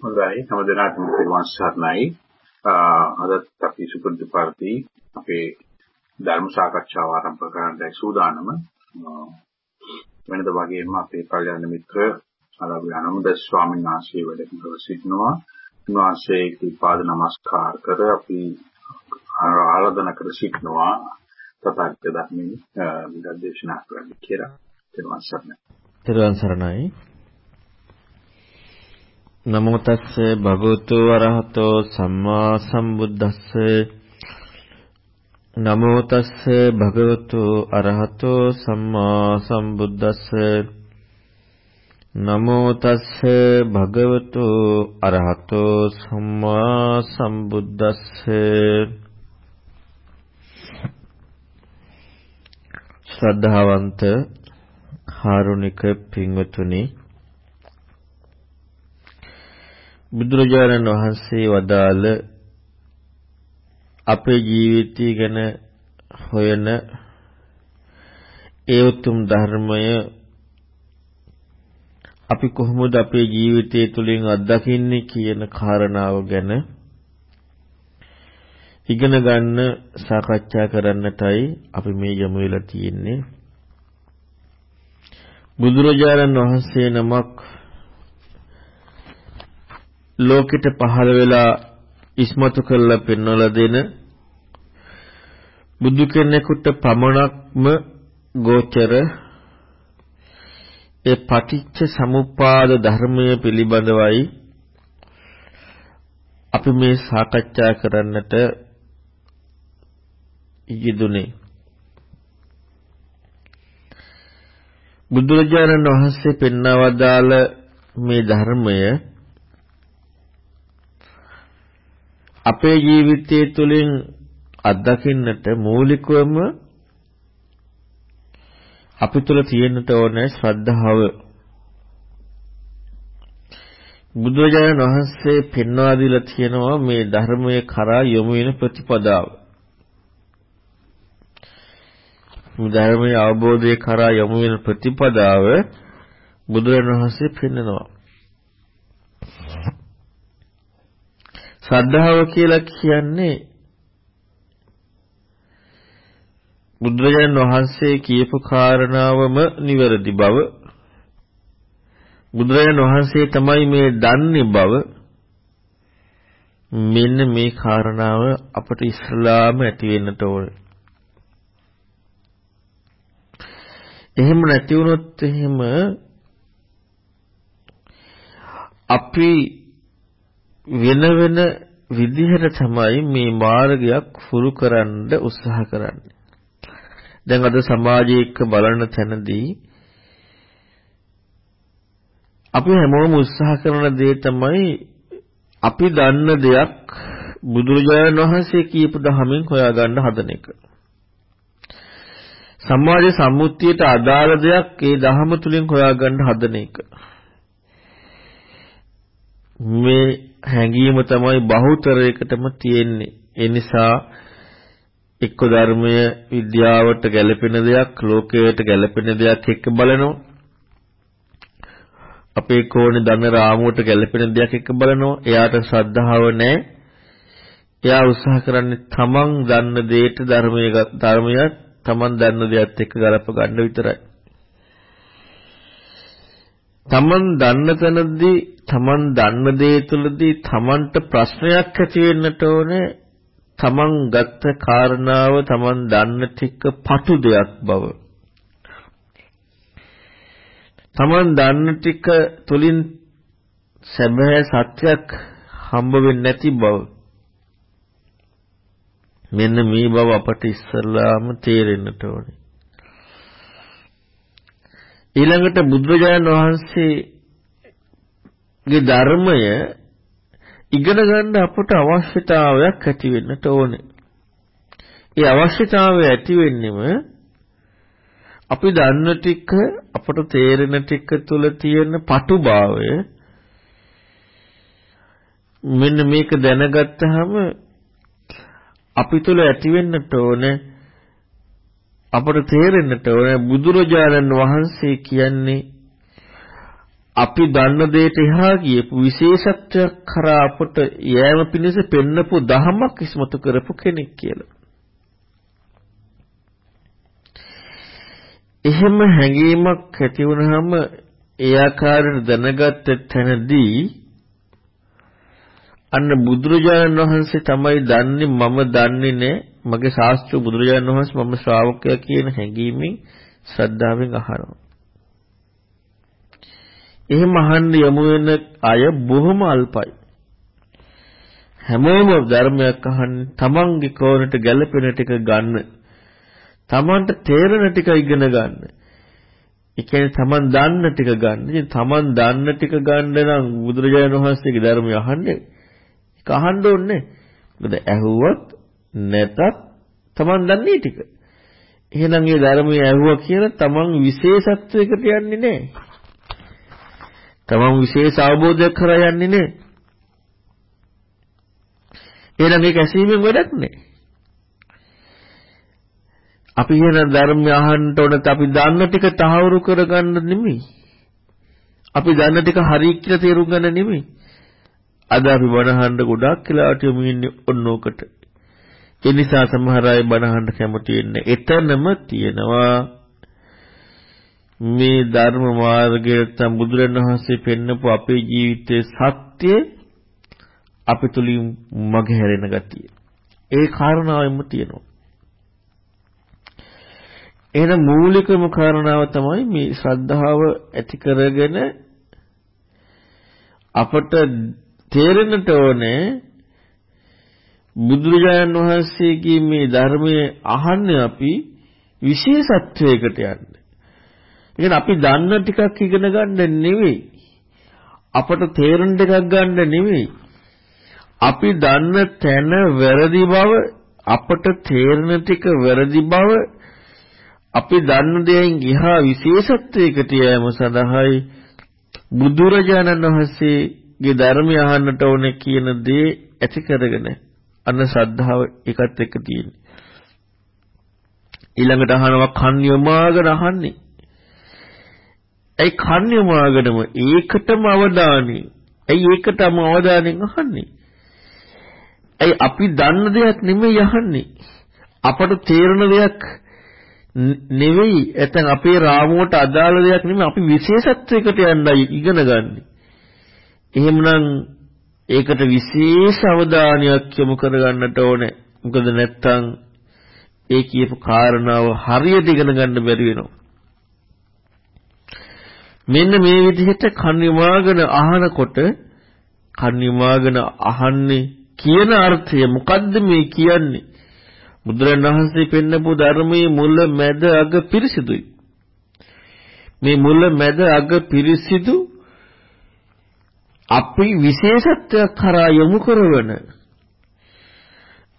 හොඳයි හැම දිනකටම පිරුවන් සරණයි අදත් අපි සුපුරුදු පරිදි අපේ ධර්ම සාකච්ඡාව ආරම්භ කරන්නයි සූදානම වෙනද වගේම අපේ කල්‍යාණ මිත්‍ර අලවි අනමුද ස්වාමීන් වහන්සේ වැඩ සිටිනවා උන්වහන්සේගේ පාද නමස්කාර කර අපි ආරාධනා කර සිටිනවා තථාගත ධර්මයේ විදර්ශනා කරන්න කියලා. ත්වන් සරණයි. ත්වන් සරණයි. නමෝ තස්ස භගවතු වරහතෝ සම්මා සම්බුද්දස්ස. නමෝ තස්ස භගවතු අරහතෝ සම්මා සම්බුද්දස්ස. නමෝ තස්ස භගවතු අරහතෝ සම්මා සම්බුද්දස්ස. ශ්‍රද්ධාවන්ත කාරුණික පින්වතුනි බුදුරජාණන් වහන්සේ වදාළ අපේ ජීවිතය ගැන හොයන ඒ උතුම් ධර්මය අපි කොහොමද අපේ ජීවිතය තුළින් අත්දකින්නේ කියන කාරණාව ගැන ඉගෙන ගන්න සාකච්ඡා කරන්නටයි අපි මේ යමු වෙලා තියෙන්නේ. බුදුරජාණන් වහන්සේ නමක් ලෝකෙට පහළ වෙලා ඉස්මතු කරලා පෙන්වලා දෙන බුදු කෙනෙකුට පමණක්ම ගෝචර ඒ පටිච්ච සමුප්පාද ධර්මය පිළිබඳවයි අපි මේ සාකච්ඡා කරන්නට යෙදුනේ. බුදුරජාණන් වහන්සේ පෙන්වවදාල මේ ධර්මය අපේ ජීවිතය තුළින් අත්දකින්නට මූලිකවම අපි තුළ තියෙන්නට ඕනේ ශ්‍රද්ධාව. බුදුරජාණන් වහන්සේ පෙන්වා දීලා තියෙනවා මේ ධර්මයේ කරා යොමු වෙන ප්‍රතිපදාව. මේ ධර්මයේ අවබෝධය කරා යොමු වෙන ප්‍රතිපදාව බුදුරජාණන් වහන්සේ පෙන්නනවා. ශ්‍රද්ධාව කියලා කියන්නේ බුදුරජාණන් වහන්සේ කියපු කාරණාවම නිවැරදි බව බුදුරජාණන් වහන්සේ තමයි මේ දන්නේ බව මෙන්න මේ කාරණාව අපට ඉස්ලාම ඇති වෙන්නට ඕනේ. එහෙම නැති වුණොත් එහෙම අපි වෙන වෙන විදිහට තමයි මේ මාර්ගයක් හුරු කරන්න උත්සාහ කරන්නේ. දැන් අද සමාජයේ එක්ක බලන තැනදී අපි හැමෝම උත්සාහ කරන දේ තමයි අපි දන්න දෙයක් බුදුරජාණන් වහන්සේ කියපු දහමින් හොයාගන්න හදන එක. සමාජ සම්මුතියට අදාළ දෙයක් ඒ දහම තුලින් හොයාගන්න හදන එක. මේ හැඟීම තමයි බහුතරයකටම තියෙන්නේ. ඒ නිසා එක්ක ධර්මය විද්‍යාවට ගැලපෙන දෙයක්, ලෝකයට ගැලපෙන දෙයක් එක්ක බලනවා. අපේ කෝණේ ධන රාමුවට ගැලපෙන දෙයක් එක්ක බලනවා. එයාට ශ්‍රද්ධාව නැහැ. එයා උත්සාහ කරන්නේ තමන් දන්න දෙයට ධර්මයේ ධර්මය තමන් දන්න දෙයත් එක්ක ගලප ගන්න විතරයි. තමන් දන්න තැනදී තමන් දන්න දේ තුළදී තමන්ට ප්‍රශ්නයක් ඇති වෙන්නට ඕනේ තමන් ගත්ත කාරණාව තමන් දන්න ටික පටු දෙයක් බව. තමන් දන්න ටික තුලින් සැබෑ සත්‍යයක් හම්බ වෙන්නේ නැති බව. මෙන්න මේ බව අපට ඉස්සල්ලාම තේරෙන්නට ඕනේ. ඊළඟට බුදුරජාණන් වහන්සේගේ ධර්මය ඉගෙන ගන්න අපට අවශ්‍යතාවයක් ඇති වෙන්නට ඕනේ. ඒ අවශ්‍යතාවය ඇති වෙන්නෙම අපි දන්න ටික අපට තේරෙන ටික තුල තියෙන පටුභාවය මෙන්න මේක දැනගත්තාම අපි තුල ඇති වෙන්නට ඕනේ අපට තේරෙන්නට ඕන බුදුරජාණන් වහන්සේ කියන්නේ අපි දන්න දෙයට එහා ගියපු විශේෂත්වයක් කරා අපට යෑම පිණිස පෙන්නපු දහමක් ඉස්මතු කරපු කෙනෙක් කියලා. එහෙම හැඟීමක් ඇති වුනහම ඒ ආකාරයට දැනගත්ත තැනදී අන්න බුදුරජාණන් වහන්සේ තමයි දන්නේ මම දන්නේ නැහැ මගේ ශාස්ත්‍ර බුදුරජාණන් වහන්සේ මම ශ්‍රාවකයා කියන හැඟීමෙන් ශ්‍රද්ධාවෙන් අහනවා. එහෙම අහන්න යමු වෙන අය බොහොම අල්පයි. හැමෝම ධර්මයක් අහන්නේ තමන්ගේ කෝණයට ගැළපෙන ටික ගන්න. තමන්ට තේරෙන ටික ඉගෙන ගන්න. ඒ කියන්නේ තමන් දන්න ටික ගන්න. ඉතින් තමන් දන්න ටික ගන්න නම් බුදුරජාණන් වහන්සේගේ ධර්මය අහන්නේ. ඒක අහන්න ඕනේ. මොකද ඇහුවොත් නැතත් තමන් දන්නේ ටික. එහෙනම් මේ ධර්මය ඇහුවා කියලා තමන් විශේෂත්වයකට යන්නේ නැහැ. තමන් විශේෂ අවබෝධයක් කරා යන්නේ නැහැ. එහෙනම් මේක ඇසීමෙන් වැඩක් නැහැ. අපි කියන ධර්මය අහන්න ඕනත් අපි දන්න ටික තහවුරු කරගන්න නෙමෙයි. අපි දන්න ටික හරි කියලා තේරුම් ගන්න නෙමෙයි. අද අපි බණහන්න ගොඩක් කියලාට යමු ඉන්නේ ඔන්නෝකට. ඒ නිසා සමහර අය බණහන්න කැමති වෙන්නේ. එතනම තියෙනවා මේ ධර්ම මාර්ගයේ තම බුදුරණවහන්සේ පෙන්නපු අපේ ජීවිතයේ සත්‍ය අපි තුලින් මගහැරෙන ගතිය. ඒ කාරණාවෙම තියෙනවා. එහෙනම් මූලිකම කාරණාව තමයි මේ ශ්‍රද්ධාව ඇති කරගෙන අපට තේරෙන්නට ඕනේ බුදුරජාණන් වහන්සේගේ මේ ධර්මයේ අහන්නේ අපි විශේෂත්වයකට යන්න. ඉතින් අපි දන්න ටිකක් ඉගෙන ගන්න නෙවෙයි. අපට තේරෙන ටිකක් ගන්න නෙවෙයි. අපි දන්න තැන වැරදි බව අපට තේරෙන ටික වැරදි බව අපි දන්න දෙයින් ගිහා විශේෂත්වයකට යෑම සඳහායි බුදුරජාණන් වහන්සේගේ ධර්මය අහන්නට ඕනේ කියන දේ ඇති කරගෙන අන්න ශ්‍රද්ධාව එකත් එක්ක තියෙන්නේ. ඊළඟට අහනවා කන් යොමාගෙන අහන්නේ. ඒ කන් යොමාගෙනම ඒකටම අවධානය. ඇයි ඒකටම අවධානයෙන් අහන්නේ? ඇයි අපි දන්න දෙයක් නෙමෙයි අහන්නේ. අපට තේරෙන දෙයක් නෙවෙයි නැත්නම් අපේ රාමුවට අදාළ දෙයක් නෙමෙයි අපි විශේෂත්වයකට යන්නයි ඉගෙන ගන්න. එහෙමනම් ඒකට විශේෂ අවධානයක් යොමු කරගන්නට ඕනේ. මොකද නැත්තම් ඒ කියපු කාරණාව හරියට ඉගෙන ගන්න බැරි වෙනවා. මෙන්න මේ විදිහට කන් යමාගෙන අහනකොට කන් යමාගෙන අහන්නේ කියන අර්ථය මොකද්ද මේ කියන්නේ? බුදුරණවහන්සේ පෙන්නපු ධර්මයේ මුල මැද අග පිරිසිදුයි. මේ මුල මැද අග පිරිසිදු අපි විශේෂත්වයක් කරා යොමු කරවන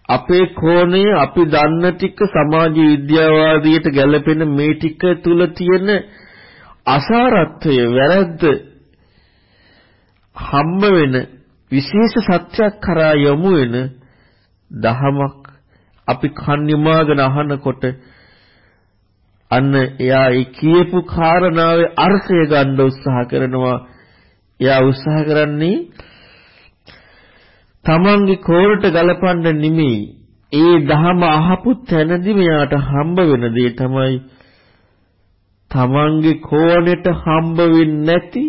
අපේ කෝණය අපි දන්න ටික සමාජ විද්‍යාවාදීට ගැලපෙන මේ ටික තුල තියෙන අසාරත්වය වැරද්ද හම්බ වෙන විශේෂ සත්‍යයක් කරා යොමු වෙන දහමක් අපි කන් යමාගෙන අහනකොට අන්න එයා ඒ කියපු කාරණාවේ අර්ථය ගන්න උත්සාහ කරනවා. එයා උත්සාහ කරන්නේ තමන්ගේ කෝරට ගලපන්න නෙමෙයි. ඒ දහම අහපු තැනදී මෙයාට හම්බ වෙන දේ තමයි තමන්ගේ කෝණයට හම්බ වෙන්නේ නැති,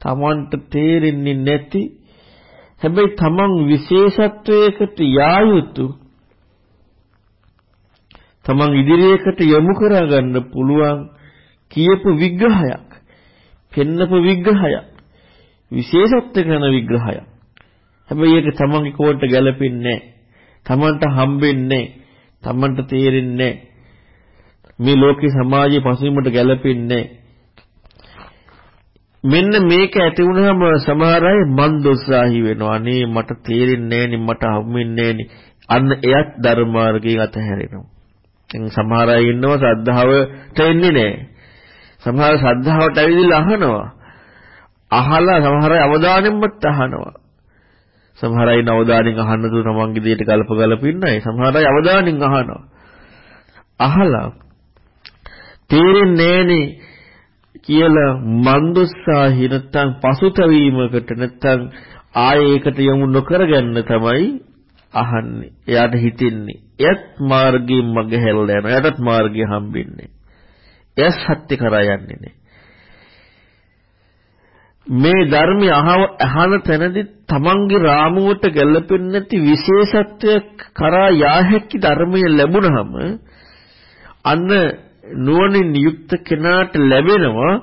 තමන්ට තේරෙන්නේ නැති හැබැයි තමන් විශේෂත්වයකට යා යුතු තමන් ඉදිරියකට යොමු කරගන්න පුළුවන් කියපු විග්‍රහයක් පෙන්නපු විග්‍රහයක් විශේෂත්ව කරන විග්‍රහයක් හැබැයි ඒක තමන්ගේ කෝට ගැලපෙන්නේ තමන්ට හම්බෙන්නේ තමන්ට තේරෙන්නේ මේ ලෝකේ සමාජයේ පසුබිමට ගැලපෙන්නේ මෙන්න මේක ඇති වුණාම සමහර අය මන්දොස්සාහි වෙනවා. අනේ මට තේරෙන්නේ නෑනේ මට හම්බෙන්නේ නෑනේ. අන්න එයත් ධර්ම මාර්ගයෙන් අතහැරෙනවා. දැන් සමහර අය ඉන්නවා ශ්‍රද්ධාවට එන්නේ නැහැ. සමහර ශ්‍රද්ධාවට ඇවිදලා අහනවා. අහලා සමහර අය අවදානෙන්මත් අහනවා. සමහර අය නවදානෙන් අහන්න තු තමන්ගේ දෙයට ගලප ගලප ඉන්නයි. සමහර අය අවදානෙන් අහනවා. අහලා තේරෙන්නේ නැහනේ කියලා මන්දුස්සාහි නැත්තම් පසුතැවීමකට නැත්තම් ආයේකට යොමු නොකරගන්න තමයි අහන්නේ. එයාට හිතෙන්නේ. එයත් මාර්ගයෙන් මග හැරලා යනවා. එයාටත් මාර්ගය හම්බෙන්නේ. එයා සත්‍ය කරා යන්නේ නේ. මේ ධර්මය අහන තැනදී තමන්ගේ රාමුවට ගැලපෙන්නේ නැති විශේෂත්වයක් කරා යා හැකි ධර්මය ලැබුණහම අන්න නුවණින් යුක්ත කෙනාට ලැබෙනවා.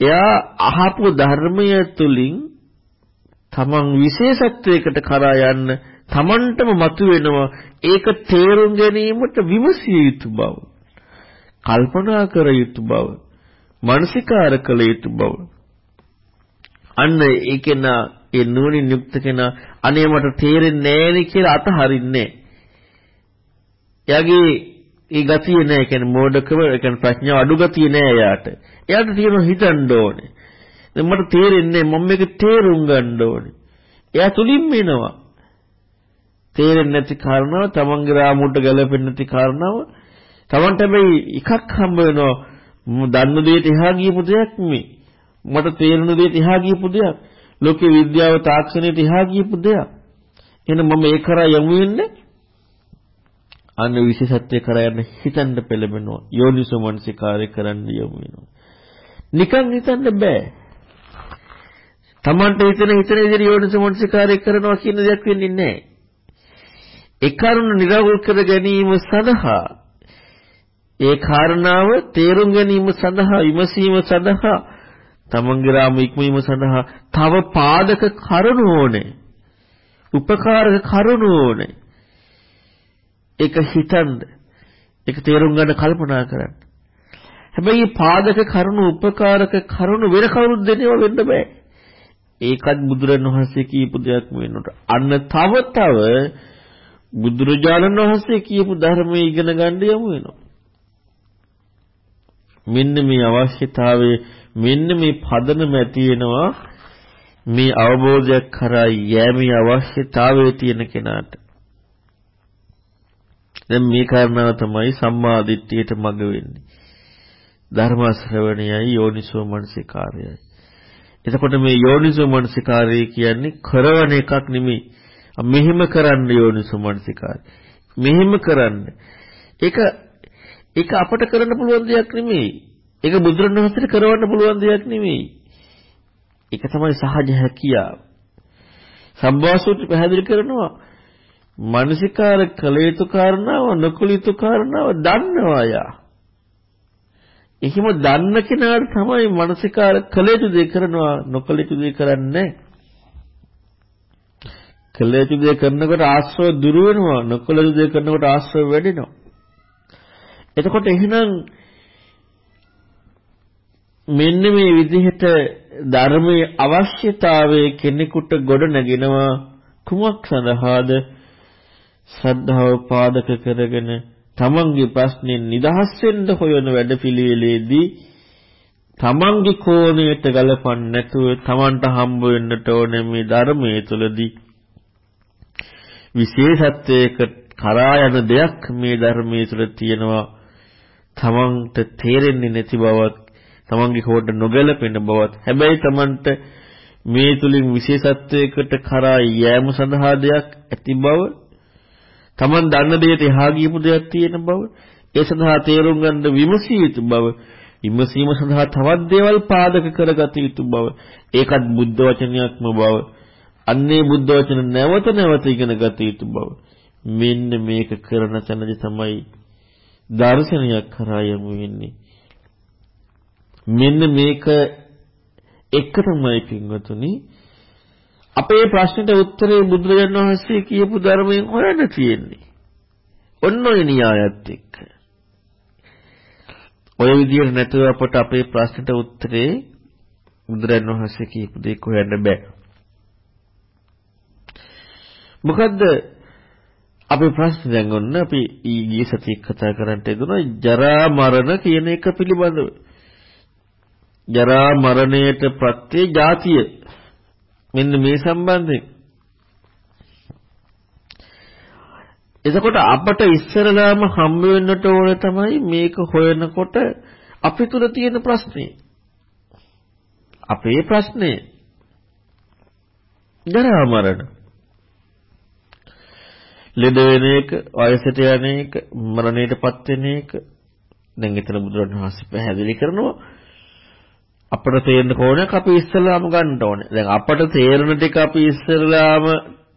එයා අහපු ධර්මය තුලින් තමන් විශේෂත්වයකට කරා යන්න තමන්ටම මතුවෙනවා. ඒක තේරුම් ගැනීමට විමසිය යුතු බව කල්පනා කර යුතු බව මානසිකාර කළ යුතු බව. අන්න ඒකේන ඒ නුවණින් යුක්ත කෙනා අනේ මට තේරෙන්නේ නැහැ කියලා අතහරින්නේ. එයාගේ ඒ ගතිය නැහැ. කියන්නේ මෝඩකම, ඒ කියන්නේ ප්‍රඥාව අඩු ගතිය නැහැ එයාට. එයාට තියෙන හිතන්න ඕනේ. දැන් මට තේරෙන්නේ මම මේක තේරුම් ගන්න ඕනේ. එයා තුලින් වෙනවා. තේරෙන්නේ නැති කාරණාව, තමන්ගේ රාමුවට ගැලපෙන්නේ නැති කාරණාව, තමන්ට හැබැයි එකක් හම්බ වෙනවා. දන්න දෙයට එහා ගියපු දෙයක් මේ. මට තේරුණු දෙයට එහා ගියපු දෙයක්. ලෝකේ විද්‍යාව තාක්ෂණයට එහා ගියපු දෙයක්. එහෙනම් මම ඒ කරා යමු වෙන්නේ අන්න විශේෂත්වය කරා යන්න හිතන්න පෙළඹෙනවා. යෝනිසෝ මනසිකාරය කරන්න යමු වෙනවා. නිකන් හිතන්න බෑ. Tamante හිතන හිතන විදිහට යෝනිසෝ මනසිකාරය කරනවා කියන දෙයක් වෙන්නේ නැහැ. ඒ කරුණ නිරවුල් කර ගැනීම සඳහා ඒ කාරණාව තේරුම් ගැනීම සඳහා විමසීම සඳහා තමන්ගේ රාම ඉක්මීම සඳහා තව පාදක කරුණු ඕනේ. උපකාරක කරුණු ඕනේ. ඒක හිතන්න. ඒක තේරුම් ගන්න කල්පනා කරන්න. හැබැයි පාදක කරුණු උපකාරක කරුණු වෙන කවුරුත් දෙනව වෙන්න බෑ. ඒකත් බුදුරණවහන්සේ කියපු දෙයක් වෙනකොට අන්න තව තව බුදුරජාණන් වහන්සේ කියපු ධර්මයේ ඉගෙන ගන්න යමු වෙනවා. මෙන්න මේ අවශ්‍යතාවයේ මෙන්න මේ පදනම ඇති වෙනවා මේ අවබෝධයක් කරා යෑමේ අවශ්‍යතාවය තියෙන කෙනාට. දැන් මේ කාරණාව තමයි සම්මා දිට්ඨියට මඟ වෙන්නේ. ධර්ම ශ්‍රවණයයි යෝනිසෝ මනසිකාරයයි. එතකොට මේ යෝනිසෝ මනසිකාරය කියන්නේ කරවන එකක් නෙමෙයි. මෙහෙම කරන්න යෝනිසෝ මනසිකාරය. මෙහෙම කරන්න. ඒක ඒක අපට කරන්න පුළුවන් දෙයක් නෙමෙයි. ඒක බුදුරණවහන්සේට කරවන්න පුළුවන් දෙයක් නෙමෙයි. ඒක තමයි සහජ හැකියාව. සම්බාසුත් පැහැදිලි කරනවා මානසිකාර කළ යුතු කාරණාව නොකළ යුතු කාරණාව දන්නවා යා. එහෙම දන්න කෙනාට තමයි මානසිකාර කළ යුතු දේ කරනවා නොකළ යුතු දේ කරන්නේ කළ යුතු දේ කරනකොට ආශ්‍රව දුර වෙනවා නොකළ යුතු දේ කරනකොට ආශ්‍රව වැඩෙනවා. එතකොට එහෙනම් මෙන්න මේ විදිහට ධර්මයේ අවශ්‍යතාවය කෙනෙකුට ගොඩ නැගෙනවා. කුමක් සඳහාද? ශ්‍රද්ධාව පාදක කරගෙන තමන්ගේ ප්‍රශ්නෙන් නිදහස් වෙන්න හොයන වැඩපිළිවෙලේදී තමන්ගේ කෝණයට ගලපන්න නැතුව තමන්ට හම්බ වෙන්නට ඕනේ මේ ධර්මයේ තුලදී විශේෂත්වයක කරා යන දෙයක් මේ ධර්මයේ තුල තියෙනවා. තමන්ට තේරෙන්නේ නැති බවත් තමන්ගේ කෝඩ නොගැලපෙන බවත්. හැබැයි තමන්ට මේ තුලින් විශේෂත්වයකට කරා යෑම සඳහා දෙයක් ඇති බව තමන් දන්න දෙයට එහා ගියපු දෙයක් තියෙන බව ඒ සඳහා තේරුම් ගන්න විමසිය යුතු බව විමසීම සඳහා තවත් දේවල් පාදක කරගත යුතු බව ඒකත් බුද්ධ වචනයක්ම බව. අන්නේ බුද්ධ වචන නැවත නැවත ඉගෙන ගත යුතු බව. මෙන්න මේක කරන තැනදී තමයි දර්ශනයක් කරා යමු වෙන්නේ. මෙන්න මේක එක තමයි පින්වතුනි අපේ ප්‍රශ්නෙට උත්තරේ බුදුරජාණන් වහන්සේ කියපු ධර්මයෙන් හොයන්න තියෙන්නේ. ඔන්න ඔය න්‍යායත් එක්ක. ඔය විදිහට නැතුව අපට අපේ ප්‍රශ්නෙට උත්තරේ බුදුරජාණන් වහන්සේ කියපු දේ හොයන්න බෑ. මොකද්ද අපේ ප්‍රශ්නේ දැන් ඔන්න අපි ඊයේ සතියේ කතා කරන්නට යදුනා ජරා මරණ කියන එක පිළිබඳව. ජරා මරණයට ප්‍රත්‍ය ජාතිය මෙන්න මේ සම්බන්ධයෙන් එතකොට අපට ඉස්සරලාම හම්බ වෙන්නට ඕන තමයි මේක හොයනකොට අපි තුල තියෙන ප්‍රශ්නේ. අපේ ප්‍රශ්නේ ජරා මරණ. ලෙඩ වෙන එක, වයසට යන එක, මරණයටපත් වෙන එක දැන් එතන බුදුරණවහන්සේ පැහැදිලි කරනවා අපට තේරෙන කෝණයක් අපි ඉස්සෙල්ලාම ගන්න ඕනේ. දැන් අපට තේරෙන ටික අපි ඉස්සෙල්ලාම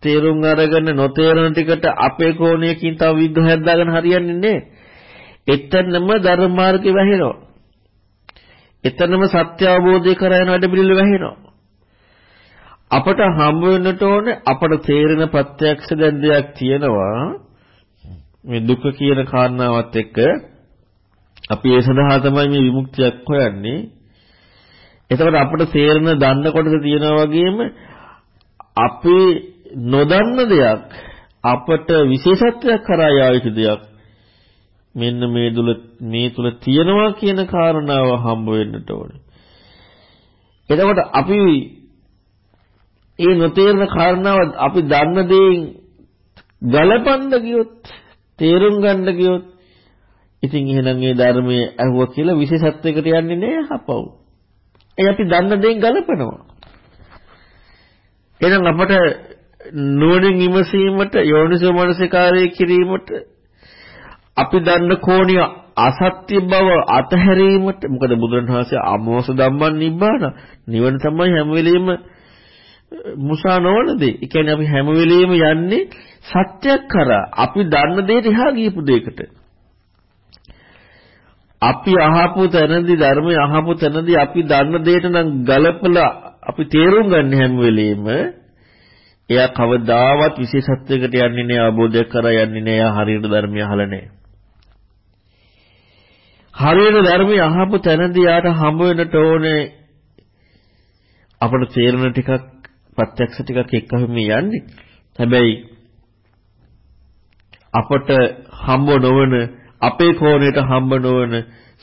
තේරුම් අරගෙන නොතේරෙන ටිකට අපේ කෝණයකින් තව විග්‍රහයක් දාගෙන හරියන්නේ නැහැ. එතනම ධර්ම මාර්ගේ වැහෙනවා. එතනම සත්‍ය අවබෝධය කරගෙන වැඩ පිළිවෙල වැහෙනවා. අපට හම්බ වෙන්නට ඕනේ අපට තේරෙන ප්‍රත්‍යක්ෂ දෙයක් තියෙනවා. මේ දුක කියන කාරණාවත් එක්ක අපි ඒ සඳහා තමයි මේ විමුක්තියක් හොයන්නේ. එතකොට අපිට තේරෙන දන්න කොටස තියෙනවා වගේම අපේ නොදන්න දෙයක් අපට විශේෂත්වයක් කරා යා යුතු දෙයක් මෙන්න මේ දුල මේ තුල තියෙනවා කියන කාරණාව හම්බ වෙන්නට ඕනේ. එතකොට අපි ඒ නොතේරෙන කාරණාව අපි දන්න දේෙන් ගලපන්න ගියොත් තේරුම් ගන්න ගියොත් ඉතින් එහෙනම් මේ ධර්මයේ ඇහුවා කියලා විශේෂත්වයකට යන්නේ නෑ අපව. ඒ අපි දන්න දේෙන් ගලපනවා. එහෙනම් අපට නුවණින් විමසීමට යෝනිසෝ මනසිකාරය කිරීමට අපි දන්න කෝණිය අසත්‍ය බව අතහැරීමට මොකද බුදුරණවහන්සේ අමෝස ධම්මං නිබ්බාන නිවන තමයි හැම වෙලෙම මුසා නොවන දේ. ඒ කියන්නේ අපි හැම වෙලෙම යන්නේ සත්‍යයක් කරා. අපි දන්න දෙයට එහා ගියපු දෙයකට. අපි අහපු තැනදී ධර්මය අහපු තැනදී අපි දන්න දෙයට නම් ගලපලා අපි තේරුම් ගන්න හැම වෙලෙම එයා කවදාවත් විශේෂත්වයකට යන්නේ නැහැ අවබෝධය කරා යන්නේ නැහැ එයා හරියට ධර්මය අහලා නැහැ. හරියට ධර්මය අහපු තැනදී යාට හම්බ වෙන්නට ඕනේ අපට තේරෙන ටිකක් ප්‍රත්‍යක්ෂ ටිකක් එක්කම යන්නේ. හැබැයි අපට හම්බ නොවන අපේ කෝණයට හම්බ නොවන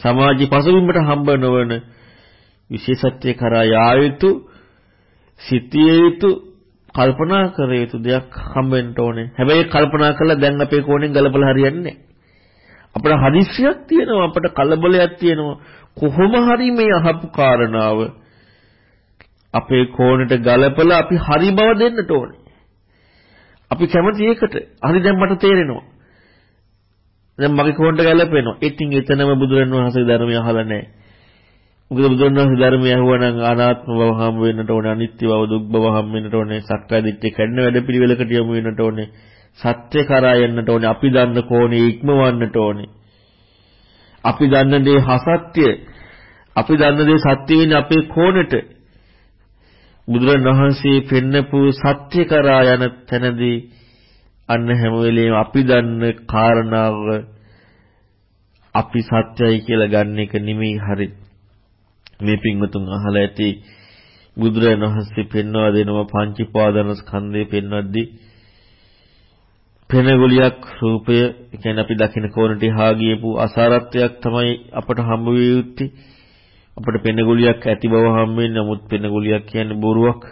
සමාජي පසුබිමට හම්බ නොවන විශේෂත්වයේ කරා යා යුතු සිටිය යුතු කල්පනා කර යුතු දෙයක් හම්බෙන්න ඕනේ. හැබැයි කල්පනා කළා දැන් අපේ කෝණයෙන් ගලපලා හරියන්නේ නැහැ. අපිට හදිස්සියක් තියෙනවා අපිට කලබලයක් තියෙනවා කොහොම හරි මේ අහපු කාරණාව අපේ කෝණයට ගලපලා අපි හරි බව දෙන්නට ඕනේ. අපි කැමති ඒකට. හරි දැන් මට තේරෙනවා. දැන් මගේ කෝණයට ගලපෙනවා. ඉතින් එතනම බුදුරණවහන්සේ ධර්මය අහලා නැහැ. මොකද බුදුරණවහන්සේ ධර්මය අහුවනම් අනාත්ම බව හම් වෙන්නට ඕනේ, අනිත්‍ය බව, දුක් බව හම් වෙන්නට ඕනේ, සක්කාය දිට්ඨිය කැඩෙන වැඩපිළිවෙලකට යමු වෙන්නට ඕනේ. සත්‍ය කරා යන්නට ඕනේ. අපි දන්න කෝණේ ඉක්මවන්නට ඕනේ. අපි දන්න දේ හසත්‍ය. අපි දන්න දේ සත්‍ය වෙන්නේ අපේ කෝණෙට. බුදුරණවහන්සේ පෙන්නපු සත්‍ය කරා යන තැනදී අන්න හැම වෙලෙම අපි දන්න කාරණාව අපි සත්‍යයි කියලා ගන්න එක නෙමෙයි හරි. මේ පින්වතුන් අහලා ඇති බුදුරජාණන් වහන්සේ පෙන්වා දෙනවා පංච උපාදාන ස්කන්ධය පෙන්වද්දී පෙනගුලියක් රූපය කියන්නේ අපි දකින කෝණට හා ගියපු අසාරත්වයක් තමයි අපට හම්බ විය යුත්තේ. අපට පෙනගුලියක් ඇති බව හම්බ වෙන්නේ නමුත් පෙනගුලියක් කියන්නේ බොරුවක්.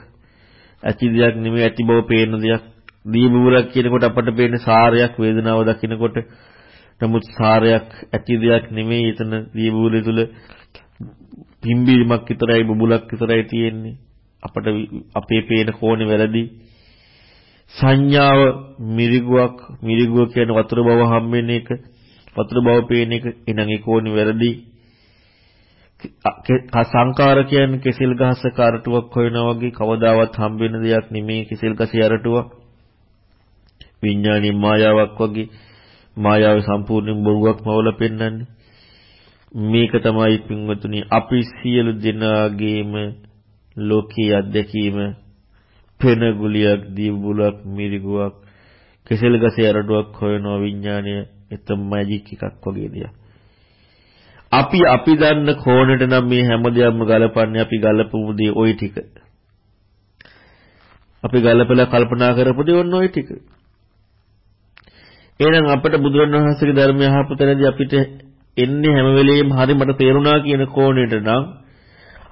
ඇති දෙයක් නෙමෙයි ඇති බව පේන දෙයක්. දීබුරක් කියනකොට අපට පේන සාරයක් වේදනාව දකිනකොට නමුත් සාරයක් ඇති දෙයක් නෙමෙයි එතන දීබුරේ තුල පිම්බීමක් විතරයි බුබුලක් විතරයි තියෙන්නේ. අපට අපේ පේන කෝණේ වැරදි. සංඥාව මිරිගුවක් මිරිගුව කියන වතුර බව හම්බෙන එක වතුර බව පේන එක එනං ඒක ඕනි වැරදි සංකාර කියන්නේ කෙසෙල් ගහස කරටුවක් හොයනා වගේ කවදාවත් හම්බෙන දෙයක් නෙමේ කෙසෙල් ගසේ අරටුවක් විඥානී මායාවක් වගේ මායාවේ සම්පූර්ණ බොරුවක් මවල පෙන්වන්නේ මේක තමයි පින්වතුනි අපි සියලු දෙනාගේම ලෝකීය අත්දැකීම පෙන ගුලියක් දීබුලක් මිරිගුවක් කෙසෙල් ගසේ අරඩුවක් හොයන විඥානය එතම මැජික් එකක් වගේ දෙයක්. අපි අපි දන්න කෝණයට නම් මේ හැම දෙයක්ම ගලපන්නේ අපි ගලපමු දේ ওই ටික. අපි ගලපලා කල්පනා කරපු දේ ඔන්න ওই ටික. එහෙනම් අපිට බුදුරණවහන්සේගේ ධර්මය අහපු තැනදී අපිට එන්නේ හැම වෙලෙම හරි මට තේරුණා කියන කෝණයට නම්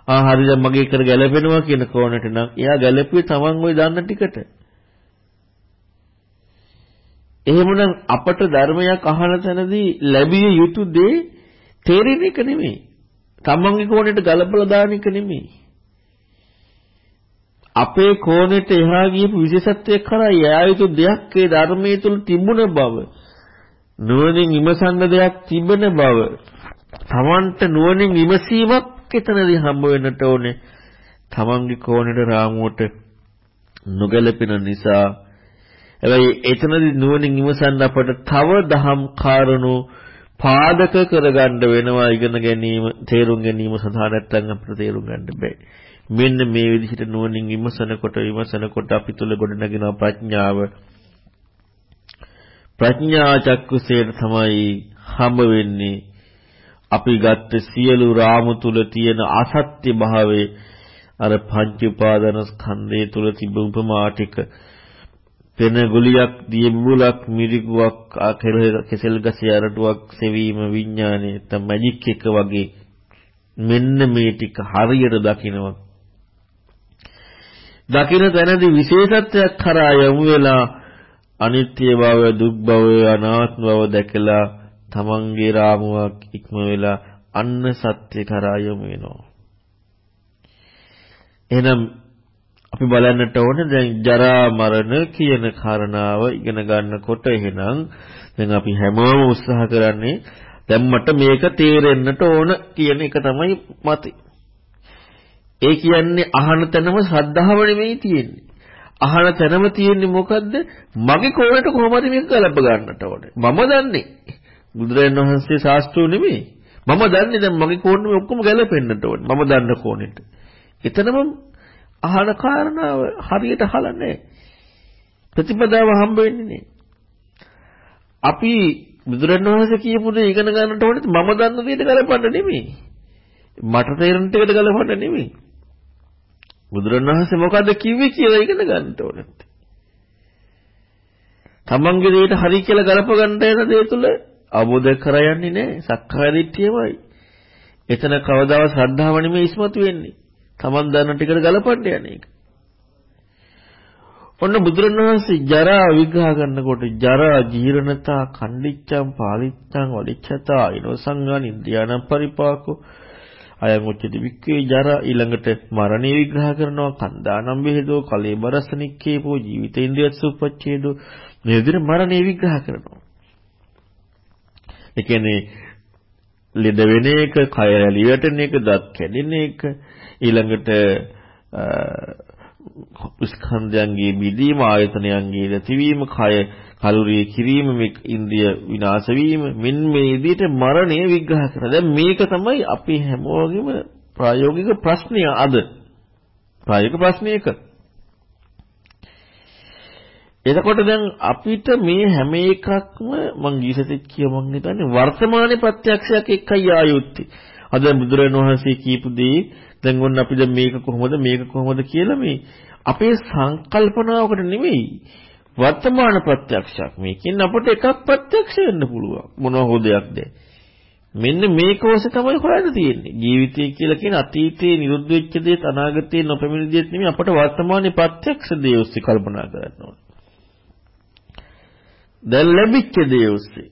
ආ හරි දැන් මගේ එකට ගැලපෙනවා කියන කෝණයට නම් එයා ගැලපුවේ Taman ওই දන්න ටිකට. එහෙමනම් අපට ධර්මයක් අහන තැනදී ලැබිය යුතු දේ තේරෙන එක නෙමෙයි. තමන්ගේ කෝණයට ගලපලා දාන එක නෙමෙයි. අපේ කෝණයට එහා ගියපු විශේෂත්වයක් කරා යා යුතු දෙයක් ඒ ධර්මයේ තුල තිබුණ බව. නුවණින් විමසන්න දෙයක් තිබෙන බව. තමන්ට නුවණින් විමසීමක් එතනදී හම්බ වෙන්නට ඕනේ. තමන්ගේ කෝණයට රාමුවට නොගැලපෙන නිසා. හැබැයි එතනදී නුවණින් විමසන්න අපට තව දහම් කාරණු පාදක කරගන්න වෙනවා ඉගෙන ගැනීම තේරුම් ගැනීම සඳහා නැත්නම් අපිට තේරුම් ගන්න බෑ මෙන්න මේ විදිහට නුවණින් විමසනකොට විමසනකොට අපි තුල ගොඩනගෙන ප්‍රඥාව. ප්‍රඥා චක්කුසේට තමයි හම්බ වෙන්නේ. අපි ගත්ත සියලු රාමු තුල තියෙන අසත්‍ය භාවයේ අර පංච උපාදාන ස්කන්ධය තුල තිබ උපමා ටික. පෙන ගුලියක් දියඹුලක් මිරිගුවක් කෙසෙල් ගසේ අරටුවක් සෙවීම විඥානයේ තම මැජික් එක වගේ මෙන්න මේ ටික හරියට දකිනවා. දකින තැනදී විශේෂත්වයක් කරා යමු වෙලා අනිත්‍ය බව දුක් බව අනාත්ම බව දැකලා තමන්ගේ රාමුවක් ඉක්ම වෙලා අන්න සත්‍ය කරා යමු වෙනවා එහෙනම් අපි බලන්නට ඕනේ දැන් ජරා මරණ කියන කාරණාව ඉගෙන ගන්නකොට එහෙනම් දැන් අපි හැමෝම උත්සාහ කරන්නේ දැන් මට මේක තේරෙන්නට ඕන කියන එක තමයි මතේ. ඒ කියන්නේ අහන තැනම ශ්‍රද්ධාව නෙමෙයි තියෙන්නේ. අහන තැනම තියෙන්නේ මොකද්ද? මගේ කෝණයට කොහොමද මේක ගලප ගන්නට ඕනේ. මම දන්නේ. බුදුරජාණන් වහන්සේ ශාස්ත්‍රෝ නෙමෙයි. මම දන්නේ දැන් මගේ කෝණෙ ඔක්කොම ගැලපෙන්නට ඕනේ. මම දන්න කෝණෙට. එතනම අහන කාරණාව හරියට අහලා නැහැ. ප්‍රතිපදාව හම්බ වෙන්නේ නැහැ. අපි බුදුරණවහන්සේ කියපු දේ ඉගෙන ගන්නට ඕනේ මම දන්න දේට ගලපන්න නෙමෙයි. මට තේරෙන ටිකට ගලපන්න නෙමෙයි. බුදුරණවහන්සේ මොකද්ද කිව්වේ කියලා ඉගෙන ගන්නට ඕනේ. තමන්ගේ දේට හරි කියලා ගලප ගන්න යන දේ තුල අවබෝධ කර යන්නේ නැහැ. සක්කාය දිට්ඨියමයි. එතන කවදාවත් ශ්‍රද්ධාව නෙමෙයි ඉස්මතු වෙන්නේ. Taman දන්න ටිකට ගලපන්න යන එක. ඔන්න බුදුරණවහන්සේ ජරා විග්‍රහ කරනකොට ජරා ජීර්ණතා කණ්ඩිච්ඡම් පාලිච්ඡම් වලිච්ඡතා ඊනෝසංගාන ඉන්ද්‍රියානම් පරිපාකෝ අයං උච්චති වික්කේ ජරා ඊළඟට මරණය විග්‍රහ කරනවා. කන්දානම් බෙහෙදෝ කලේබරසනික්කේපෝ ජීවිතේන්ද්‍රිය සුපච්ඡේදෝ මේ විදිහට මරණය විග්‍රහ කරනවා. ඒ කියන්නේ ලෙඩ වෙන එක, කය රැලි වැටෙන එක, දත් කැඩෙන එක, ඊළඟට ස්කන්ධයන්ගේ බිඳීම ආයතනයන්ගේ නැතිවීම කය කලුරිය කිරීම මේ ඉන්ද්‍රිය විනාශ වීම මෙන්න මේ විදිහට මරණය විග්‍රහ කරනවා. දැන් මේක තමයි අපි හැමෝගෙම ප්‍රායෝගික ප්‍රශ්නය අද. ප්‍රායෝගික ප්‍රශ්නයක. එතකොට දැන් අපිට මේ හැම එකක්ම මං ගීසතෙත් කිය මං හිතන්නේ වර්තමානයේ ප්‍රත්‍යක්ෂයක් එක්කයි ආයුත්තේ. අද බුදුරණන් වහන්සේ කියපු දේ දැන් ඔන්න අපි දැන් මේක කොහොමද මේක කොහොමද කියලා මේ අපේ සංකල්පනාවකට නෙමෙයි වර්තමාන ප්‍රත්‍යක්ෂයක්. මේකෙන් අපට එකක් ප්‍රත්‍යක්ෂ වෙන්න පුළුවන්. මොනවා හෝ දෙයක්ද මෙන්න මේක ඔස්සේ තමයි හොයන්න තියෙන්නේ. ජීවිතය කියලා කියන අතීතයේ නිරුද්ධ වෙච්ච දේත් අනාගතයේ නොපැමිණි දේත් නෙමෙයි අපට වර්තමානයේ ප්‍රත්‍යක්ෂ දේ ඔස්සේ කල්පනා කරන්න ඕනේ. දැන් ලැබිච්ච දේ ඔස්සේ.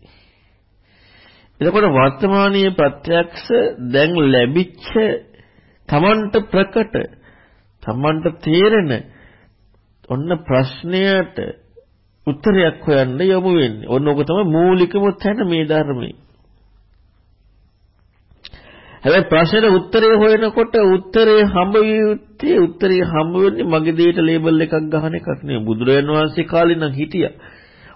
එතකොට වර්තමානීය ප්‍රත්‍යක්ෂ දැන් ලැබිච්ච තමන්ට ප්‍රකට තමන්ට තේරෙන ඔන්න ප්‍රශ්නයට උත්තරයක් හොයන්න යමු වෙන්නේ. ඔන්න ඕක තමයි මූලිකම තැන මේ ධර්මයේ. හැබැයි ප්‍රශ්නෙට උත්තරය හොයනකොට උත්තරේ හම්බ වියුත්තේ උත්තරේ හම්බ වෙන්නේ මගේ දෙයට ලේබල් එකක් ගහන එකක් නෙවෙයි. බුදුරජාණන් වහන්සේ කාලේ නම් හිටියා.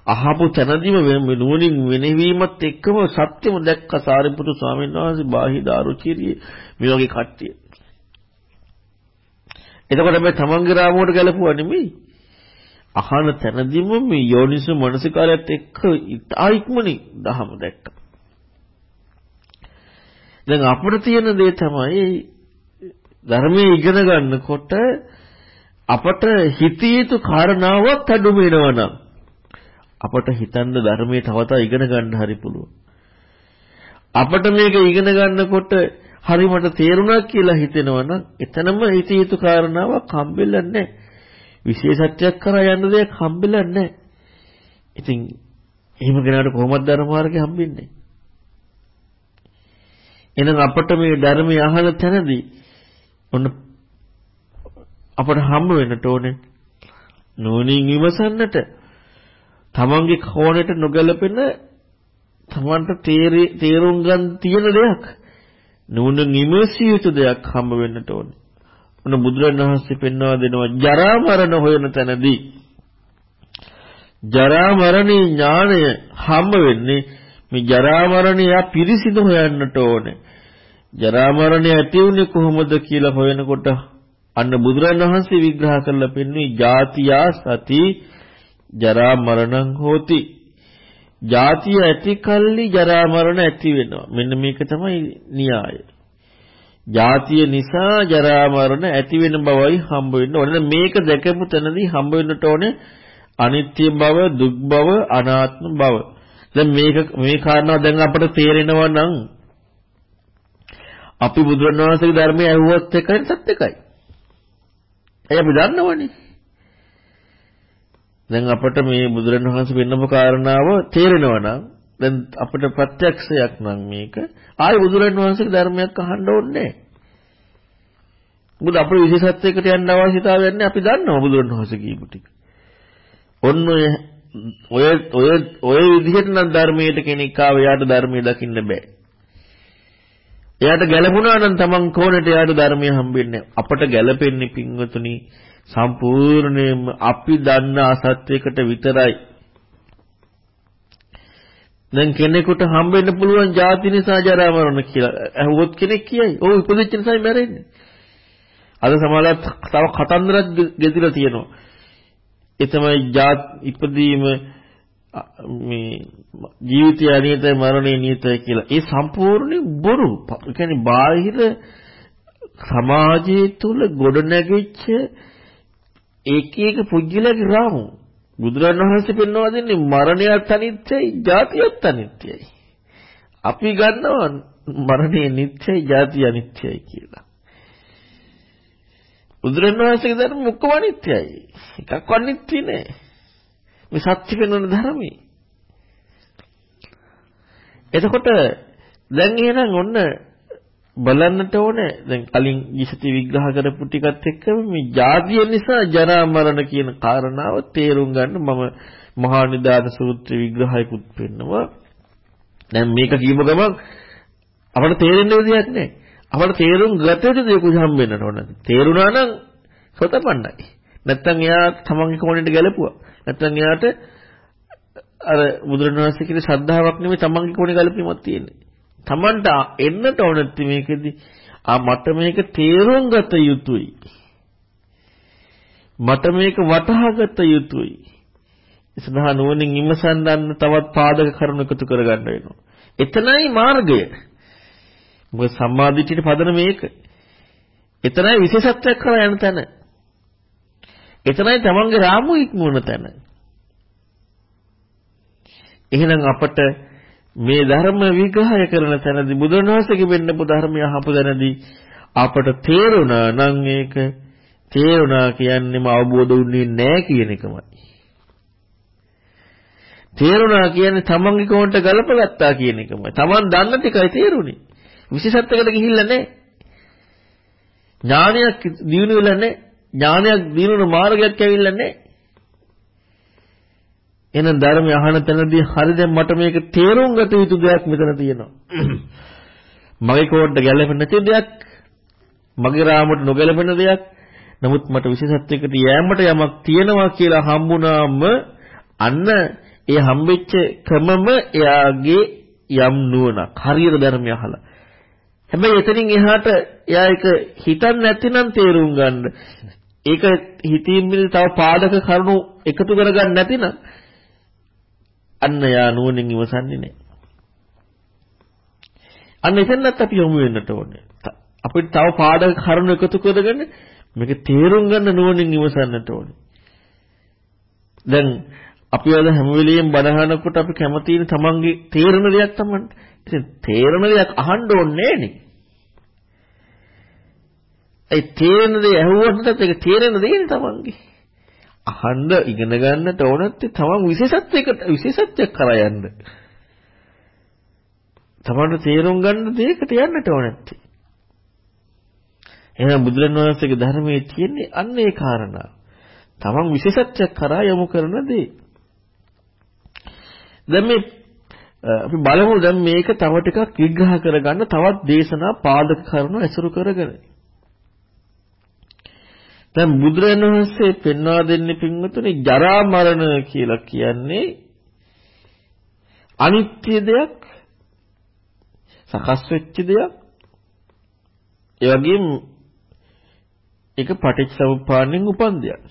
අහපු තැනදීම නුවණින් වෙනවීමත් එක්කම සත්‍යම දැක්ක සාරිපුත්තු ස්වාමීන් වහන්සේ බාහි දාරුචිරියේ මේ වගේ කට්ටිය. එතකොට මේ තමන්ගේ රාමුවට ගැලපුවා නෙමෙයි. අහන තැනදීම මේ යෝනිසු මනසිකාරයත් එක්ක ඉක්මනින් දහම දැක්කා. දැන් අපිට තියෙන දේ තමයි ධර්මයේ ඉගෙන ගන්නකොට අපට හිතිය යුතු කාරණාවක් අඩු වෙනවනම් අපට හිතන්න ධර්මයේ තව තව ඉගෙන ගන්න හරි පුළුවන්. අපට මේක ඉගෙන ගන්නකොට හරි මට තේරුණා කියලා හිතෙනවා නම් එතනම හිත යුතු කාරණාවක් හම්බෙන්නේ නැහැ. විශේෂත්වයක් කරා යන්න දෙයක් හම්බෙන්නේ නැහැ. ඉතින් එහෙම කෙනාට කොහොමද ධර්ම මාර්ගය හම්බෙන්නේ? එහෙනම් අපට මේ ධර්මය අහන තැනදී ඔන්න අපට හම්බ වෙන්නට ඕනේ නෝනින් විමසන්නට තමන්ගේ කෝණයට නොගැලපෙන තමන්ට තේරුම් ගන්න තියෙන දෙයක් නෝනින් විමසිය යුතු දෙයක් හම්බ වෙන්නට ඕනේ. ඔන්න බුදුරණවහන්සේ පෙන්වා දෙනවා ජරා මරණ හොයන තැනදී ජරා මරණේ ඥාණය හම්බ වෙන්නේ මේ ජරා මරණය පිරිසිදු හොයන්නට ඕනේ. ජරා මරණය ඇති වුනේ කොහොමද කියලා හොයනකොට අන්න බුදුරණවහන්සේ විග්‍රහ කරලා පෙන්වන්නේ ජාතියා සති ජරා මරණං හෝති. ජාතිය ඇති කල්ලි ජරා මරණ ඇති වෙනවා. මෙන්න මේක තමයි න්‍යාය. ජාතිය නිසා ජරා මරණ ඇති වෙන බවයි හම්බ වෙන්න ඕනේ. මේක දැකපු තැනදී හම්බ වෙන්නට ඕනේ අනිත්‍ය බව, දුක් බව, අනාත්ම බව. දැන් මේක මේ කාරණා දැන් අපට තේරෙනවා නම් අපි බුදුරණවහන්සේගේ ධර්මය ඇහුවොත් එකයි සත්‍ය එකයි. ඒ අපි දන්නවනේ. දැන් අපට මේ බුදුරණවහන්සේ වෙන්නම කාරණාව තේරෙනවා නම් දැන් අපිට ප්‍රත්‍යක්ෂයක් නම් මේක ආයි බුදුරණවහන්සේගේ ධර්මයක් අහන්න ඕනේ නැහැ. මොකද අපේ විශේෂත්වයකට යන්න අවශ්‍යතාවයක් නැහැ අපි දන්නවා බුදුරණවහන්සේ කියපු ටික. ඔන්න ඔය ඔය ඔය ඔය විදිහට නම් ධර්මයට කෙනෙක් ආව එයාට ධර්මය දකින්න බෑ. එයාට ගැළපුණා නම් Taman කෝණයට එයාට ධර්මය හම්බෙන්නේ අපට ගැළපෙන්නේ පින්වතුනි සම්පූර්ණයෙන්ම අපි දන්න අසත්‍යයකට විතරයි. දැන් කෙනෙකුට හම්බෙන්න පුළුවන් ಜಾති නිසා ජරා මරණ කියලා. අහුවොත් කෙනෙක් කියයි. ඔව් ඉපදෙච්ච නිසායි මැරෙන්නේ. අද සමහරවිට තව කතන්දරක් ගෙතිලා තියෙනවා. ඒ තමයි ඉපදීම මේ ජීවිතය අනියතයි මරණය නියතයි කියලා. ඒ සම්පූර්ණ බොරු. ඒ කියන්නේ බාහිර සමාජය තුල ගොඩනැගිච්ච එක එක පුජ්‍යලගේ රාමු. බුදුරණවහන්සේ පෙන්වා දෙන්නේ මරණයත් අනිත්‍යයි, ජාතියත් අනිත්‍යයි. අපි ගන්නවා මරණය නිත්‍යයි, ජාතිය අනිත්‍යයි කියලා. බුදුරණවහන්සේගේ ධර්ම ඔක්කොම අනිත්‍යයි. එකක් අනිත්‍ය නෑ. මේ සත්‍ය වෙනන ධර්මයි. එතකොට දැන් එහෙනම් ඔන්න බලන්නට ඕනේ දැන් කලින් ඉසති විග්‍රහ කරපු ටිකත් එක්කම මේ ජාතිය නිසා ජරා මරණ කියන කාරණාව තේරුම් ගන්න මම මහා නිදාන සූත්‍ර විග්‍රහයකුත් පෙන්නවා. දැන් මේක කියව ගමන් අපට තේරෙන්න විදියක් නැහැ. අපට තේරුම් ගත යුතු දේ කුසම් වෙන්නට ඕන. තේරුණා නම් සතපන්නයි. නැත්තම් එයා තමන්ගේ කෝණයට ගැලපුවා. නැත්තම් එයාට අර බුදුරණවහන්සේ කියන ශ්‍රද්ධාවක් නෙමෙයි තමන්ගේ කෝණේ ගැලපීමක් තියෙන්නේ. තමන්ට එන්නට ඕනෙත් මේකෙදි ආ මට මේක තේරුම් ගත යුතුයි. මට මේක වටහා ගත යුතුයි. සඳහා නුවණින් විමසන් ගන්න තවත් පාදක කරුණු එකතු කරගන්න වෙනවා. එතනයි මාර්ගය. මොකද සම්මාදිටියට පදන මේක. එතනයි විශේෂත්වයක් කරලා යන තැන. එතනයි තමන්ගේ රාමුව ඉක්මවන තැන. එහෙනම් අපට මේ ධර්ම විග්‍රහය කරන තැනදී බුදුන් වහන්සේගේ වෙන්නපු ධර්මය අහපු තැනදී අපට තේරුණා නම් ඒක තේරුණා කියන්නේම අවබෝධ වුණේ නැහැ කියන එකමයි. තේරුණා කියන්නේ තමන්ගේ කොහොන්ට ගලපගත්තා කියන එකමයි. තමන් දන්න ටිකයි තේරුණේ. විශේෂත්වයකට ගිහිල්ලා නැහැ. ඥානයක් දිනු වෙලා නැහැ. ඥානයක් දිනුන මාර්ගයක් ඇවිල්ලා නැහැ. එහෙනම් ධර්මය අහන තැනදී හරි දැන් මට මේක තේරුම් ගත යුතු දෙයක් මෙතන තියෙනවා. මගේ කෝඩ්ඩ ගැලපෙන්නේ නැති දෙයක්. මගේ රාමුවට නොගැලපෙන දෙයක්. නමුත් මට විශේෂත්වයකට යෑමට යමක් තියෙනවා කියලා හම්බුනාම අන්න ඒ හම්බෙච්ච ක්‍රමම එයාගේ යම් නුවණක් හරියට ධර්මය අහලා. හැබැයි එතනින් එහාට එයා ඒක හිතන්නේ නැතිනම් තේරුම් ගන්න ඒක හිතින් මිල තව පාදක කරුණු එකතු කරගන්න නැතිනම් අන්න යා නුවණින් ඉවසන්නේ නැහැ. අන්න එතනත් අපි යොමු වෙන්නට ඕනේ. අපිට තව පාදක කරුණු එකතු කරගෙන මේක තේරුම් ගන්න නුවණින් ඉවසන්නට ඕනේ. දැන් අපි අද හැම වෙලෙම බනහනකොට අපි කැමතිනේ තමන්ගේ තේරෙන දෙයක් තමයි. ඉතින් තේරෙන දෙයක් අහන්න ඕනේ නේ. ඒ තේරෙන දේ ඇහුවොත් ඒක තේරෙන දෙන්නේ තමන්ගේ. අහන්න ඉගෙන ගන්නට ඕනත් තමන් විශේෂත්වයකට විශේෂත්වයක් කරා යන්න. තමන්ට තේරුම් ගන්න දෙයකට යන්නට ඕන නැත්තේ. එහෙනම් බුදුරණවහන්සේගේ ධර්මයේ තියෙන්නේ අන්න ඒ කාරණා. තමන් විශේෂත්වයක් කරා යොමු කරන දේ. දැන් මේ අපි බලමු දැන් මේක තව ටිකක් විග්‍රහ කරගන්න තවත් දේශනා පාදක කරුණු ඇසුරු කරගෙන. දැන් බුදුරජාණන් වහන්සේ පෙන්වා දෙන්නේ පින්වතුනි ජරා මරණ කියලා කියන්නේ අනිත්‍ය දෙයක් සකස් වෙච්ච දෙයක්. ඒ වගේම ඒක පටිච්චසමුප්පාදයෙන් උපන් දෙයක්.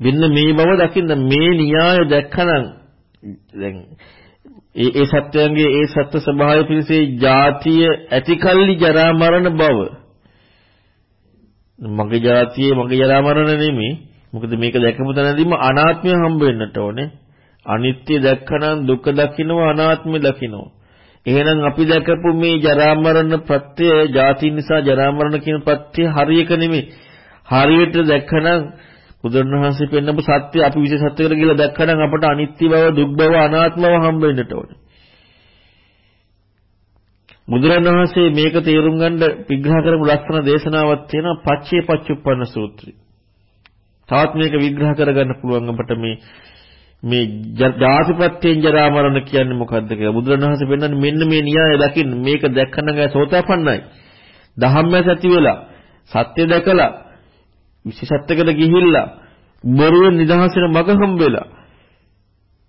මෙන්න මේ බව දකින්න මේ න්‍යාය දැක්කනම් දැන් ඒ ඒ සත්‍යයන්ගේ ඒ සත්‍ය ස්වභාවය පිණිසේ ಜಾතිය ඇතිකල්ලි ජරා මරණ බව මගේ જાතියේ මගේ ජරා මරණ නෙමෙයි. මොකද මේක දැකපු තැනදීම අනාත්මය හම්බ වෙන්නට ඕනේ. අනිත්‍ය දැක්කනම් දුක දකින්නවා අනාත්මය දකින්නවා. එහෙනම් අපි දැකපු මේ ජරා මරණ ප්‍රත්‍ය ಜಾති නිසා ජරා මරණ කියන ප්‍රත්‍ය හරියක නෙමෙයි. හරියට දැක්කනම් බුදුරණවහන්සේ පෙන්නපු සත්‍ය අපි විශේෂ සත්‍යයකට කියලා දැක්කනම් අපට අනිත්‍ය බව දුක් බව අනාත්ම බව හම්බ වෙන්නට ඕනේ. බුදුරණවහන්සේ මේක තේරුම් ගන්න විග්‍රහ කරපු ලස්සන දේශනාවක් තියෙනවා පච්චේ පච්චුප්පන්න සූත්‍රය. තවත් මේක විග්‍රහ කරගන්න පුළුවන් අපට මේ මේ ජාතිපත්‍යයෙන් ජරා මරණ කියන්නේ මොකද්ද කියලා බුදුරණවහන්සේ පෙන්නන්නේ මෙන්න මේ න්‍යාය දකින්න මේක දැක්කම ගෑ සෝතාපන්නයි. ධම්මස් ඇති වෙලා සත්‍ය දැකලා විශේෂත්වයකට ගිහිල්ලා බොරුවෙන් නිදහසෙන මග හම්බෙලා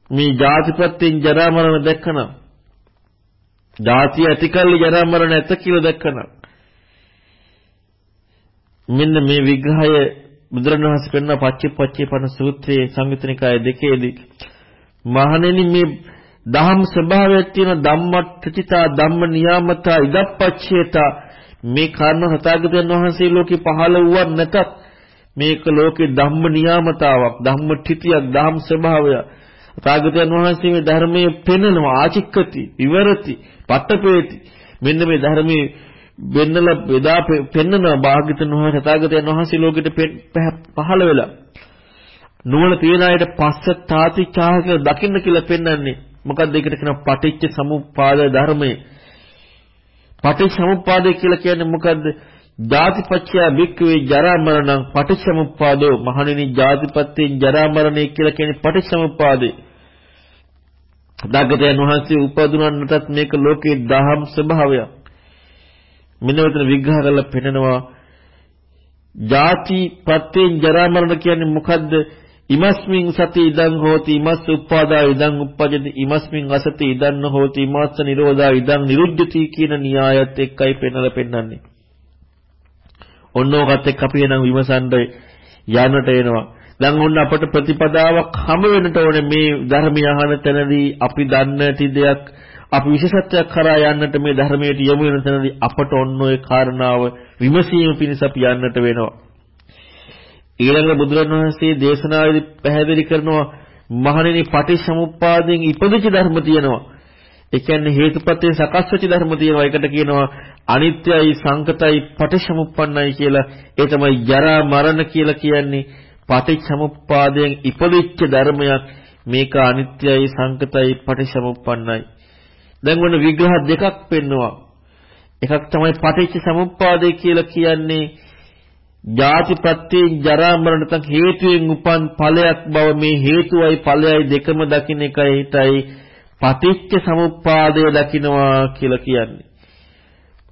මේ ජාතිපත්‍යයෙන් ජරා මරණ දැක්කනම් ජාතිය ඇතිකල්ලි ජරා මරණ ඇත කියලා දැක්කනම් මෙන්න මේ විග්‍රහය බුදුරණවහන්සේ පෙන්වන පච්චපච්චේපන සූත්‍රයේ සංයුතනිකාය දෙකේදී මහණෙනි මේ දහම් ස්වභාවයක් තියෙන ධම්මත්‍ත්‍චිතා ධම්ම නියාමතා ඉදප්පච්චේතා මේ කර්ණ හතාගතයන් වහන්සේ ලෝකේ පහළ වුවත් නැතත් මේක ලෝකේ ධම්ම නියාමතාවක් ධම්ම ත්‍ත්‍තියක් ධම්ම ස්වභාවයක් තථාගතයන් වහන්සේ මේ ධර්මයේ පෙන්වනවා ආචික්කති විවරති පට්ටපේති මෙන්න මේ ධර්මයේ වෙන්නලා බෙදා පෙන්වනවා භාග්‍යතුන් වහන්සේ තථාගතයන් වහන්සේ ලෝකෙට පහළ වෙලා නුවණ තියන අයට පස්ස තාති චාහ කියලා දකින්න කියලා පෙන්වන්නේ. මොකක්ද ඒකට කියන පටිච්ච සමුප්පාද ධර්මයේ. පටිච්ච සමුප්පාදය කියලා කියන්නේ මොකද්ද? ජාතිපච්චය බික්කවේ ජරා මරණං පටිච්චසමුප්පාදෝ මහණෙනි ජාතිපත්‍යයෙන් ජරා මරණය කියලා කියන්නේ පටිච්චසමුප්පාදේ දග්ගතයන් වහන්සේ උපදුනන්නටත් මේක ලෝකේ දහම් ස්වභාවය. මෙන්න මෙතන විග්‍රහ කරලා පෙන්නනවා ජාති පත්‍යෙන් ජරා මරණ කියන්නේ මොකද්ද? ඉමස්මින් සති ඉදං හෝති ඉමස් උප්පාදා ඉදං උප්පජති ඉමස්මින් අසති ඉදං හෝති ඉමස්ස නිරෝධා ඉදං නිරුද්ධති කියන න්‍යායත් එක්කයි පෙන්නලා පෙන්නන්නේ. ඔන්න ඕකත් එක්ක අපි එනම් විමසන්න යන්නට එනවා. දැන් ඔන්න අපට ප්‍රතිපදාවක් හම වෙන්නට ඕනේ මේ ධර්මය අහන තැනදී අපි දන්නටි දෙයක් අපි විශේෂත්වයක් කරා යන්නට මේ ධර්මයට යොමු වෙන තැනදී අපට ඔන්න ඔය කාරණාව විමසීම පිණිස අපි යන්නට වෙනවා. ඊළඟ බුදුරණවහන්සේ දේශනාවේදී පැහැදිලි කරනවා මහණෙනි පටිච්චසමුප්පාදයෙන් ඉපදිච්ච ධර්ම තියෙනවා. ඒ කියන්නේ හේතුපතේ සකස් වෙච්ච ධර්ම තියෙනවා. ඒකට කියනවා අනිත්‍යයි සංකතයි පටිච්චසමුප්පන්නයි කියලා. ඒ තමයි ජරා මරණ කියලා කියන්නේ. පටිච්චසමුප්පාදයෙන් ඉපදිච්ච ධර්මයක් මේක අනිත්‍යයි සංකතයි පටිච්චසමුප්පන්නයි. දැන් මොන විග්‍රහ දෙකක් පෙන්නවා. එකක් තමයි පටිච්චසමුප්පාදය කියලා කියන්නේ ජාතිපත්‍යයෙන් ජරා මරණ නැත්නම් හේතුයෙන් උපන් ඵලයක් බව මේ හේතුවයි ඵලයයි දෙකම දකින්න එකයි හිතයි පටිච්ච සමුප්පාදය දකින්නවා කියලා කියන්නේ.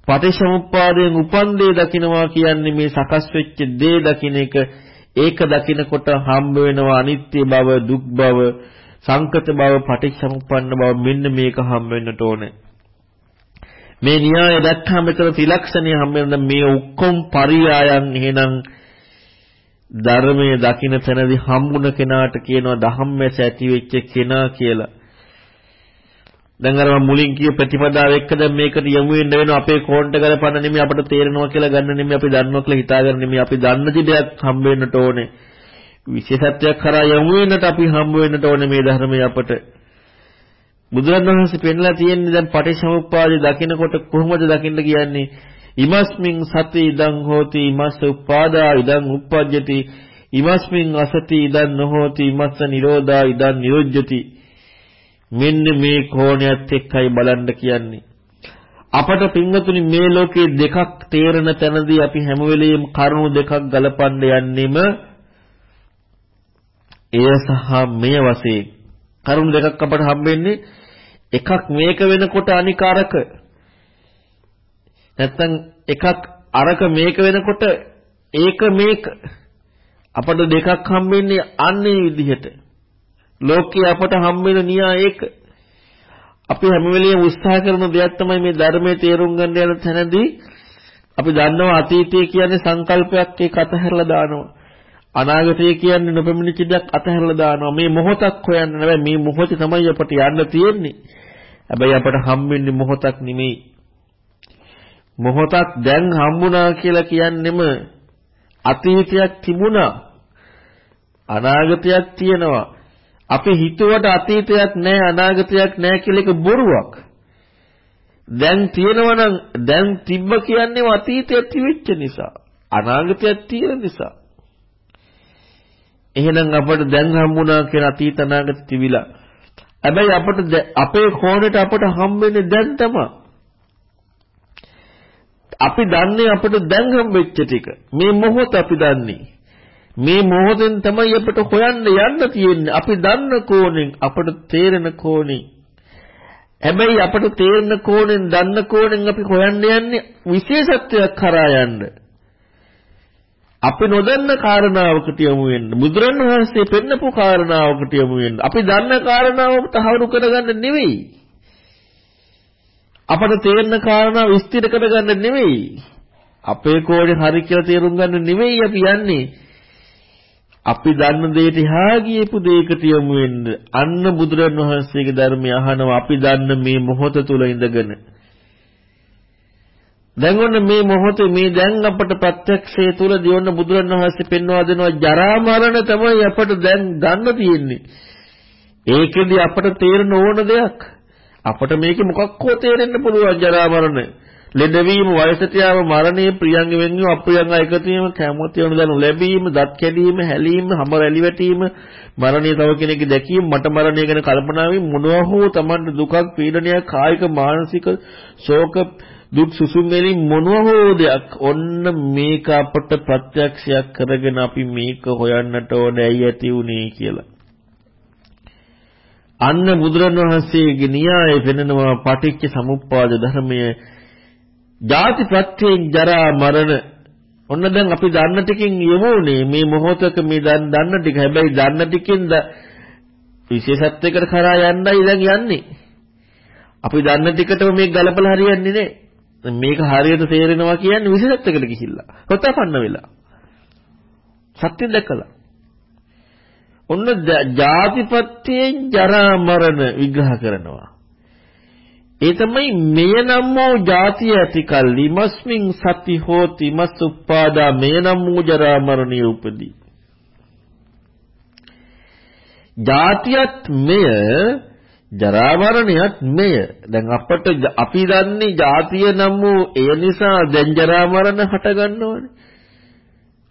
පටිච්චසමුප්පාදයෙන් උපන් දේ දකින්නවා කියන්නේ මේ සකස් වෙච්ච දේ දකින්න එක ඒක දකිනකොට හම්බ වෙනවා අනිත්‍ය බව, දුක් බව, සංකත බව, පටිච්චසමුප්පන්න බව මෙන්න මේක හම්බ වෙන්නට ඕනේ. මේ න්‍යාය දැක්කම මෙතන තිලක්ෂණය හම්බ වෙන මේ ඔක්කොම පරියායන් එහෙනම් ධර්මයේ දකින්න තැනදී හම්බුන කෙනාට කියනවා ධම්මැස ඇති වෙච්ච කෙනා කියලා. දැන් අර මුලින් කිය ප්‍රතිපදාව එක්ක දැන් මේකට යමු වෙන්න වෙනවා. අපේ කෝන්ට කරපන්න නෙමෙයි අපිට තේරෙනවා කියලා ගන්න නෙමෙයි අපි දන්නවා කියලා හිතාගන්න නෙමෙයි. අපි දන්න දෙයක් හම්බ වෙන්නට ඕනේ. විශේෂත්වයක් කරා යමු වෙන්නට අපි හම්බ වෙන්නට ඕනේ මේ ධර්මයේ අපට. බුදුරජාණන් වහන්සේ පෙන්ලා තියෙන්නේ දැන් පටිච්චසමුප්පාදේ දකිනකොට කොහොමද දකින්න කියන්නේ? ඉමස්මින් සති ඉදං හෝති ඉමස්ස උප්පාදා ඉදං උප්පජ්ජති. ඉමස්මින් අසති ඉදං නොහෝති ඉමස්ස නිරෝධා ඉදං නිරුජ්ජති. මෙන්න මේ කෝණයත් එක්කයි බලන්න කියන්නේ. අපට පින්වතුනි මේ ලෝකේ දෙකක් තේරෙන තැනදී අපි හැම වෙලෙම කරුණු දෙකක් ගලපන්න යන්නෙම එය සහ මෙය වශයෙන්. කරුණු දෙකක් අපට හම්බෙන්නේ එකක් මේක වෙනකොට අනික අරක. නැත්තම් එකක් අරක මේක වෙනකොට ඒක මේක. අපට දෙකක් හම්බෙන්නේ අන්නේ විදිහට. ලෝකේ අපට හම්බෙන න්‍යාය ඒක අපි හැම වෙලෙම උත්සාහ කරන දෙයක් තමයි මේ ධර්මයේ තේරුම් ගන්න යන තැනදී අපි දන්නවා අතීතය කියන්නේ සංකල්පයක් ඒක අතහැරලා දානවා. අනාගතය කියන්නේ නොපෙමිණිච්ච දෙයක් අතහැරලා දානවා. මේ මොහොතක් හොයන්න නෙවෙයි මේ මොහොතේ තමයි අපට යන්න තියෙන්නේ. හැබැයි අපට හම්බෙන්නේ මොහොතක් නෙමෙයි. මොහොතක් දැන් හම්බුණා කියලා කියන්නෙම අතීතයක් තිබුණා. අනාගතයක් තියෙනවා. අපි හිතුවට අතීතයක් නැහැ අනාගතයක් නැහැ කියලා එක බොරුවක්. දැන් තියෙනවා නම් දැන් තිබ්බ කියන්නේ අතීතයක් තිබෙච්ච නිසා. අනාගතයක් තියෙන නිසා. එහෙනම් අපට දැන් හම්බුණා කියන අතීත අනාගත තිබිලා. හැබැයි අපට අපේ කෝණයට අපට හම්බෙන්නේ දැන් තමයි. අපි දන්නේ අපට දැන් හම්බෙච්ච ටික. මේ මොහොත අපි දන්නේ. මේ මොහොතෙන් තමයි අපිට හොයන්න යන්න තියෙන්නේ. අපි දන්න කෝණෙන් අපට තේරෙන කෝණෙන්. හැබැයි අපට තේරෙන කෝණෙන් දන්න කෝණෙන් අපි හොයන්න යන්නේ විශේෂත්වයක් කරා යන්න. අපි නොදන්න කාරණාවකට යමු වෙන්න. බුදුරණවහන්සේ පෙන්නපු කාරණාවකට යමු වෙන්න. අපි දන්න කාරණාව තහවුරු කරගන්න නෙවෙයි. අපට තේරෙන කාරණා විස්තර කරගන්න නෙවෙයි. අපේ කෝණේ හරි කියලා තේරුම් ගන්න නෙවෙයි අපි යන්නේ. අපි දන්න දෙයට එහා ගියපු දෙයකට යමු වෙන්න. අන්න බුදුරන් වහන්සේගේ ධර්මය අහනවා අපි දන්න මේ මොහොත තුල ඉඳගෙන. දැන් ඔන්න මේ මොහොතේ මේ දැන් අපට ප්‍රත්‍යක්ෂයේ තුලදී ඔන්න බුදුරන් වහන්සේ පෙන්වා දෙනවා ජරා මරණ තමයි අපට දැන් ගන්න තියෙන්නේ. ඒකෙදි අපට තේරෙන ඕන දෙයක්. අපට මේකේ මොකක් හෝ තේරෙන්න පුළුවන් ජරා මරණ. ලෙඩවීම වයසට යාම මරණය ප්‍රියංග වෙන්වීම අප්‍රියංග එකතු වීම කැමති වෙන දනු ලැබීම දත් කැඩීම හැලීම හැම රැලි වැටීම මරණය තව කෙනෙක්ගේ දැකීම මට මරණය ගැන කල්පනා වීම මොනවා හෝ Tamanට දුකක් පීඩනයක් කායික මානසික ශෝක දුක් සුසුම් වෙලින් මොනවා හෝ දෙයක් ඔන්න මේක අපට ප්‍රත්‍යක්ෂයක් කරගෙන අපි මේක හොයන්නට ඕනේ ඇයි ඇති උනේ කියලා. අන්න බුදුරණවහන්සේගේ න්‍යාය පෙන්වනවා පටිච්ච සමුප්පාද ධර්මයේ ජාති ප්‍රත්‍යයෙන් ජරා මරණ. ඔන්න දැන් අපි දන්න ටිකෙන් යමුනේ මේ මොහොතක මේ දන්න ටික. හැබැයි දන්න ටිකෙන් විශේෂත්වයකට කරා යන්නයි දැන් යන්නේ. අපි දන්න ටිකටම මේක ගලපලා හරියන්නේ නැහැ මේක හරියට තේරෙනවා කියන්නේ විශේෂත්වයකට ගිහිල්ලා. හොතපන්න වෙලා. සත්‍ය දැකලා. ඔන්න ජාතිපත්‍යයෙන් ජරා මරණ විග්‍රහ කරනවා. ඒ තමයි මෙය නම් වූ ಜಾති ඇති කල්ලි මස්මින් සති හෝති මස් උප්පාදා මෙය නම් වූ ජරා මරණිය උපදී. ಜಾතියත් මෙය ජරා මරණයත් මෙය. දැන් අපට අපි දන්නේ ಜಾතිය නම් වූ ඒ නිසා දැන් ජරා මරණ හට ගන්නවනේ.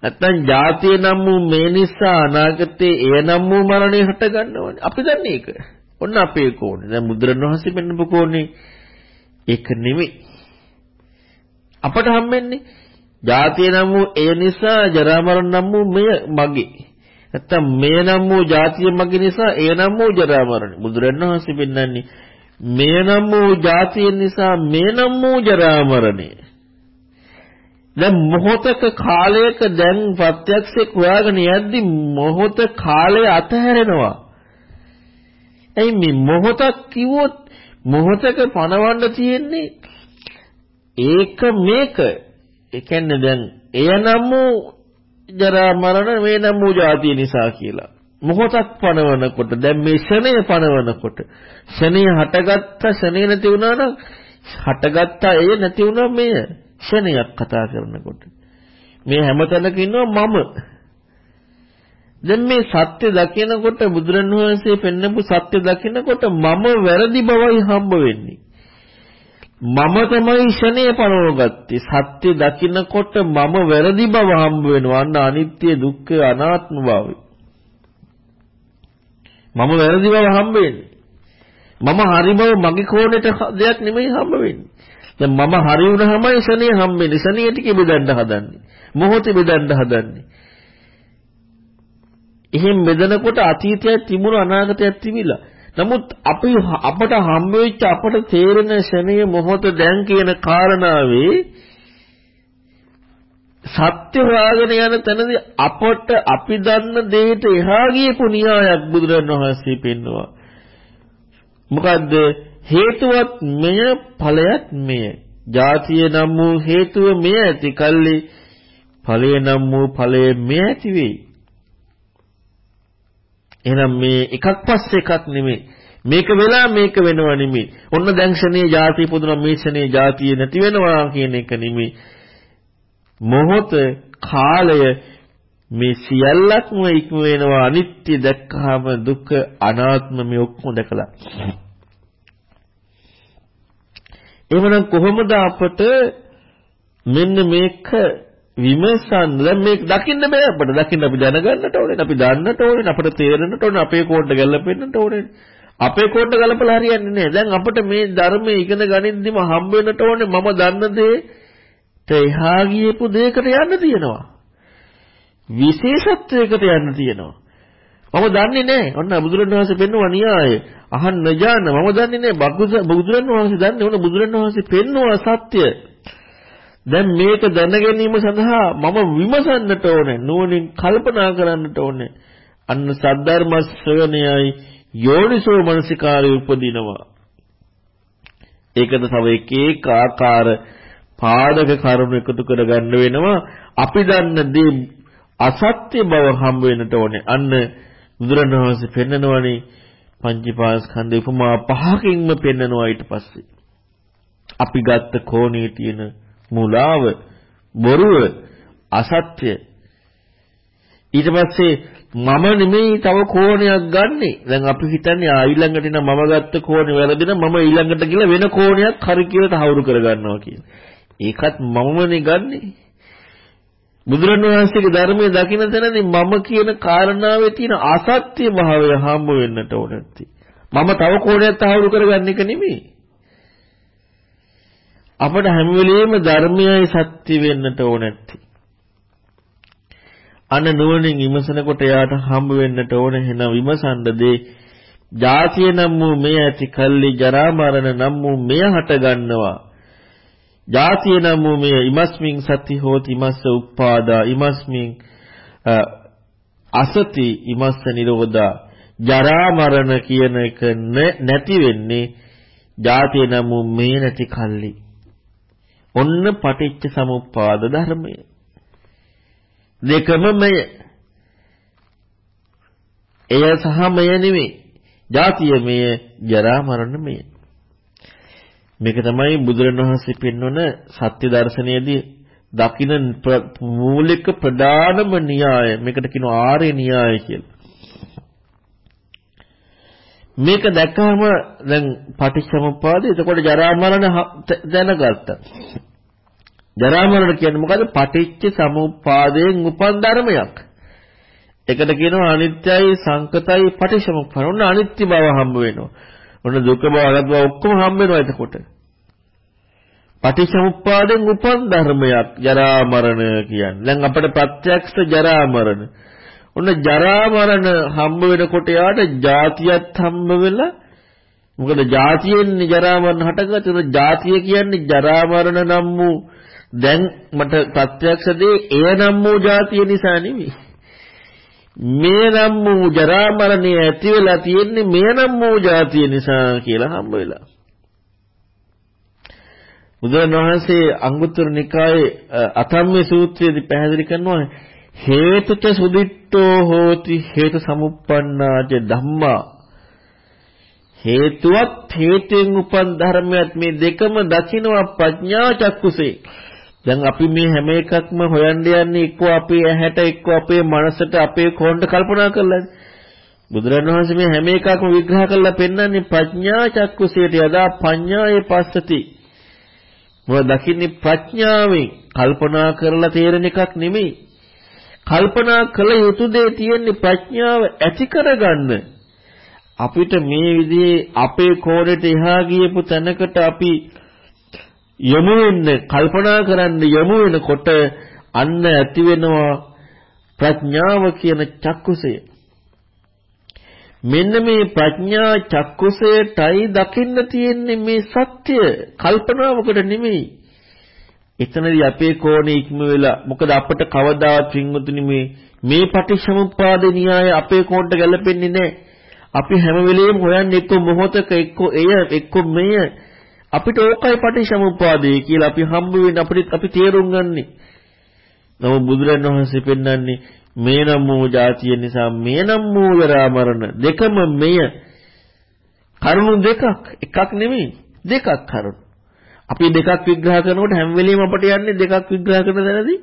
නැත්තම් ಜಾතිය නම් වූ මේ නිසා අනාගතේ ඒ නම් වූ මරණය හට ගන්නවනේ. අපි දන්නේ ඒක. ඔන්න අපේ කෝණේ. දැන් බුදුරණවහන්සේ පෙන්නපු කෝණේ ඒක නෙමෙයි. අපට හම්බෙන්නේ ජාතිය නම් වූ ඒ නිසා ජරා මරණ නම් වූ මෙය මගේ. නැත්තම් මේ නම් වූ ජාතිය මගේ නිසා ඒ නම් වූ ජරා මරණ. බුදුරණවහන්සේ පෙන්නන්නේ මේ නම් වූ ජාතිය නිසා මේ නම් වූ ජරා මරණය. දැන් මොහොතක කාලයක දැන් ප්‍රත්‍යක්ෂේ හොයාගෙන යද්දි මොහොත කාලය අතහැරෙනවා. ඇයි මේ මොහොතක් කිව්වොත් මොහොතක පණවන්න තියෙන්නේ ඒක මේක. ඒ කියන්නේ දැන් එය නම් වූ ජරා මරණ මේ නම් වූ ජාතිය නිසා කියලා. මොහොතක් පණවනකොට දැන් මේ ෂණය පණවනකොට ෂණය හටගත්ත ෂණය නැති වුණා නම් හටගත්ත එය නැති වුණා මේ ෂණයක් කතා කරනකොට මේ හැමතැනක ඉන්නවා මම දැන් මේ සත්‍ය දකිනකොට බුදුරණවහන්සේ පෙන්නපු සත්‍ය දකිනකොට මම වැරදි බවයි හම්බ වෙන්නේ. මම තමයි ෂණය පනවගත්තේ. සත්‍ය දකිනකොට මම වැරදි බව හම්බ වෙනවා. අන්න අනිත්‍ය දුක්ඛ අනාත්ම භාවය. මම වැරදි බව හම්බ වෙන්නේ. මම හරි බව මගේ කෝණයට දෙයක් නෙමෙයි හම්බ වෙන්නේ. දැන් මම හරි වුණාමයි ශනේ හම්බෙන්නේ. ශනේ ටික බෙදන්න හදන්නේ. මොහොතේ බෙදන්න හදන්නේ. එහෙන් බෙදනකොට අතීතයක් තිබුණු අනාගතයක් තිබිලා. නමුත් අපි අපට හම්බ වෙච්ච අපට තේරෙන ශනේ මොහොත දැන් කියන කාරණාවේ සත්‍ය හොයාගෙන යන තැනදී අපට අපි දන්න දෙයට එහා ගියපු න්‍යායක් බුදුරණවහන්සේ පෙන්වුවා. මොකද්ද හේතුවත් මෙය ඵලයත් මෙය. ජාතිය නම් වූ හේතුව මෙය ඇති කල්ලි ඵලය නම් වූ ඵලය මෙය ඇති වෙයි. එහෙනම් මේ එකක් පස්සේ එකක් නෙමෙයි. මේක වෙලා මේක වෙනව නෙමෙයි. ඔන්න දැන් ශනේ ಜಾති පුදුන මේ ශනේ ಜಾතිය නැති වෙනවා කියන එක නෙමෙයි. මොහොත කාලය මේ සියල්ලක්ම ඉක්ම වෙනවා අනිත්‍ය දැක්කහම දුක්ඛ අනාත්ම මේ ඔක්කොම දැකලා එහෙමනම් කොහොමද අපට මෙන්න මේක විමසන්න. දැන් මේක දකින්න බෑ. අපිට දකින්න අපි දැනගන්නට ඕනේ. අපි දන්නට ඕනේ. අපිට තේරෙන්නට ඕනේ. අපේ කෝඩ් ගැලපෙන්නට ඕනේ. අපේ කෝඩ් ගලපලා හරියන්නේ නැහැ දැන් අපිට මේ ධර්මයේ ඉගෙන ගනින්දිම හම්බ වෙන්නට ඕනේ. මම දන්න දේ එහා ගියපු දෙයකට යන්න තියෙනවා. විශේෂත්වයකට යන්න තියෙනවා. මම දන්නේ නැහැ. ඔන්න බුදුරණවහන්සේ පෙන්වුවා න්‍යාය. අහන්න ඥාන මම දන්නේ නැහැ. බුදුරණවහන්සේ දන්නේ ඔන්න බුදුරණවහන්සේ පෙන්වුවා සත්‍ය. දැන් මේක දැන ගැනීම සඳහා මම විමසන්නට ඕනේ. නුවණින් කල්පනා කරන්නට ඕනේ. අන්න සද්ධර්ම ශ්‍රවණයයි යෝනිසෝ මනසිකාරය උපදිනවා. ඒකද තව එක එක ආකාර පාදක කරුණු එකතු කරගන්න වෙනවා. අපි දන්න දේ අසත්‍ය බව හම්බ වෙන්නට ඕනේ. අන්න බුදුරණවහන්සේ පෙන්නනවනේ පංචීපාස්කන්ධ උපමා පහකින්ම පෙන්නනවා ඊට පස්සේ. අපි ගත්ත කෝණේ තියෙන මුලාව, බොරුව, අසත්‍ය. ඊට පස්සේ මම නෙමෙයි තව කෝණයක් ගන්නෙ. දැන් අපි හිතන්නේ ආ ඊළඟට නම් මම ගත්ත කෝණේ වැරදින මම ඊළඟට කියලා වෙන කෝණයක් හරි කියලා තහවුරු කරගන්නවා කියන. ඒකත් මමමනේ ගන්නෙ. බුදුරණවහන්සේගේ ධර්මයේ දකින්න තැනදී මම කියන කාරණාවේ තියෙන අසත්‍ය භාවය හම්බ වෙන්නට ඕන නැති. මම තව කෝණයක් තහවුරු කරගන්න එක නෙමෙයි. අපට හැම වෙලෙම ධර්මයයි සත්‍ය වෙන්නට ඕන නැති. අන්න නුවණින් විමසනකොට එයාට හම්බ වෙන්නට ඕන වෙන විමසන්න දේ ජාතිය නම් වූ මෙය ඇති කල්ලි ජරා මරණ නම් වූ මෙය හට ගන්නවා. ජාතිය නම් වූ මේ ඉමස්මින් සති හෝති ඉමස්ස උප්පාදා ඉමස්මින් අසති ඉමස්ස නිරෝධා ජරා මරණ කියන එක නැති වෙන්නේ ජාතිය නම් වූ මේ නැති කල්ලි ඔන්න පටිච්ච සමුප්පාද ධර්මය. දෙකම මෙය එය සහ මෙය නෙමෙයි. ජාතිය මෙය ජරා මරණ මෙය මේක තමයි බුදුරණවහන්සේ පෙන්වන සත්‍ය දර්ශනයේදී දකින මූලික ප්‍රධානම න්‍යාය. මේකට කියනවා ආර්ය න්‍යාය කියලා. මේක දැක්කම දැන් පටිච්චසමුප්පාදේ එතකොට ජරා මරණ දැනගත්තා. ජරා මරණ කියන්නේ මොකද? පටිච්ච සමුප්පාදයෙන් උපන් ධර්මයක්. ඒකට කියනවා අනිත්‍යයි සංකතයි පටිච්චසමුප්පාද. ඔන්න අනිත්‍ය බව හම්බ වෙනවා. ඔන්න දුක බව අනාත්ම බව ඔක්කොම හම්බ වෙනවා එතකොට. පටිච්චසමුප්පාදෙන් උපන් ධර්මයක් ජරා මරණ කියන්නේ. දැන් අපිට ප්‍රත්‍යක්ෂ ජරා මරණ. ඔන්න ජරා මරණ හම්බ වෙනකොට යාට જાතියත් හම්බ වෙලා මොකද જાතියෙන් ජරා මරණ හටගත්තේ? ඒක જાතිය කියන්නේ ජරා මරණ නම් වූ දැන් මට ප්‍රත්‍යක්ෂදී එය නම් වූ જાතිය නිසා නෙමෙයි. මේ නම් වූ ජරා මරණය ඇති වෙලා තියෙන්නේ මේ නම් වූ જાතිය නිසා කියලා හම්බ වෙලා. බුදුරණවහන්සේ අංගුත්තර නිකායේ අතම්මේ සූත්‍රයේදී පැහැදිලි කරනවා හේතුත සුදිට්ඨෝ හෝති හේතු සමුප්පන්නාච ධම්මා. හේතුවත් හේතුයෙන් උපන් ධර්මයක් මේ දෙකම දකිනවා ප්‍රඥා චක්කුසේ. දැන් අපි මේ හැම එකක්ම හොයන්න යන්නේ එක්ක අපේ ඇහැට එක්ක අපේ මනසට අපේ කොණ්ඩ කල්පනා කරලාද බුදුරණවහන්සේ මේ හැම එකක්ම විග්‍රහ කරලා පෙන්වන්නේ ප්‍රඥා චක්කුසයට යදා පඤ්ඤායේ පස්සති. මොකද දකින්නේ ප්‍රඥාවෙන් කල්පනා කරලා තේරෙන එකක් නෙමෙයි. කල්පනා කළ යුතු දේ තියෙන්නේ ප්‍රඥාව ඇති කරගන්න. අපිට මේ විදිහේ අපේ කෝණයට එහා ගියපු තැනකට අපි යමු වෙන්න කල්පනා කරන්න යමු වෙනකොට අන්න ඇති වෙනවා ප්‍රඥාව කියන චක්කුසය. මෙන්න මේ ප්‍රඥා චක්කුසයටයි දකින්න තියෙන්නේ මේ සත්‍ය කල්පනාවකට නෙමෙයි. එතනදී අපේ කෝණේ ඉක්ම වෙලා මොකද අපිට කවදාවත් වින්වතුනි මේ මේ පටිච්චසමුප්පාද න්‍යාය අපේ කෝණට ගැලපෙන්නේ නැහැ. අපි හැම වෙලෙම හොයන්නේ එක්ක මොහොතක එක්ක එය එක්ක මෙය අපිට ඕකයි පටිච්චසමුප්පාදේ කියලා අපි හම්බ වෙන අපිට අපි තේරුම් ගන්නේ. නමුත් බුදුරණවහන්සේ පෙන්වන්නේ මේ නම් වූ જાතිය නිසා මේ නම් වූ ජරා මරණ දෙකම මෙය කරුණු දෙකක් එකක් නෙමෙයි දෙකක් කරුණු. අපි දෙකක් විග්‍රහ කරනකොට හැම වෙලෙම අපට යන්නේ දෙකක් විග්‍රහ කරන දැනදී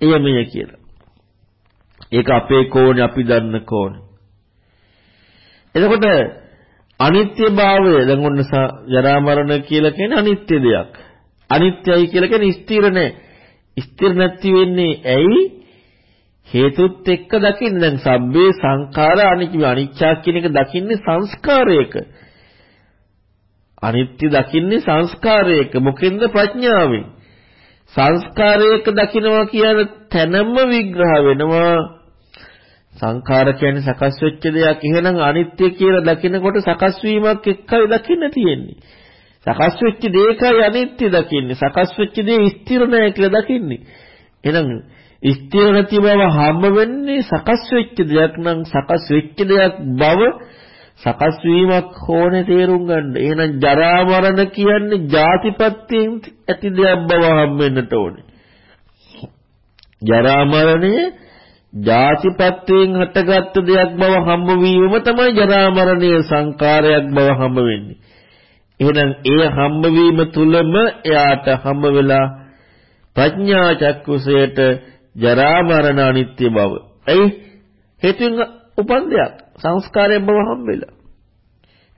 එය මෙය කියලා. ඒක අපේ කෝණේ අපි දන්න කෝණේ. එතකොට අනිත්‍යභාවය දැන් ඔන්න ජරා මරණ කියලා කියන්නේ අනිත්‍ය දෙයක්. අනිත්‍යයි කියලා කියන්නේ ස්ථිර නැහැ. ස්ථිර නැති වෙන්නේ ඇයි? හේතුත් එක්ක දකින්න දැන් සබ්බේ සංඛාර අනිත්‍ය අනිච්චා කියන එක දකින්නේ සංස්කාරයක. අනිත්‍ය දකින්නේ සංස්කාරයක. මොකෙන්ද ප්‍රඥාවෙන්. සංස්කාරයක දකිනවා කියන තැනම විග්‍රහ වෙනවා සංඛාර කියන්නේ සකස් වෙච්ච දෙයක්. එහෙනම් අනිත්‍ය කියලා දකිනකොට සකස් වීමක් එක්කයි දකින්න තියෙන්නේ. සකස් වෙච්ච දෙයකයි අනිත්‍ය දකින්නේ. සකස් වෙච්ච දේ ස්ථිර නැහැ කියලා දකින්නේ. එහෙනම් ස්ථිර නැති බව හම්බ වෙන්නේ සකස් වෙච්ච දෙයක් නම් සකස් වෙච්ච දෙයක් බව සකස් වීමක් ඕනේ තේරුම් ගන්න. එහෙනම් ජරා මරණ කියන්නේ ಜಾතිපත්‍යයෙන් ඇති දෙයක් බව හම්බ වෙන්නට ඕනේ. ජරා මරණය ජාතිපත්වයෙන් හටගත්තු දෙයක් බව හම්බ වීම තමයි ජරා මරණය සංකාරයක් බව හම්බ වෙන්නේ. එහෙනම් ඒ හම්බ වීම තුලම එයාට හම්බ වෙලා ප්‍රඥා චක්කුසයට ජරා මරණ අනිත්‍ය බව. එයි හේතුන් උපන් දෙයක් සංස්කාරයක් බව හම්බ වෙලා.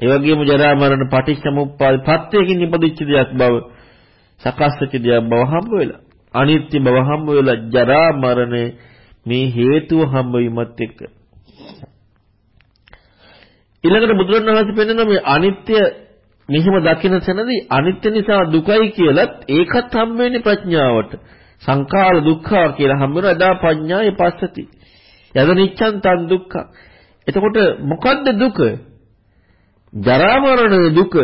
ඒ වගේම ජරා මරණ පටිච්චසමුප්පාද පත්‍යකින් ඉපදිච්ච දෙයක් බව සකස් වෙච්ච දෙයක් බව හම්බ වෙලා. අනිත්‍ය බව හම්බ වෙලා ජරා මරණේ මේ හේතුව හම්බ වීමත් එක්ක. ඊළඟට බුදුරණවහන්සේ පෙන්නන මේ අනිත්‍ය මෙහිම දකින්න තැනදී අනිත්‍ය නිසා දුකයි කියලත් ඒකත් හම්බ වෙන්නේ ප්‍රඥාවට. සංඛාර දුක්ඛ කියලා හම්බ වෙනවා එදා පඤ්ඤාය පස්සති. යදනිච්ඡන් තන් දුක්ඛ. එතකොට මොකද්ද දුක ජරා මරණ දුක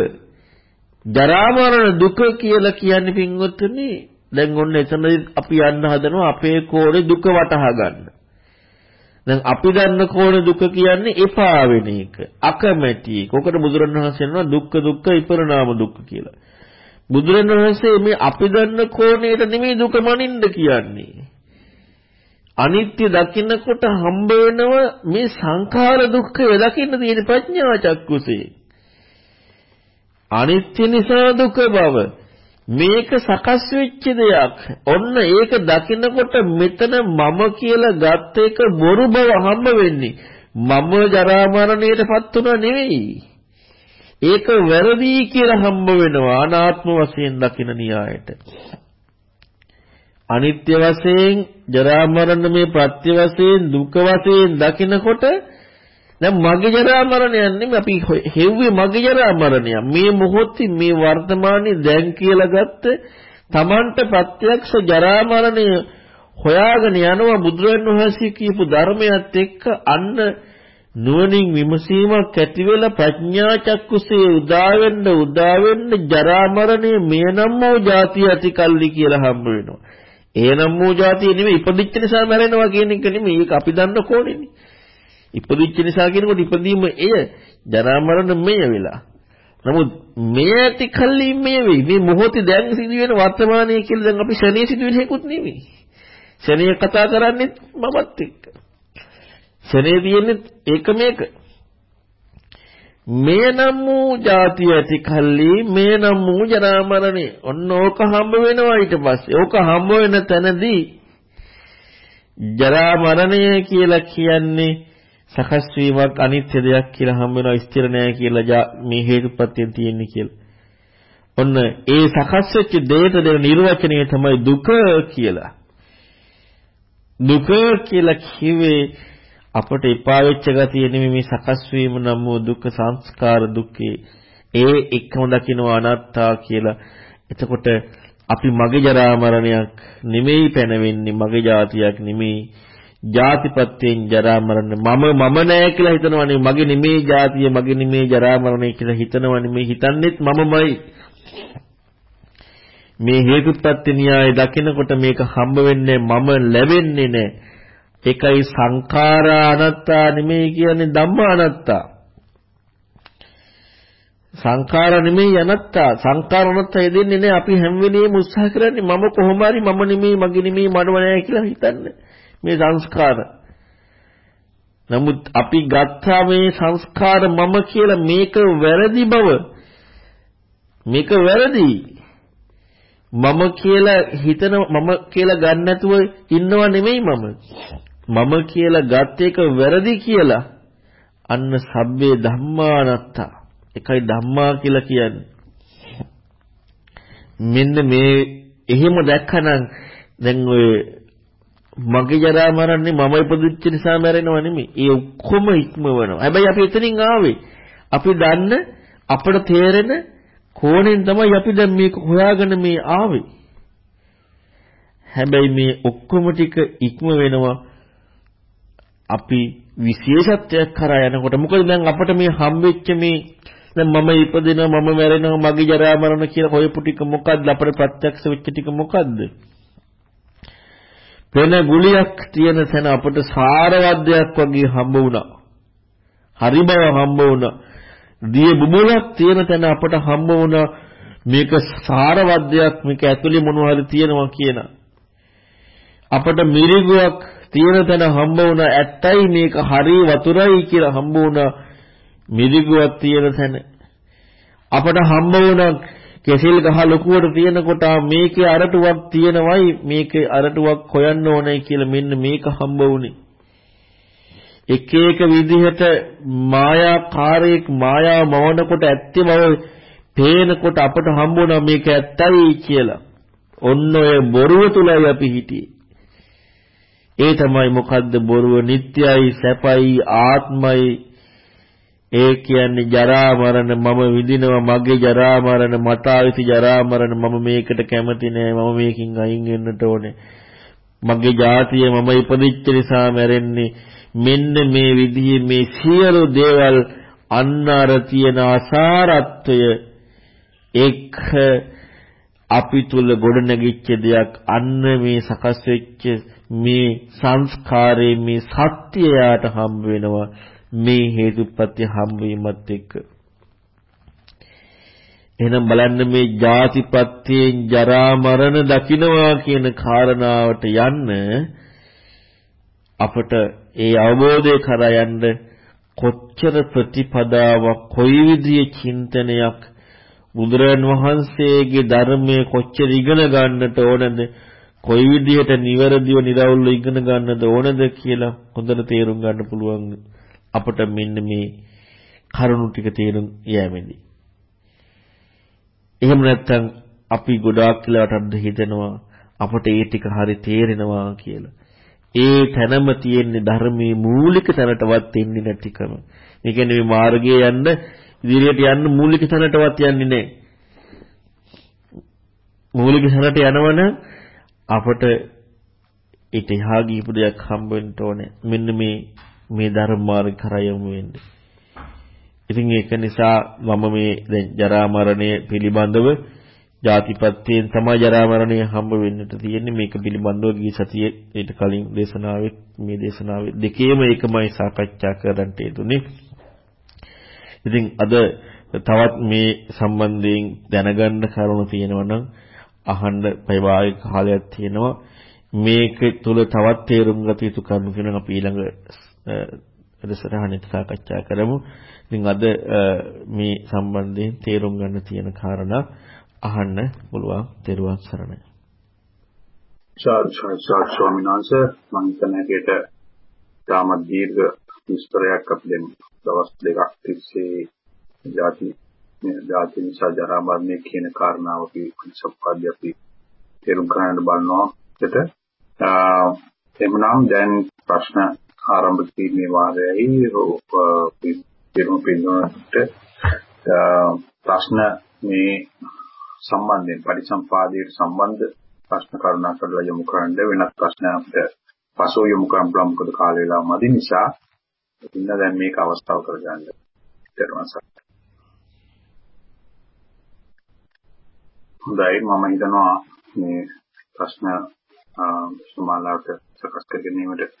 ජරා මරණ දුක කියලා කියන්නේ පින්වත්නි දැන් ඔන්න එතනදී අපි යන්න හදනවා අපේ කෝණේ දුක වටහා ගන්න. දැන් අපි දන්න කෝණ දුක කියන්නේ එපා වෙන එක. අකමැති එක. ඔකට බුදුරණවහන්සේ කියනවා දුක්ඛ දුක්ඛ විපරණාම දුක්ඛ කියලා. බුදුරණවහන්සේ මේ අපි දන්න කෝණයට නෙමෙයි දුක මනින්න කියන්නේ. අනිත්‍ය දකින්නකොට හම්බ වෙනව මේ සංඛාර දුක්ඛය දකින්න තියෙන ප්‍රඥා චක්කුසේ. අනිත්‍ය නිසා දුක බව මේක සකස් වෙච්ච දෙයක්. ඔන්න ඒක දකිනකොට මෙතන මම කියලා ගත්ත එක බොරු බව හම්බ වෙන්නේ. මම ජරා මරණයටපත් උනා නෙවෙයි. ඒක වැරදි කියලා හම්බ වෙනවා අනාත්ම වශයෙන් දකින න්‍යායට. අනිත්‍ය වශයෙන් ජරා මරණ මේ ප්‍රත්‍ය වශයෙන් දුක වශයෙන් දකිනකොට දැන් මගේ ජරා මරණයක් නෙමෙයි අපි හෙව්වේ මගේ ජරා මරණය. මේ මොහොතේ මේ වර්තමානයේ දැන් කියලා ගත්ත Tamanට ප්‍රත්‍යක්ෂ ජරා මරණය හොයාගෙන යනවා බුදුරන් වහන්සේ කියපු ධර්මයත් එක්ක අන්න නුවණින් විමසීමක් ඇති වෙලා ප්‍රඥා චක්කුසේ උදා වෙන්න උදා වෙන්න ජරා මරණය මේ නම් වූ જાතිය ඇති කල්ලි කියලා හම්බ වෙනවා. ඒ නම් වූ જાතිය නෙමෙයි ඉපදිච්ච නිසා මැරෙනවා කියන එක නෙමෙයි. ඒක අපි දන්න කෝණෙනේ. ඉපදිච්ච නිසා කියනකොට ඉපදීම එය ජරා මරණ මෙය වෙලා. නමුත් මේ ඇති කල්ලි මේ වෙයි. මේ මොහොතේ දැන් සිදුවෙන වර්තමානයේ කියලා දැන් අපි ශනේ සිදුවෙන හේකුත් නෙමෙයි. ශනේ කතා කරන්නේ මමත් එක්ක. ශනේ තියෙන්නේ ඒක මේක. මේ නම් වූ ಜಾති ඇති කල්ලි මේ නම් වූ ජරා මරණේ ඔන්න ඕක හම්බ වෙනවා ඊට පස්සේ. ඕක හම්බ වෙන තැනදී ජරා මරණය කියලා කියන්නේ සකස් වීමක් අනිත්‍ය දෙයක් කියලා හම් වෙනවා ස්ථිර නෑ කියලා මේ හේතුපත්‍යයෙන් තියෙන්නේ කියලා. ඔන්න ඒ සකස් වෙච්ච දෙයට දෙන නිර්වචනය තමයි දුක කියලා. දුක කියලා කිව්වේ අපට එපා වෙච්ච ගතිය නෙමෙයි මේ සකස් වීම නම් වූ දුක්ඛ සංස්කාර දුක්ඛේ. ඒ එකම දකින්න අනාත්තා කියලා. එතකොට අපි මගේ ජරා මරණයක් නෙමෙයි පැනවෙන්නේ මගේ જાතියක් නෙමෙයි. ජාතිපත්‍යයෙන් ජරා මරණ මම මම නෑ කියලා හිතනවා නෙමෙයි. මගේ නෙමෙයි ජාතිය මගේ නෙමෙයි ජරා මරණය කියලා හිතනවා නෙමෙයි. හිතන්නේත් මමමයි. මේ හේතුප්‍රත්‍ය න්‍යාය දකිනකොට මේක හම්බ වෙන්නේ මම ලැබෙන්නේ නෑ. ඒකයි සංඛාරා අනත්තා නෙමෙයි කියන්නේ ධම්මා අනත්තා. සංඛාර නෙමෙයි අනත්තා. සංඛාර අනත්තා යෙදෙන්නේ නැහැ අපි හැම වෙලෙම උත්සාහ කරන්නේ මම කොහොම හරි මම නෙමෙයි මගේ නෙමෙයි මඩව නැහැ කියලා හිතන්නේ. මේ සංස්කාර. නමුත් අපි ගත්තා මේ සංස්කාර මම කියලා මේක වැරදි බව. මේක වැරදි. මම කියලා හිතන මම කියලා ගන්න නැතුව ඉන්නව නෙමෙයි මම. මම කියලා ගත් එක වැරදි කියලා අන්න සබ්බේ ධම්මානත්තා එකයි ධම්මා කියලා කියන්නේ. මෙන්න මේ එහෙම දැක්කනම් දැන් ඔය මගේ ජරා මරන්නේ මම ඉපදුච්ච නිසා මැරෙනව නෙමෙයි. ඒ ඔක්කොම ඉක්මවනවා. හැබැයි අපි එතනින් ආවේ. අපි දන්න අපට තේරෙන කෝණයෙන් තමයි අපි දැන් මේක හොයාගෙන මේ ආවේ. හැබැයි මේ ඔක්කොම ටික ඉක්ම වෙනවා අපි විශේෂත්වයක් කරා යනකොට මොකද දැන් අපිට මේ හම්බෙච්ච මේ දැන් මම ඉපදිනවා මම මැරෙනවා මගේ ජරා මරණ කියලා හොයපු ටික මොකද්ද? අපිට ප්‍රත්‍යක්ෂ වෙච්ච ටික මොකද්ද? වෙන ගුලියක් තියෙන තැන අපට සාරවත්යක් වගේ හම්බ වුණා. හරි බව හම්බ වුණා. දිය බුබුලක් තියෙන තැන අපට හම්බ වුණා. මේක සාරවත්යක් මේක ඇතුලේ මොනවා හරි තියෙනවා කියන අපට මිරිගුවක් තියෙන තැන හම්බ වුණා ඇත්තයි මේක හරි වතුරයි කියලා හම්බ වුණා මිරිගුවක් තියෙන තැන අපට හම්බ වුණා කෙසෙල් ගහ ලොකුවට තියෙනකොට මේකේ අරටුවක් තියෙනවයි මේකේ අරටුවක් හොයන්න ඕනේ කියලා මෙන්න මේක හම්බ වුණේ එක එක විදිහට මායාකාරයක් මායාව මවනකොට ඇත්තේ බව පේනකොට අපට හම්බුණා මේක ඇත්තයි කියලා. ඔන්න ඔය බොරුව තුලයි අපි හිටියේ. ඒ තමයි මොකද්ද බොරුව? නිට්ටයයි සැපයි ආත්මයි. ඒ කියන්නේ ජරා මරණ මම විඳිනවා මගේ ජරා මරණ මට ආවිසි ජරා මරණ මම මේකට කැමති නෑ. මම මේකින් අයින් වෙන්නට ඕනේ. මගේ ජාතිය මම ඉපදිච්ච නිසා මැරෙන්නේ. මෙන්න මේ විදිහේ මේ සියලු දේවල් අන්න අර තියෙන අසාරත්වය එක් අපි තුල ගොඩනැගිච්ච දෙයක්. අන්න මේ සකස් වෙච්ච මේ සංස්කාරයේ මේ සත්‍යයට හම්බ වෙනවා මේ හේතුප්‍රත්‍ය හම්බවීමත් එක්ක. එහෙනම් බලන්න මේ ජාතිපත්‍යයෙන් ජරා මරණ දකින්නවා කියන කාරණාවට යන්න අපට ඒ අවබෝධය කරා යන්න කොච්චර ප්‍රතිපදාවක් කොයි විදිහේ චින්තනයක් බුදුරන් වහන්සේගේ ධර්මයේ කොච්චර ඉගෙන ගන්නට ඕනද කොයි විදිහට නිවැරදිව නිරවුල්ව ඉගෙන ගන්නද ඕනද කියලා හොඳට තේරුම් ගන්න පුළුවන් අපට මෙන්න මේ කරුණු ටික තේරුම් යෑමේදී. එහෙම නැත්නම් අපි ගොඩාක් වෙලාවට හිතනවා අපට ඒ ටික හරි තේරෙනවා කියලා. ඒ තැනම තියෙන ධර්මයේ මූලික තැනටවත් එන්නේ නැතිකම. ඒ කියන්නේ මේ මාර්ගයේ යන්න ඉදිරියට යන්න මූලික තැනටවත් යන්නේ නැහැ. මූලික තැනට යනවනම් අපට ඊට එහා ගියපු දෙයක් හම්බ වෙන්න ඕනේ. මෙන්න මේ මේ ධර්ම මාර්ග කරා යමු වෙන්නේ. ඉතින් ඒක නිසා මම මේ දැන් ජරා මරණය පිළිබඳව ජාතිපත්‍යයෙන් තමයි ජරා මරණය හම්බ වෙන්නට තියෙන්නේ මේක පිළිබඳව ගිය සතියේ ඊට කලින් දේශනාවෙත් මේ දේශනාවේ දෙකේම ඒකමයි සාකච්ඡා කරන්නට යෙදුනේ. ඉතින් අද තවත් මේ සම්බන්ධයෙන් දැනගන්න කරුණු තියෙනවා නම් අහන්න ප්‍රවාහික කාලයක් තියෙනවා. මේක තුල තවත් තේරුම් ගත යුතු කරුණු කියන අපි ඊළඟ වැඩසටහනෙත් සාකච්ඡා කරමු. ඉතින් අද මේ සම්බන්ධයෙන් තේරුම් ගන්න තියෙන කාරණා අහන්න පුළුවන්. තෙරුවන් සරණයි. සාදු සාදු ස්වාමීන් වහන්සේ මම හිතන හැටියට තාම දීර්ඝ විස්තරයක් අපි දැන් දවස් දෙකක් තිස්සේ ಜಾති ಜಾති නිසා ජරා මරණය කියන කාරණාව අපි සම්පාද්‍ය අපි තේරුම් ගන්න බලනවා. එතට එහෙනම් දැන් ප්‍රශ්න ආරම්භ කිරීමේ වාරයයි පිරුම පින්නට ප්‍රශ්න මේ සම්බන්ධයෙන් පරිසම්පාදයට සම්බන්ධ ප්‍රශ්න කරුණා කරලා යොමු කරන්න වෙනත් ප්‍රශ්න අපිට පසුව යොමු කරන්න පුළුවන් මොකද කාල වේලාව මදි නිසා ඉන්න දැන් මේක අවස්ථාව කරගන්න. ඊට හොඳයි මම හිතනවා මේ ප්‍රශ්න සමාලාවට සකස් කර ගැනීමට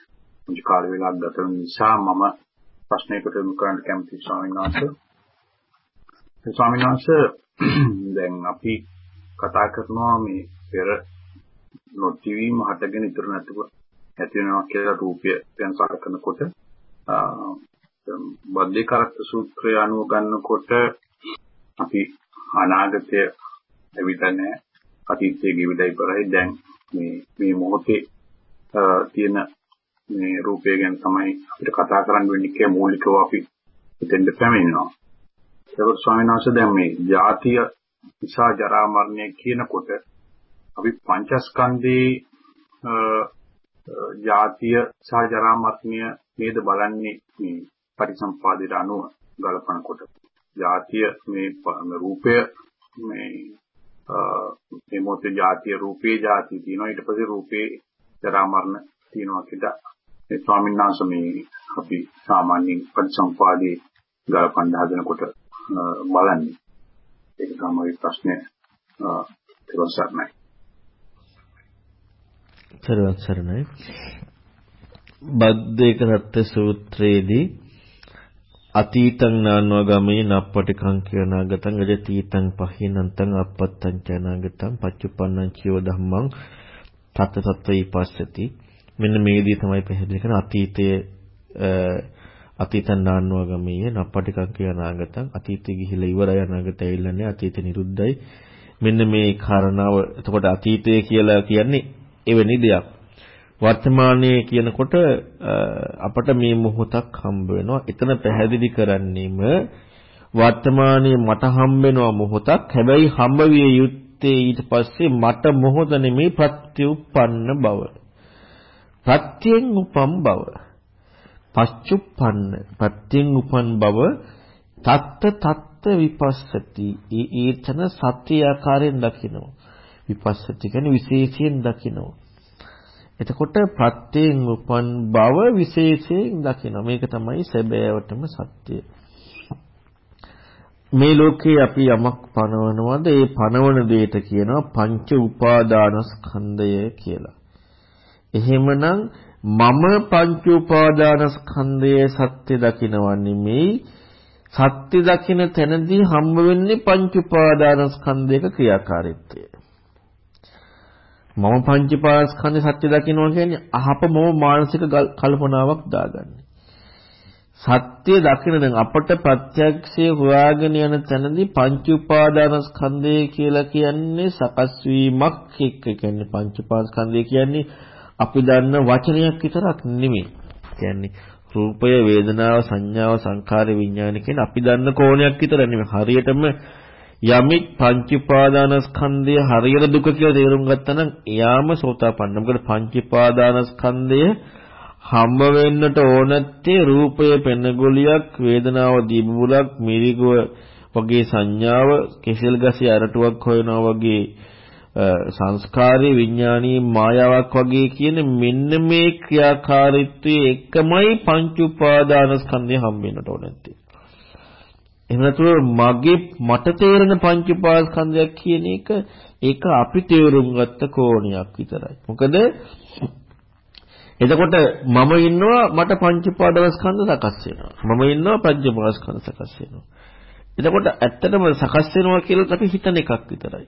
මුච කාල වේලාවක් ගත වෙන නිසා මම ප්‍රශ්නයකට යොමු කරන්න කැමතියි ස්වාමීන් වහන්සේ. ස්වාමීන් වහන්සේ දැන් අපි කතා කරනවා මේ පෙර නොතිවීම හටගෙන ඉතුරු නැතුව ඇති වෙනවා කියලා රූපය ගැන සලකනකොට බද්දේ කරත්ත සූත්‍රය අනුව ගන්නකොට අපි අනාගතය ඇවිල්ලා නැහැ. අතීතයේ ගෙවිලා ඉවරයි. දැන් මේ මේ මොහොතේ තියෙන මේ රූපය ගැන තමයි අපිට කතා කරන්න වෙන්නේ කියලා මූලිකව අපි හිතෙන්ද පැමිණෙනවා. ඒක ස්වාමීන් වහන්සේ දැන් මේ ජාතිය නිසා ජරා මරණය කියනකොට අපි පංචස්කන්ධේ ජාතිය සහ ජරා මරණය නේද බලන්නේ මේ පරිසම්පාදයට අනුව ගලපනකොට. ජාතිය මේ රූපය මේ මේ මොහොතේ ජාතිය රූපේ ජාතිය තියෙනවා. ඊට පස්සේ රූපේ ජරා මරණ තියෙනවා කියලා. මේ ස්වාමීන් වහන්සේ මේ අපි සාමාන්‍යයෙන් පරිසම්පාදේ ගලපන්න හදනකොට බලන්නේ. ඒක තමයි ප්‍රශ්නේ. ඊට පස්සේ සරවත් සරණයි. බද්දේක සත්‍ය සූත්‍රයේදී අතීතං නාන්වා ගමේ නප්පටිකං කියනාගතං අජතීතං පහිනන්තං අපත්තං චනාගතං පච්චුප්පන්නං චියෝ ධම්මං තත් තත්ත්වයි පස්සති මෙන්න මේදී තමයි පැහැදිලි කරන අතීතයේ අතීතං නාන්වා ගමේ නප්පටිකං කියනාගතං අතීතේ ගිහිලා ඉවරයි අනාගතය ඇවිල්ලා නැහැ අතීතේ නිරුද්ධයි. මෙන්න මේ කාරණාව. එතකොට අතීතය කියලා කියන්නේ එවැනි දෙයක්. වර්තමානයේ කියනකොට අපට මේ මොහොතක් හම්බ වෙනවා. එතන පැහැදිලි කරන්නේම වර්තමානයේ මට හම්බ වෙනවා මොහොතක්. හැබැයි හම්බ විය යුත්තේ ඊට පස්සේ මට මොහොත නෙමේ ප්‍රත්‍යুৎপন্ন බව. ප්‍රත්‍යයෙන් උපම් බව. පච්චුප්පන්න ප්‍රත්‍යයෙන් උපන් බව තත්ත තත්ත විපස්සති ඒ ඒතන සත්‍ය ආකාරයෙන් දකිනවා විපස්සති කියන්නේ විශේෂයෙන් දකිනවා එතකොට ප්‍රත්‍යයෙන් උපන් බව විශේෂයෙන් දකිනවා. මේක තමයි සැබෑවටම සත්‍යය. මේ ලෝකේ අපි යමක් පනවනවද ඒ පනවන දෙයට කියනවා පංච උපාදානස්කන්ධය කියලා. එහෙමනම් මම පංච උපාදානස්කන්ධයේ සත්‍ය දකිනවා නෙමෙයි සත්‍ය දකින තැනදී හම්බ වෙන්නේ පංච උපාදානස්කන්ධයක ක්‍රියාකාරීත්වය. මම පංචපාස්කන්ධ සත්‍ය දකින්නවා කියන්නේ අහප මම මානසික කල්පනාවක් දාගන්නේ. සත්‍ය දකින දැන් අපට ප්‍රත්‍යක්ෂයේ හොයාගෙන යන තැනදී පංච උපාදානස්කන්ධය කියලා කියන්නේ සකස් වීමක් එක්ක කියන්නේ පංච උපාදානස්කන්ධය කියන්නේ අපි දන්න වචනයක් විතරක් නෙමෙයි. කියන්නේ රූපය වේදනාව සංඥාව සංකාර විඥාන කියන අපි දන්න කෝණයක් විතර නෙමෙයි. හරියටම යමෙක් පංච උපාදානස්කන්ධය හරියට දුක කියලා තේරුම් ගත්තා නම් එයාම සෝතාපන්න. මොකද පංච උපාදානස්කන්ධය හම්බ වෙන්නට ඕනත්තේ රූපය පෙනගොලියක්, වේදනාව දීබුලක්, මිරිගුව වගේ සංඥාව, කෙසෙල් ගසේ අරටුවක් හොයනවා වගේ සංස්කාරී විඥානීය මායාවක් වගේ කියන මෙන්න මේ ක්‍රියාකාරීත්වයේ එකමයි පංච උපාදානස්කන්ධය හම්බ වෙන්නට ඕනත්තේ. එහෙම නැතුව මගේ මට තේරෙන පංච උපාස්කන්ධයක් කියන එක ඒක අපි තේරුම් ගත්ත කෝණයක් විතරයි. මොකද එතකොට මම ඉන්නවා මට පංච උපාදානස්කන්ධ සකස් වෙනවා. මම ඉන්නවා පංච උපාදානස්කන්ධ සකස් වෙනවා. එතකොට ඇත්තටම සකස් වෙනවා කියලා අපි හිතන එකක් විතරයි.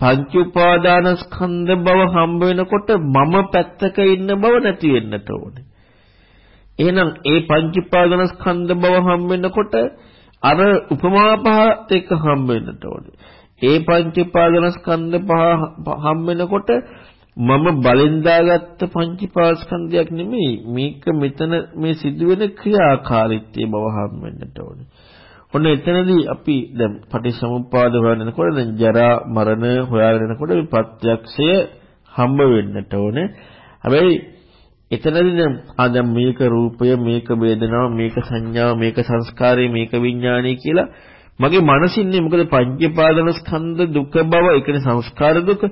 පංච උපාදානස්කන්ධ බව හම්බ වෙනකොට මම පැත්තක ඉන්න බව නැති වෙන්නට ඕනේ. එහෙනම් ඒ පංච උපාදානස්කන්ධ බව හම්බ වෙනකොට අර උපමා පහත් එක්ක හම්බ වෙන්නට ඕනේ. ඒ පංච උපාදානස්කන්ධ පහ හම්බ වෙනකොට මම බලෙන් දාගත්ත පංච උපාස්කන්ධයක් නෙමෙයි මේක මෙතන මේ සිදුවෙන ක්‍රියාකාරීත්වයේ බව හම්බ වෙන්නට ඕනේ. ඔන්න එතනදී අපි දැන් පටිච්චසමුප්පාද හොයනකොට දැන් ජරා මරණ හොයාගෙනනකොට මේ ප්‍රත්‍යක්ෂය හම්බ වෙන්නට ඕනේ. හැබැයි එතනදී දැන් ආ දැන් මේක රූපය මේක වේදනාව මේක සංඥාව මේක සංස්කාරය මේක විඥානය කියලා මගේ මනසින්නේ මොකද පංචපාදන ස්කන්ධ දුක බව ඒ කියන්නේ සංස්කාර දුක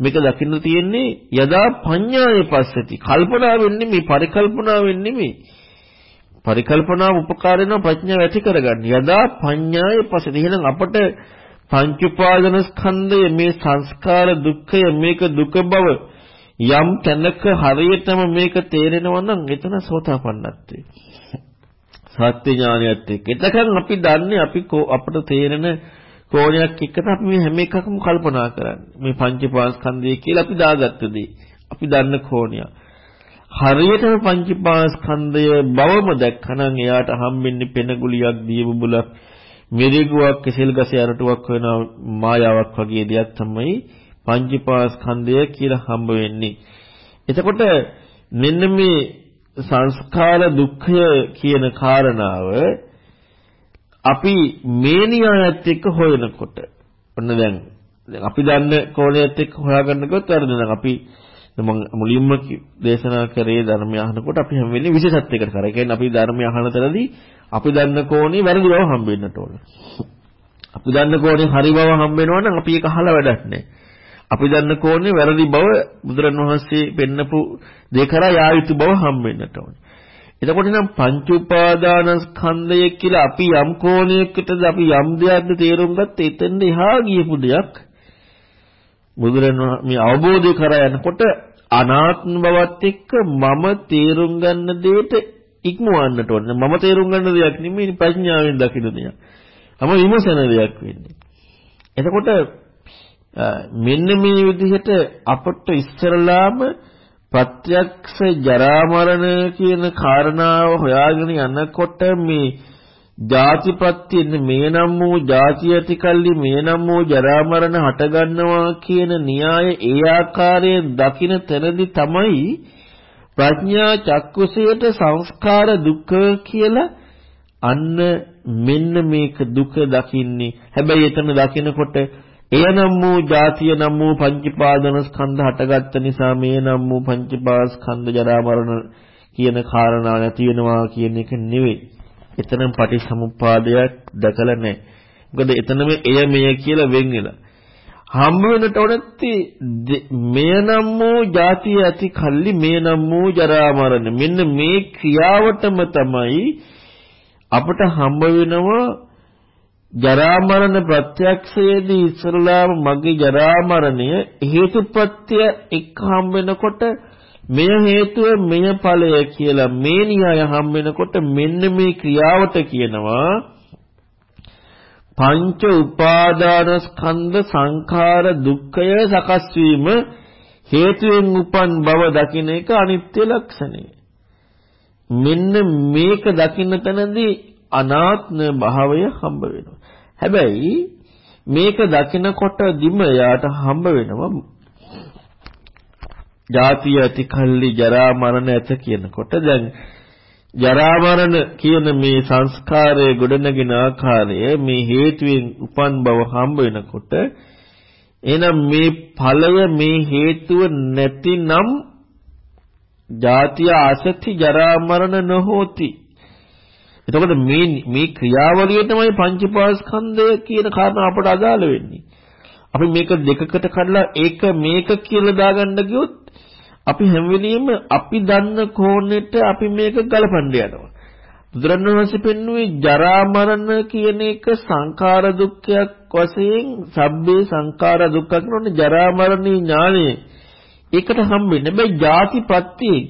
මේක දකින්න තියෙන්නේ යදා පඤ්ඤාය පස්සති. කල්පනාවෙන් නෙමෙයි පරිකල්පනාවෙන් නෙමෙයි. පරිකල්පනාව උපකාර වෙනවා ප්‍රඥාව ඇති කරගන්න. යදා පඤ්ඤාය පස්සති. එහෙනම් අපට පංච උපාදාන ස්කන්ධය මේ සංස්කාර දුක්ඛය මේක දුක බව යම් තැනක හරියටම මේක තේරෙනවා නම් එතන සෝතාපන්නත් සත්‍ය ඥානයත් එක්ක. එතකන් අපි දන්නේ අපි අපට තේරෙන කෝණයක් එක්කද අපි මේ හැම එකකම කල්පනා කරන්නේ. මේ පංචපාස්කන්ධය කියලා අපි දාගත්ත දේ. අපි දන්න කෝණය. හරියටම පංචපාස්කන්ධය බවම දැක්කනම් එයාට හම්බෙන්නේ පෙනගුලියක් දීබුබුලක් මිරිගුවක් කෙසෙල් ගසේ අරටුවක් වෙන මායාවක් වගේ දෙයක් තමයි පංචපාස්කන්ධය කියලා හම්බ වෙන්නේ. එතකොට මෙන්න මේ සංස්කාර දුක්ඛය කියන කාරණාව අපි මේ න්‍යායත් එක්ක හොයනකොට ඔන්න දැන් අපි දන්න කෝණයත් එක්ක හොයාගන්න ගොත් වැරදෙනවා. අපි මම මුලින්ම දේශනා කරේ ධර්මය අහනකොට අපි හැම වෙලේම විශේෂත්වයකට කරා. ඒ කියන්නේ අපි ධර්මය අහන තරදී අපි දන්න කෝණේ වැරදි බව හම්බෙන්නට ඕන. අපි දන්න කෝණේ හරි බව හම්බෙනවා නම් අපි ඒක අහලා වැඩක් නැහැ. අපි දන්න කෝණේ වැරදි බව බුදුරණවහන්සේ පෙන්නපු දේ කරා යා යුතු බව හම්බෙන්නට ඕනේ. එතකොට නම් පංච උපාදානස්කන්ධය කියලා අපි යම් කෝණයකටද අපි යම් දෙයක්ද තේරුම් ගත්ත එතෙන්ද එහා ගියපු දෙයක් බුදුරණවහන්සේ මේ අවබෝධය කරා යනකොට අනාත්ම බවත් එක්ක මම තේරුම් ගන්න දෙයට ඉක්මවන්නට ඕනේ. මම තේරුම් ගන්න දෙයක් නෙමෙයි ප්‍රඥාවෙන් දකින්න දෙයක්. අම විමසන දෙයක් වෙන්නේ. එතකොට මෙන්න මේ විදිහට අපට ඉස්සරලාම ප්‍රත්‍යක්ෂ ජරා මරණ කියන කාරණාව හොයාගෙන යනකොට මේ ජාතිපත්‍ය මේ නම් වූ ජාතිය ඇතිකල්ලි මේ නම් වූ ජරා මරණ හටගන්නවා කියන න්‍යාය ඒ ආකාරයෙන් දකින තැනදී තමයි ප්‍රඥා චක්කුසයට සංස්කාර දුක්ඛ කියලා අන්න මෙන්න මේක දුක දකින්නේ. හැබැයි එතන දකිනකොට එය නම් වූ ජාතිය නම් වූ පංචපාදන ස්කන්ධ හටගත්ත නිසා මේ නම් වූ පංචපාද ස්කන්ධ ජරා මරණ කියන කාරණා නැති වෙනවා කියන එක නෙවෙයි. එතනම් පටිසමුප්පාදයක් දැකලා නැහැ. මොකද එතනම එය මෙය කියලා වෙන් වෙලා. හම්බ වෙනට උනත්ති මෙය නම් වූ ජාතිය ඇති කල්ලි මේ නම් වූ ජරා මරණ. මෙන්න මේ ක්‍රියාවටම තමයි අපට හම්බ වෙනවා ජරා මරණ ප්‍රත්‍යක්ෂයේදී ඉස්සරලාම මගේ ජරා මරණය හේතුප්‍රත්‍ය එක්ක හම් වෙනකොට මෙය හේතුව මෙය ඵලය කියලා මේ න්‍යාය හම් වෙනකොට මෙන්න මේ ක්‍රියාවට කියනවා පංච උපාදානස්කන්ධ සංඛාර දුක්ඛය සකස් වීම හේතුයෙන් උපන් බව දකින්න එක අනිත්‍ය ලක්ෂණය. මෙන්න මේක දකින්න තැනදී අනාත්ම භාවය හම්බ වෙනවා. හැබැයි මේක දකිනකොට දිම යාට හම්බ වෙනවා ජාතිය ඇති කල්ලි ජරා මරණ ඇත කියනකොට. දැන් ජරා මරණ කියන මේ සංස්කාරයේ ගොඩනගෙන ආකාරය මේ හේතුවෙන් උපන් බව හම්බ වෙනකොට එහෙනම් මේ ඵලය මේ හේතුව නැතිනම් ජාතිය අසති ජරා මරණ නොහෝති. එතකොට මේ මේ ක්‍රියාවලිය තමයි පංචපාස්කන්ධය කියන කාරණා අපට අදාළ වෙන්නේ. අපි මේක දෙකකට කඩලා ඒක මේක කියලා දාගන්න ගියොත් අපි හැම වෙලෙම අපි දන්න කෝණෙට අපි මේක ගලපන්න යනවා. බුදුරණවහන්සේ පෙන්වුවේ ජරා මරණ කියන එක සංඛාර දුක්ඛයක් වශයෙන් සබ්බේ සංඛාර දුක්ඛ කියනෝනේ ජරා මරණේ ඥානය. ඒකට හම්බෙන්නේ. හැබැයි ಜಾති ප්‍රත්‍යයෙන්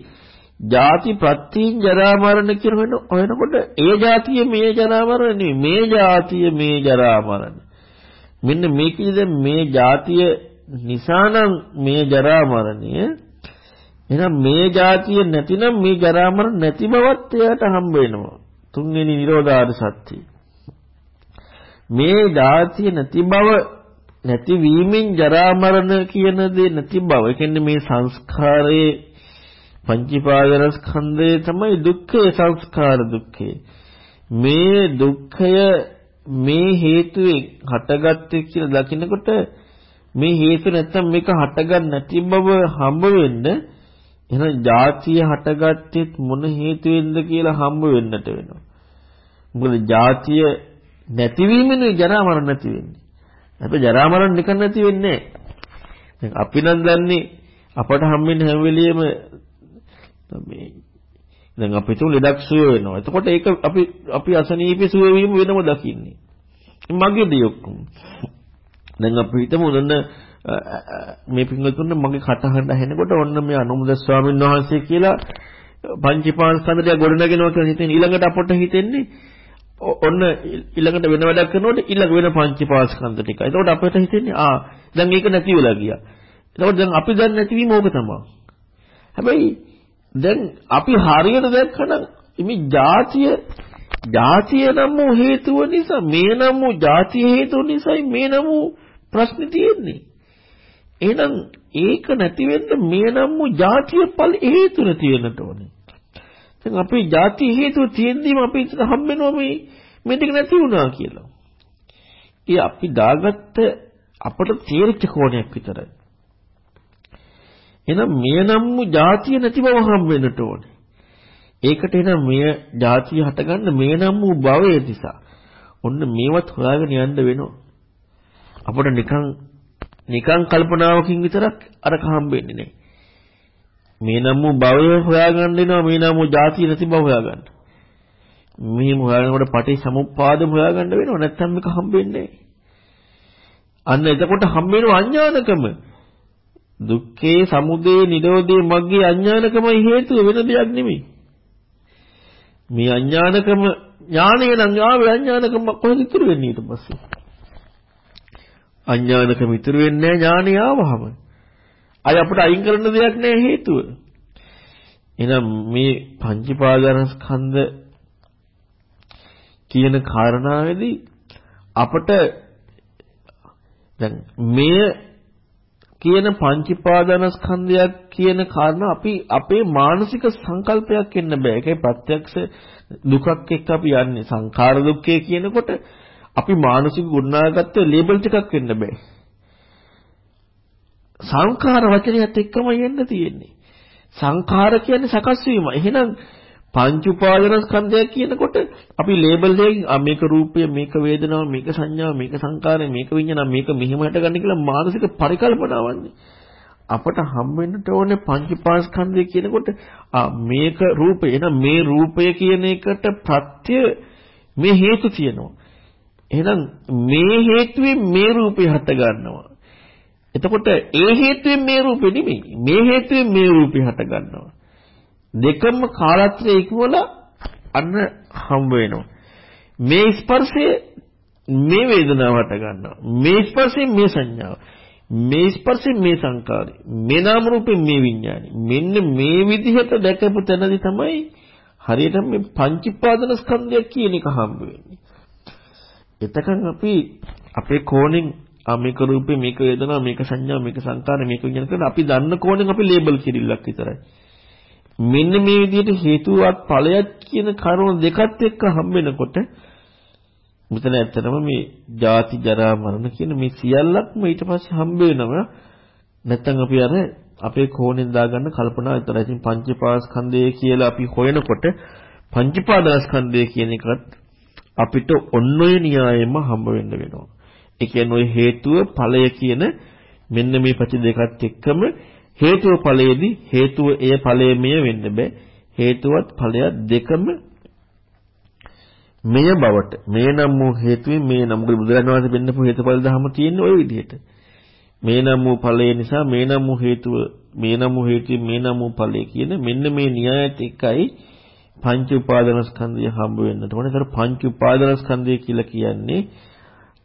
ජාති ප්‍රත්‍යයෙන් ජරා මරණ කියන වෙන හොයනකොට ඒ ජාතිය මේ ජරා මරණ නෙවෙයි මේ ජාතිය මේ ජරා මරණ මෙන්න මේකේ දැන් මේ ජාතිය නිසා නම් මේ ජරා මරණය එහෙනම් මේ ජාතිය නැතිනම් මේ ජරා මරණ නැති බවත් එයාට හම්බ වෙනවා තුන්වෙනි නිරෝධාර සත්‍යය මේ ජාතිය නැති බව නැති වීමෙන් ජරා මරණ කියන දේ නැති බව ඒ කියන්නේ මේ සංස්කාරයේ පංචීපාදනස්කන්ධය තමයි දුක්ඛය සංස්කාර දුක්ඛය. මේ දුක්ඛය මේ හේතුවෙන් හටගත්තේ කියලා දකිනකොට මේ හේතු නැත්තම් මේක හටගන්න නැති බව හම්බ වෙන්න එහෙනම් ಜಾතිය හටගත්තෙත් මොන හේතුවෙන්ද කියලා හම්බ වෙන්නට වෙනවා. මොකද ಜಾතිය නැතිවීමනේ ජරා මරණ නැති වෙන්නේ. අපේ ජරා මරණ නිකන් නැති වෙන්නේ නැහැ. අපි නම් දන්නේ අපට හම්බෙන්නේ හැම වෙලෙම මේ දැන් අපි තුන් ලෙඩක් සුව වෙනවා. එතකොට ඒක අපි අපි අසනීපේ සුව වීම වෙනම දකින්නේ. මගේදී ඔක්කොම. දැන් අපි හිතමු නන්න මේ පින්වතුන් මගේ කටහඬ ඇහෙනකොට ඔන්න මේ අනුමුද ස්වාමීන් වහන්සේ කියලා පංචීපාංස්කන්ධය ගොඩනගෙනවා කියලා හිතෙන ඊළඟට අපට හිතෙන්නේ ඔන්න ඊළඟට වෙන වැඩක් කරනකොට ඊළඟ වෙන පංචීපාංස්කන්ධ ටික. එතකොට අපිට හිතෙන්නේ ආ දැන් ඒක නැති වෙලා ගියා. එතකොට දැන් අපි දැන් නැතිවීම ඕක තමයි. හැබැයි දැන් අපි හරියට දැක්කනම් මේ જાතිය જાතිය නම් වූ හේතුව නිසා මේ නම් වූ જાතිය හේතුව නිසායි මේ නම් වූ ප්‍රශ්නේ තියෙන්නේ. එහෙනම් ඒක නැති වෙන්න මේ නම් වූ જાතිය ඵල හේතුන තියෙන්නට ඕනේ. දැන් අපේ જાති හේතුව තියෙද්දිම අපි හම්බෙනවා මේ මේ දෙක නැති වුණා කියලා. ඒ අපි දාගත්ත අපට තේරිච්ච කෝණයක් විතරයි. එහෙනම් මෙය නම් වූ જાතිය නැති බව හම් වෙන්නට ඕනේ. ඒකට එහෙනම් මෙය જાතිය හටගන්න මෙය නම් වූ භවයේ නිසා. ඔන්න මේවත් හොයාගෙන යන්න වෙනවා. අපට නිකන් නිකන් කල්පනාවකින් විතරක් අරක හම් වෙන්නේ නැහැ. මේ නම් වූ භවය හොයාගන්න වෙනවා මේ නම් වූ જાතිය නැති බව හොයාගන්න. මෙහෙම හොයාගෙනකොට පටි සමුප්පාදම හොයාගන්න වෙනවා නැත්නම් මේක හම්බෙන්නේ නැහැ. අන්න එතකොට හම්බ වෙනවා අඥානකම. දුක්ඛේ සමුදය නිරෝධේ මග්ගේ අඥානකමයි හේතුව වෙන දෙයක් නෙමෙයි. මේ අඥානකම ඥානය නම් ආවේ අඥානකම කොහෙද ඉතුරු වෙන්නේ ඊට පස්සේ? අඥානකම ඉතුරු වෙන්නේ ඥානය ආවහම. අය අපිට අයින් කරන්න දෙයක් නැහැ හේතුව. එහෙනම් මේ පංචීපාදානස්කන්ධ කියන කාරණාවේදී අපට දැන් මේ කියන පංචීපාදානස්කන්ධයක් කියන කාරණා අපි අපේ මානසික සංකල්පයක් එන්න බෑ. ඒකයි ප්‍රත්‍යක්ෂ දුකක් එක්ක අපි යන්නේ. සංඛාර දුක්ඛය කියනකොට අපි මානසික ගුණාගත්ත ලේබල් ටිකක් වෙන්න බෑ. සංඛාර වචනයත් එක්කම යන්න තියෙන්නේ. සංඛාර කියන්නේ සකස් වීම. එහෙනම් පංච උපාදානස්කන්ධය කියනකොට අපි ලේබල් එකකින් මේක රූපය මේක වේදනාව මේක සංඥාව මේක සංකාරය මේක විඤ්ඤාණ මේක මෙහෙම හටගන්න කියලා මානසික පරිකල්පනාවන්නේ අපට හම් වෙන්නට ඕනේ පංච උපාදානස්කන්ධය කියනකොට මේක රූපය. එහෙනම් මේ රූපය කියන එකට ප්‍රත්‍ය මේ හේතු තියෙනවා. එහෙනම් මේ හේතුවෙන් මේ රූපය හට ගන්නවා. එතකොට ඒ හේතුවෙන් මේ රූපෙ නෙමෙයි. මේ හේතුවෙන් මේ රූපය හට ගන්නවා. දෙකම කාලත්‍රයේ ඉක්මවලා අන්න හම්බ වෙනවා. මේ ස්පර්ශය මේ වේදනාව හට ගන්නවා. මේ ස්පර්ශයෙන් මේ සංඥාව. මේ ස්පර්ශයෙන් මේ සංකාරය. මේ නාම රූපයෙන් මේ විඥානය. මෙන්න මේ විදිහට දැකපු තැනදී තමයි හරියට මේ පංච උපාදාන ස්කන්ධය කියන එක හම්බ වෙන්නේ. එතකන් අපි අපේ කෝණෙන් ආ මේක රූපේ මේක වේදනා මේක සංඥා මේක සංකාර මේක විඥාන කියලා අපි දන්න කෝණෙන් අපි ලේබල් කිරිල්ලක් විතරයි. මෙන්න මේ විදිහට හේතුවත් ඵලයක් කියන කරුණු දෙකත් එක්ක හම්බෙනකොට මෙතන ඇත්තටම මේ ජාති ජරා මරණ කියන මේ සියල්ලක්ම ඊට පස්සේ හම්බ වෙනවා නැත්නම් අපි අර අපේ කෝණයෙන් දාගන්න කල්පනා විතරයි. ඉතින් පංචපාස්කන්ධය කියලා අපි හොයනකොට පංචපාදස්කන්ධය කියන එකත් අපිට ඔන්න ඔය න්‍යායෙම හම්බ වෙන්න වෙනවා. ඒ කියන්නේ ඔය හේතුව ඵලය කියන මෙන්න මේ පැති දෙකත් එක්කම හේතුව ඵලයේදී හේතුව එය ඵලයේමය වෙන්න බෑ. හේතුවත් ඵලයක් දෙකම මෙය බවට මේ නම් වූ හේතුවෙන් මේ නම් මොකද බුදුරජාණන් වහන්සේ පෙන්නපු හේතුඵල ධර්ම තියෙන්නේ ওই විදිහට. මේ නම් වූ ඵලය නිසා මේ නම් වූ හේතුව මේ නම් වූ හේතුවෙන් මේ නම් වූ ඵලය කියන මෙන්න මේ න්‍යායත් එකයි පංච උපාදානස්කන්ධය හම්බ වෙන්නට ඕනේ. ඒතර පංච උපාදානස්කන්ධය කියලා කියන්නේ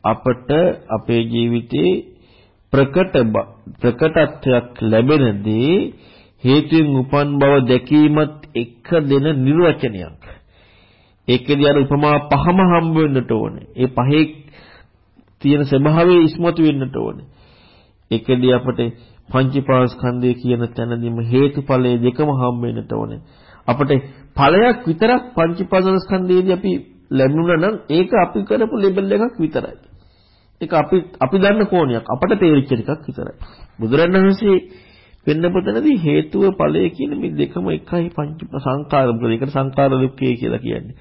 අපට අපේ ජීවිතේ ප්‍රකට ප්‍රකටත්වයක් ලැබෙනදී හේතුයෙන් උපන් බව දැකීමත් එක්ක දෙන නිර්වචනයක්. ඒකේදී අර උපමා පහම හම්බ වෙන්නට ඕනේ. ඒ පහේ තියෙන ස්වභාවය ඉස්මතු වෙන්නට ඕනේ. ඒකේදී අපට පංචීපාස්කන්ධය කියන තැනදීම හේතුඵලයේ දෙකම හම්බ වෙන්නට ඕනේ. අපට ඵලයක් විතරක් පංචීපාස්කන්ධයේදී අපි ලැබුණා නම් ඒක අපි කරපු ලෙබල් එකක් විතරයි. ඒක අපි අපි දන්න කෝණයක් අපට තේරිච්ච ටිකක් විතරයි. බුදුරණවහන්සේ වෙන්න පොතනදී හේතුව ඵලය කියන මේ දෙකම එකයි පංච සංකාර මොකද ඒකට සංකාර දුක්ඛය කියලා කියන්නේ.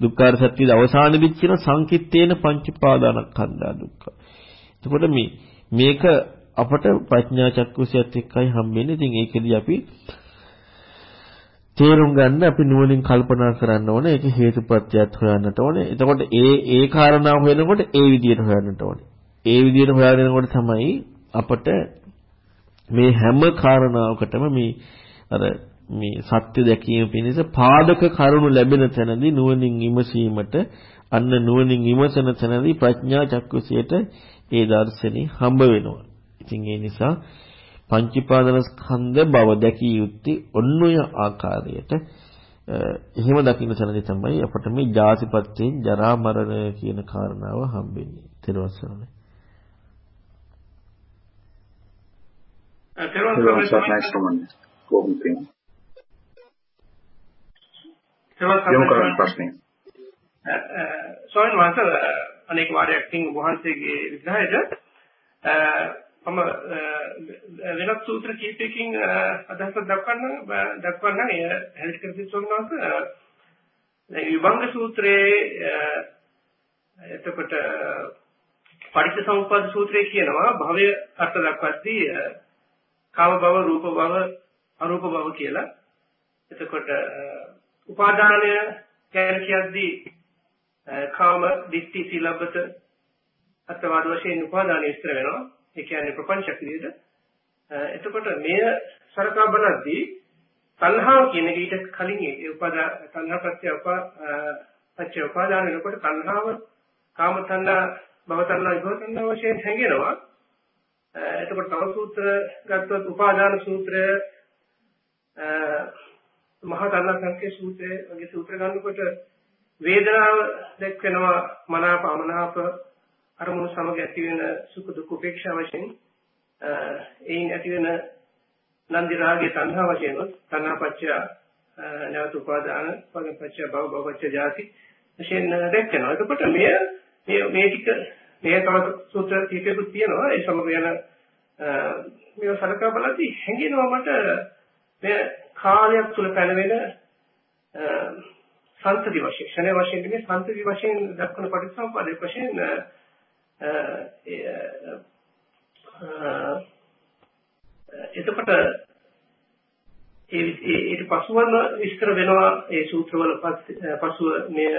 දුක්ඛාර සත්‍යයේ අවසානයේදී කියන සංකිට්ඨේන පංච පාදානස්කන්ධා දුක්ඛ. එතකොට මේ මේක අපට ප්‍රඥා චක්කුසියත් එක්කයි හම්බෙන්නේ. ඉතින් ඒකෙදී අපි තේරුම් ගන්න අපි නුවණින් කල්පනා කරන්න ඕනේ. ඒක හේතුප්‍රත්‍යයත් හොයන්නට ඕනේ. එතකොට ඒ ඒ කාරණාව හොයනකොට ඒ විදිහට හොයන්නට ඕනේ. ඒ විදිහට හොයාගෙනකොට තමයි අපට මේ හැම කාරණාවකටම මේ අර මේ සත්‍ය දැකීම පිණිස පාදක කරුණු ලැබෙන තැනදී නුවණින් විමසීමට අන්න නුවණින් විමසන තැනදී ප්‍රඥා චක්කුසියට ඒ දර්ශනේ හම්බ වෙනවා. ඉතින් ඒ නිසා පංචීපාදන ස්කන්ධ බව දැකිය යුත්තේ ඔන්න ඔය ආකාරයට. එහෙම දකින්න තැනදී තමයි අපට මේ ජාතිපත්යෙන් ජරා මරණ කියන කාරණාව හම්බෙන්නේ. තෙරුවන් සරණයි සමන් කොහොමද යොමු කරන ප්‍රශ්නේ සෝයන් වහන්සේ අනේක වාරයක් තින් වහන්සේගේ විග්‍රහයට මම වෙනත් සූත්‍ර කීපයකින් අදහස් දක්වන්න දක්වන්න එය හැලිට කර තිස්සොන්නාස දැන් විභංග සූත්‍රයේ එතකොට පටිච්චසමුප්පාද සූත්‍රයේ කියනවා භවය අර්ථ දක්වද්දී කාම භව රූප භව අරූප භව කියලා. එතකොට උපාදානය ගැන කියද්දී කාම දිට්ඨි සීලබ්බත අත්වාද වශයෙන් උපාදානය විස්තර වෙනවා. ඒ කියන්නේ ප්‍රපංච ක්‍රියේද. එතකොට මෙය සරකා බලද්දී තණ්හාව කියන එක ඊට කලින් ඒ උපාදා තණ්හා ප්‍රත්‍ය උපා පච්ච උපාදාන වෙනකොට තණ්හාව කාම තණ්හා භව තණ්හා විභව තණ්හා වශයෙන් හැඟෙනවා. එතකොට තව සූත්‍ර ගත්තොත් උපාදාන සූත්‍රය මහා ධර්මසංකේ සූත්‍රය වගේ සූත්‍ර ගන්නකොට වේදනාව දැක්වෙනවා මනාප අමනාප අරමුණු සමග ඇති වෙන සුඛ දුක් උපේක්ෂා වශයෙන් එයින් ඇති වෙන නන්දි රාගයේ තණ්හා වශයෙන් තණ්හාපච්චය නැවත උපාදාන පදපච්චය භව භවච්ච ජාති වශයෙන් දැක්වෙනවා එතකොට මේ මේ මේ ටික මේ තව සූත්‍ර කීපයකුත් තියෙනවා. ඒ සමග යන මේව සලකා බලද්දී හැඟෙනවා මට මේ කාලයක් තුල පැනවෙන සංතති වශයෙන් ක්ෂණ වශයෙන් නෙමෙයි සංතති වශයෙන් දක්වන පටිච්චසමුප්පාදයේ වශයෙන් එතකොට ඒ ඊට පසුවම විස්තර වෙනවා ඒ සූත්‍රවල පසුව මේ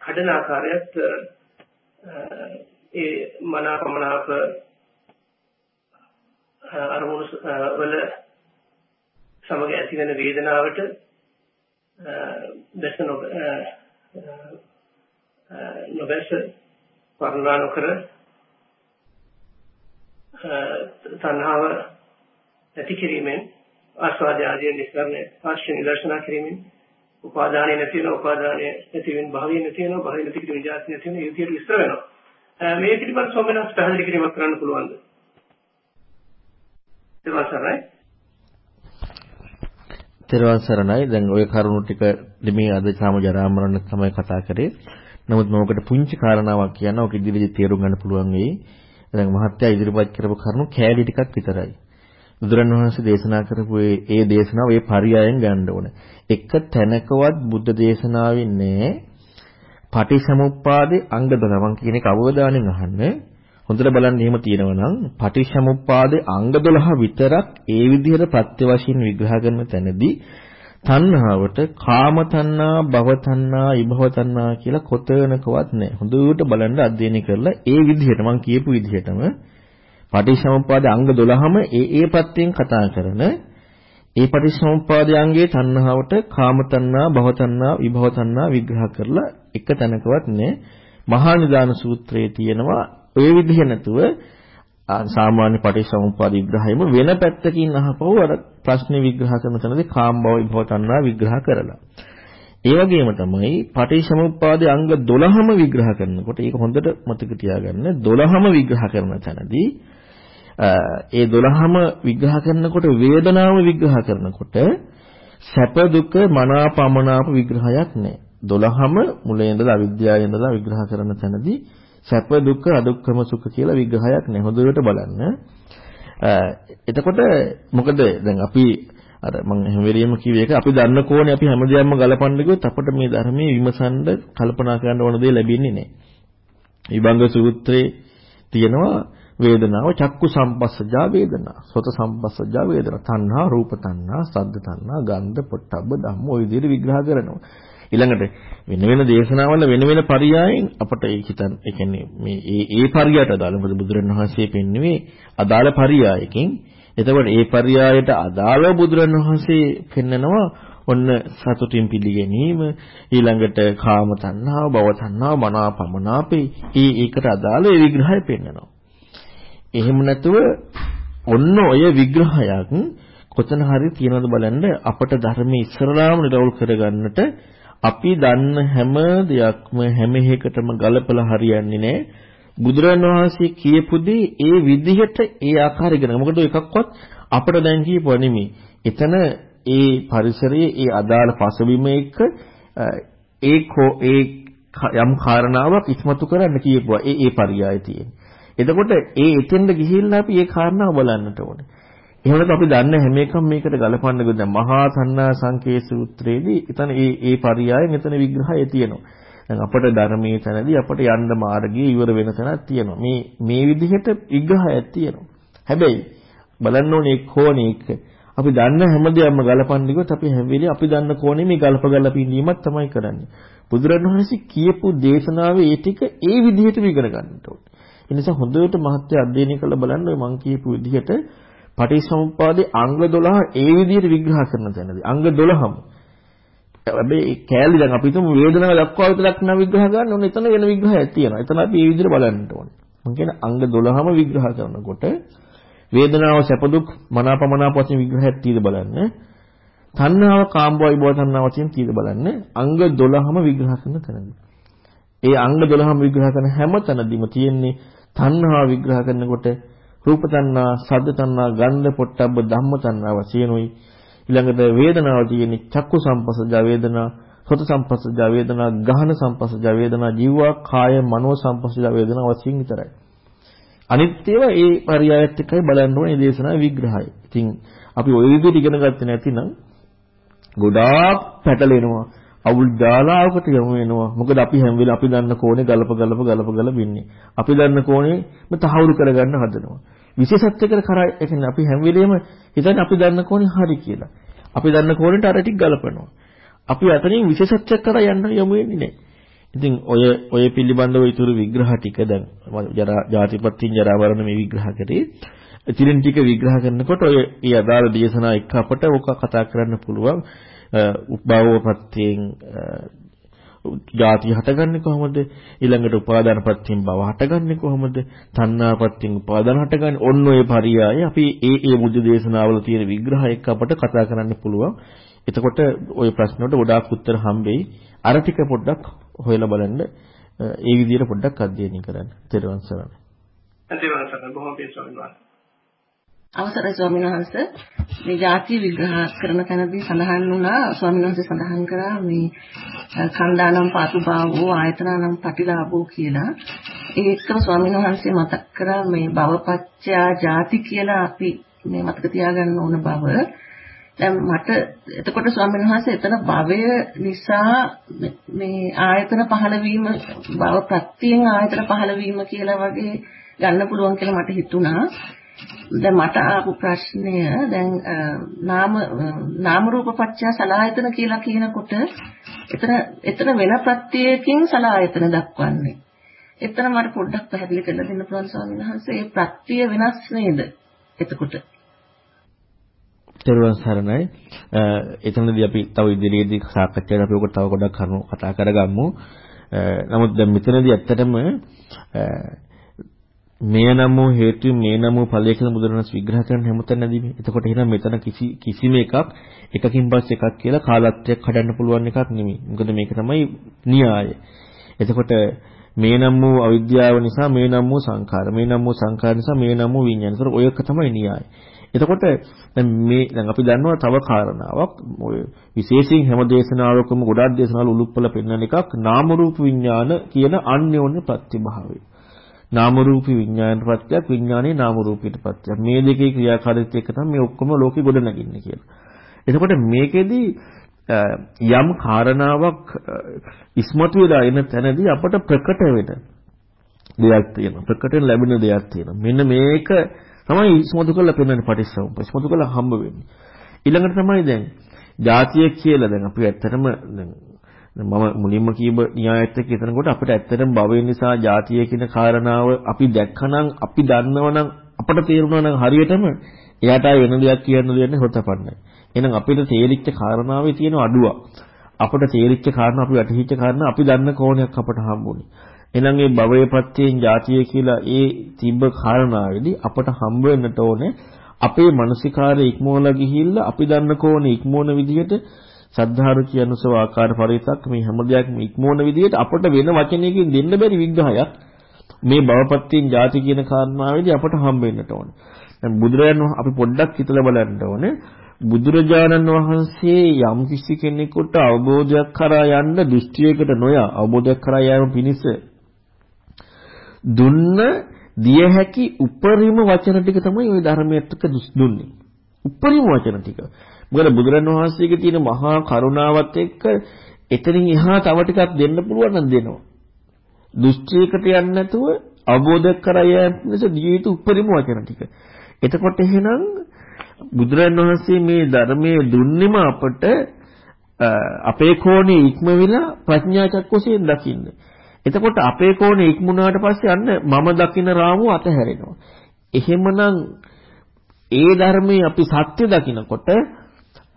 කඩන ආකාරයත් ඒ මනාපමනාප අරමුණු වල සමග ඇති වෙන වේදනාවට දැස නොබැස වර්ණනා නොකර තණ්හාව ඇති කිරීමෙන් ආස්වාද ආදී නිස්සාරණ ආශ්‍රය නිදර්ශනා කිරීමෙන් උපාදානය නැති වෙන උපාදානය නැති වෙන භාවය නැති වෙන භාවය නැති කිරීම විජාති නැති වෙන ඒ විදිහට විස්තර වෙනවා මේ පිළිබඳ සොමනස් පැහැදිලි කිරීමක් කරන්න පුළුවන්ද සරණයි. තෙරුවන් සරණයි. දැන් ওই කරුණු ටික දෙමේ අද සාම ජරා මරණ තමයි කතා කරේ. නමුත් මොකට පුංචි කාරණාවක් කියන්න ඔක ඉදිරියේ තේරුම් ගන්න පුළුවන් වෙයි. දැන් මහත්ය ඉදිරිපත් කරපු කරුණු කෑලි ටිකක් විතරයි. බුදුරණවහන්සේ දේශනා කරපු ඒ දේශනාව ඒ පරියායෙන් ගන්න ඕන. එක තැනකවත් බුද්ධ දේශනාවේ නෑ පටිසමුප්පාදේ අංග 12 මම කියන එක අවබෝධානෙන් අහන්න. හොඳට බලන්න එහෙම තියෙනවා නම් පටිච්චසමුප්පාදේ අංග 12 විතරක් ඒ විදිහට ප්‍රත්‍ය වශයෙන් විග්‍රහ කරන තැනදී තණ්හාවට කාම තණ්හා, භව තණ්හා, විභව තණ්හා කියලා කොතනකවත් නැහැ. හොඳට බලන්න අධ්‍යයනය කරලා ඒ විදිහට මම කියපු විදිහටම පටිච්චසමුප්පාදේ අංග 12ම ඒ ඒ ප්‍රත්‍යයෙන් කතා කරන ඒ පටිච්චසමුප්පාදයේ අංගයේ තණ්හාවට කාම තණ්හා, භව තණ්හා, විභව තණ්හා විග්‍රහ කරලා එක තැනකවත් නැහැ. මහා නිදාන සූත්‍රයේ තියෙනවා ඔය විදිහ නැතුව සාමාන්‍ය පටිච්චසමුප්පාද විග්‍රහයම වෙන පැත්තකින් අහපුව අර ප්‍රශ්නේ විග්‍රහ කරන තැනදී කාම භව විභව තණ්හා විග්‍රහ කරලා. ඒ වගේම තමයි පටිච්චසමුප්පාදයේ අංග 12ම විග්‍රහ කරනකොට ඒක හොඳට මතක තියාගන්න 12ම විග්‍රහ කරන තැනදී ඒ 12ම විග්‍රහ කරනකොට වේදනාව විග්‍රහ කරනකොට සැප දුක මනාපමනාප විග්‍රහයක් නැහැ. 12ම මුලින් ඉඳලා අවිද්‍යාවෙන් ඉඳලා විග්‍රහ කරන තැනදී සැප දුක්ඛ අදුක්ඛම සුඛ කියලා විග්‍රහයක් නැහැ. හොඳට බලන්න. එතකොට මොකද දැන් අපි අර මම හැම වෙලෙම කිව්වේ ඒක අපි දන්න කෝණේ අපි හැමදේම ගලපන්න ගියොත් අපිට මේ ධර්මයේ විමසන්න කල්පනා කරන්න ඕන දේ ලැබෙන්නේ නැහැ. විභංග සූත්‍රයේ තියෙනවා වේදනාව චක්කු සම්පස්සජා වේදනා සොත සම්පස්සජා වේදනා තණ්හා රූප තණ්හා සද්ද තණ්හා ගන්ධ පොට්ටබ්බ ධම්ම ඔය විදිහට විග්‍රහ කරනවා ඊළඟට වෙන වෙන දේශනාවල වෙන වෙන පරයයන් අපට ඒ හිතන් ඒ කියන්නේ මේ ඒ ඒ පරයයට අදාළ මොකද බුදුරණවහන්සේ පෙන්වුවේ අදාළ පරයයකින්. එතකොට ඒ පරයයට අදාළව බුදුරණවහන්සේ පෙන්නනවා ඔන්න සතුටින් පිළිගැනීම ඊළඟට කාම තණ්හාව භව තණ්හාව මනාපමනාපේ ඒ ඒකට අදාළ ඒ විග්‍රහය පෙන්නනවා. එහෙම නැතුව ඔන්න ඔය විග්‍රහයක් කොතන හරි තියනවද බලන්න අපට ධර්මයේ ඉස්සරලාම නිරවුල් කරගන්නට අපි දන්න හැම දෙයක්ම හැම එකටම ගලපලා හරියන්නේ නැහැ. බුදුරජාණන් වහන්සේ කියපු දේ ඒ විදිහට ඒ ආකාරය ඉගෙන මොකද එකක්වත් අපිට දැන් කියපුවා නෙමෙයි. එතන ඒ පරිසරයේ ඒ අදාළ පසුබිම එක්ක ඒ ඒ යම් කාරණාවක් ඉස්මතු කරන්න කියපුවා. ඒ ඒ පරියාය තියෙන. එතකොට ඒ එතෙන්ද ගිහිල්ලා අපි ඒ කාරණාව බලන්නට ඕනේ. එහෙම නැත්නම් අපි දන්න හැම එකම මේකට ගලපන්න ගියොත් දැන් මහා සන්නා සංකේ සූත්‍රයේදී එතන ඒ ඒ පරයයන් එතන විග්‍රහය තියෙනවා. දැන් අපට ධර්මයේ තැනදී අපට යන්න මාර්ගයේ ඉවර වෙන තැනක් තියෙනවා. මේ මේ විදිහට විග්‍රහයක් තියෙනවා. හැබැයි බලන්න ඕනේ කෝණේක අපි දන්න හැමදේම ගලපන්න ගියොත් අපි හැම වෙලේ අපි දන්න කෝණේ මේ ගලප ගලප ඉඳීමක් තමයි කරන්නේ. බුදුරණවහන්සේ කියපු දේශනාවේ ඒ ටික ඒ විදිහට ඉගෙන ගන්නට ඕනේ. ඒ නිසා හොඳට මහත්ය අධ්‍යයනය කරලා බලන්න මම කියපු විදිහට පටිච්චසමුප්පාදේ අංග 12 ඒ විදිහට විග්‍රහ කරන තැනදී අංග 12ම හැබැයි කෑලි දැන් අපි හිතමු වේදනාව දක්වා විතරක් නම් විග්‍රහ ගන්න ඕනේ එතන වෙන විග්‍රහයක් තියෙනවා. එතන අපි මේ විදිහට බලන්න ඕනේ. මම කියන්නේ අංග 12ම විග්‍රහ කරනකොට වේදනාව සැප දුක් මනාපමනාප වශයෙන් විග්‍රහයක් තියෙද බලන්න. තණ්හාව කාම්බෝයි බෝ තණ්හාව වශයෙන් තියෙද බලන්න. අංග 12ම විග්‍රහ කරන තැනදී. ඒ අංග 12ම විග්‍රහ කරන හැම තැනදීම තියෙන්නේ තණ්හාව විග්‍රහ කරනකොට රූප තණ්හා, සද්ද තණ්හා, ගන්ධ පොට්ටබ්බ ධම්ම තණ්හා වශයෙන්ුයි ඊළඟට වේදනාව තියෙන්නේ චක්කු සම්පස්සජා වේදනා, සොත සම්පස්සජා වේදනා, ගහන සම්පස්සජා වේදනා, ජීවා කාය මනෝ සම්පස්සජා වේදනා වශයෙන් විතරයි. අනිත් ඒවා ඒ පරියායත් එක්කයි බලන්න ඕනේ දේශනා විග්‍රහය. ඉතින් අපි ওই විදිහට ඉගෙන ගත්තේ නැතිනම් ගොඩාක් පැටලෙනවා. අවුල් ජාලාවකට යමු වෙනවා. මොකද අපි හැම වෙලේ අපි දන්න කෝණේ ගලප ගලප ගලප ගලප ඉන්නේ. අපි දන්න කෝණේ තහවුරු කරගන්න හදනවා. විශේෂත්වයකට කරා ඒ කියන්නේ අපි හැම වෙලෙම හිතන්නේ අපි දන්න කෝණේ හරි කියලා. අපි දන්න කෝණයට අර ටික ගලපනවා. අපි අතනින් විශේෂත්වයක් කරා යන්න යමු වෙන්නේ නැහැ. ඉතින් ඔය ඔය පිළිබඳව ඊටු විග්‍රහ ටික දැන් ජරා ජාතිපත්‍යින් ජරා වරණ මේ විග්‍රහ කරේ. ඉතින් ටික විග්‍රහ කරනකොට ඔය ඊ අදාළ දේශනා එක්ක අපට ඕක කතා කරන්න පුළුවන්. උපභවපත්තියෙන් ජාති හටගන්නේ කොහොමද? ඊළඟට උපාදානපත්තියෙන් භව හටගන්නේ කොහොමද? තණ්හාපත්තියෙන් උපාදාන හටගන්නේ ඔන්න ඔය පරියාය. අපි ඒ ඒ බුද්ධ දේශනාවල තියෙන විග්‍රහ එක්ක අපට කතා කරන්න පුළුවන්. එතකොට ওই ප්‍රශ්නවලට ගොඩාක් උත්තර හම්බෙයි. අර ටික පොඩ්ඩක් හොයලා බලන්න. ඒ විදිහට පොඩ්ඩක් අධ්‍යයනය කරන්න. තෙරුවන් සරණයි. තෙරුවන් සරණයි. බොහොම පිං ස්වාමීන් වහන්සේ. අවසරයි ස්වාමීන් වහන්සේ. මේ ಜಾති විග්‍රහ කරන තැනදී සඳහන් වුණා ස්වාමීන් වහන්සේ සඳහන් කරා මේ කණ්ඩානම් පාතුභාවෝ ආයතනනම් පටිලාභෝ කියලා. ඒ එක්කම ස්වාමීන් වහන්සේ මතක් කරා මේ භවපච්චයා ಜಾති කියලා අපි මේ මතක තියාගන්න ඕන බව. දැන් මට එතකොට ස්වාමීන් වහන්සේ එතන භවය නිසා මේ ආයතන පහළ වීම භව ප්‍රත්‍යයෙන් ආයතන පහළ වීම කියලා වගේ ගන්න පුළුවන් කියලා මට හිතුණා. දැන් මට ආපු ප්‍රශ්නය දැන් නාම නාම රූප පත්‍ය සලආයතන කියලා කියනකොට එතන එතන වෙන ප්‍රත්‍යයකින් සලආයතන දක්වන්නේ. එතන මට පොඩ්ඩක් පැහැදිලි කරලා දෙන්න පුළුවන් ස්වාමීන් වහන්සේ. ඒ ප්‍රත්‍ය වෙනස් නේද? එතකොට. තෙරුවන් සරණයි. එතනදී අපි තව ඉදිරියේදී සාකච්ඡාවට අපි ඔකට තව ගොඩක් කරුණු කතා කරගමු. නමුත් දැන් මෙතනදී ඇත්තටම මෙය නම් වූ හේතු මේ නම් වූ ඵලය කියලා බුදුරණස් විග්‍රහ කරන හැමතැනදී මේ. එතකොට එහෙනම් මෙතන කිසි කිසිම එකක් එකකින් පස්සේ එකක් කියලා කාලත්වයක් හදන්න පුළුවන් එකක් නෙමෙයි. මොකද මේක තමයි න්‍යාය. එතකොට මේ නම් වූ අවිද්‍යාව නිසා මේ නම් වූ සංඛාර, මේ නම් වූ සංඛාර නිසා මේ නම් වූ විඤ්ඤාණ. ඒතර ඔය එක තමයි න්‍යාය. එතකොට දැන් මේ දැන් අපි දන්නවා තව කාරණාවක් ඔය විශේෂයෙන් හැම දේශනාවකම ගොඩාක් දේශනාවල උලුප්පල පෙන්වන එකක් නාම රූප විඥාන කියන අන්‍යෝන්‍ය ප්‍රතිභාවය. නාම රූපී විඥානපත්‍යක් විඥානේ නාම රූපීටපත්‍යක්. මේ දෙකේ ක්‍රියාකාරීත්වය එක තමයි මේ ඔක්කොම ලෝකෙ ගොඩ නැගින්නේ කියලා. එතකොට මේකෙදි යම් කාරණාවක් ඉස්මතු වෙලා එන තැනදී අපට ප්‍රකට වෙන දෙයක් තියෙනවා. ප්‍රකටෙන් ලැබෙන දෙයක් තියෙනවා. මෙන්න මේක තමයි ඉස්මතු කරලා පෙන්වන්නේ පටිච්චසමුප්පාද. ඉස්මතු කරලා හම්බ වෙන්නේ. ඊළඟට තමයි දැන් ජාතිය කියලා දැන් අපි ඇත්තටම දැන් මම මුලින්ම කීව න්‍යායත් එක්ක හිතනකොට අපිට ඇත්තටම භවය නිසා ජාතිය කියන කාරණාව අපි දැක්කනම් අපි දන්නවනම් අපට තේරුණා නම් හරියටම එයාට වෙන දෙයක් කියන්න දෙන්නේ හොතපන්නයි. එහෙනම් අපිට තේරිච්ච කාරණාවේ තියෙන අඩුවක්. අපට තේරිච්ච කාරණා අපි වැටහිච්ච කාරණා අපි දන්න කෝණයක් අපට හම්බුනේ. එහෙනම් මේ භවයේ පත්‍යයෙන් ජාතිය කියලා ඒ තිබ්බ කාරණාවේදී අපට හම්බ වෙන්නට ඕනේ අපේ මානසිකාරය ඉක්මවලා ගිහිල්ලා අපි දන්න කෝණේ ඉක්මවන විදිහට සද්ධාරුචි අනුසව ආකාර පරිවිතක් මේ හැම දෙයක්ම ඉක්මවන විදිහට අපට වෙන වචනයකින් දෙන්න බැරි විග්‍රහයක් මේ භවපත්තියන් ಜಾති කියන කාරණාවේදී අපට හම්බ වෙන්නට ඕනේ. දැන් බුදුරජාණන් අපි පොඩ්ඩක් හිතලා බලන්න ඕනේ. බුදුරජාණන් වහන්සේ යම් කිසි කෙනෙකුට අවබෝධයක් කරා යන්න දෘෂ්ටියකට නොයා අවබෝධයක් කරා යාම පිණිස දුන්න දිය හැකි උපරිම වචන ටික තමයි ওই ධර්මයට දුන්නේ. උපරිම වචන ටික. මොකද බුදුරන් වහන්සේගේ තියෙන මහා කරුණාවත් එක්ක එතනින් එහා තව ටිකක් දෙන්න පුළුවන් නම් දෙනවා. දෘෂ්ටියකට යන්නේ නැතුව අවබෝධ කරගන්න නිසා ජීවිත උපරිම වචන ටික. එතකොට එහෙනම් බුදුරන් වහන්සේ මේ ධර්මයේ දුන්නෙම අපට අපේ කෝණේ ඉක්ම වෙලා ප්‍රඥා චක්කෝසයෙන් දකින්න. එතකොට අපේ කෝණේ ඉක්මුණාට පස්සේ අන්න මම දකින රාමුව අතහැරෙනවා. එහෙමනම් ඒ ධර්මයේ අපි සත්‍ය දකිනකොට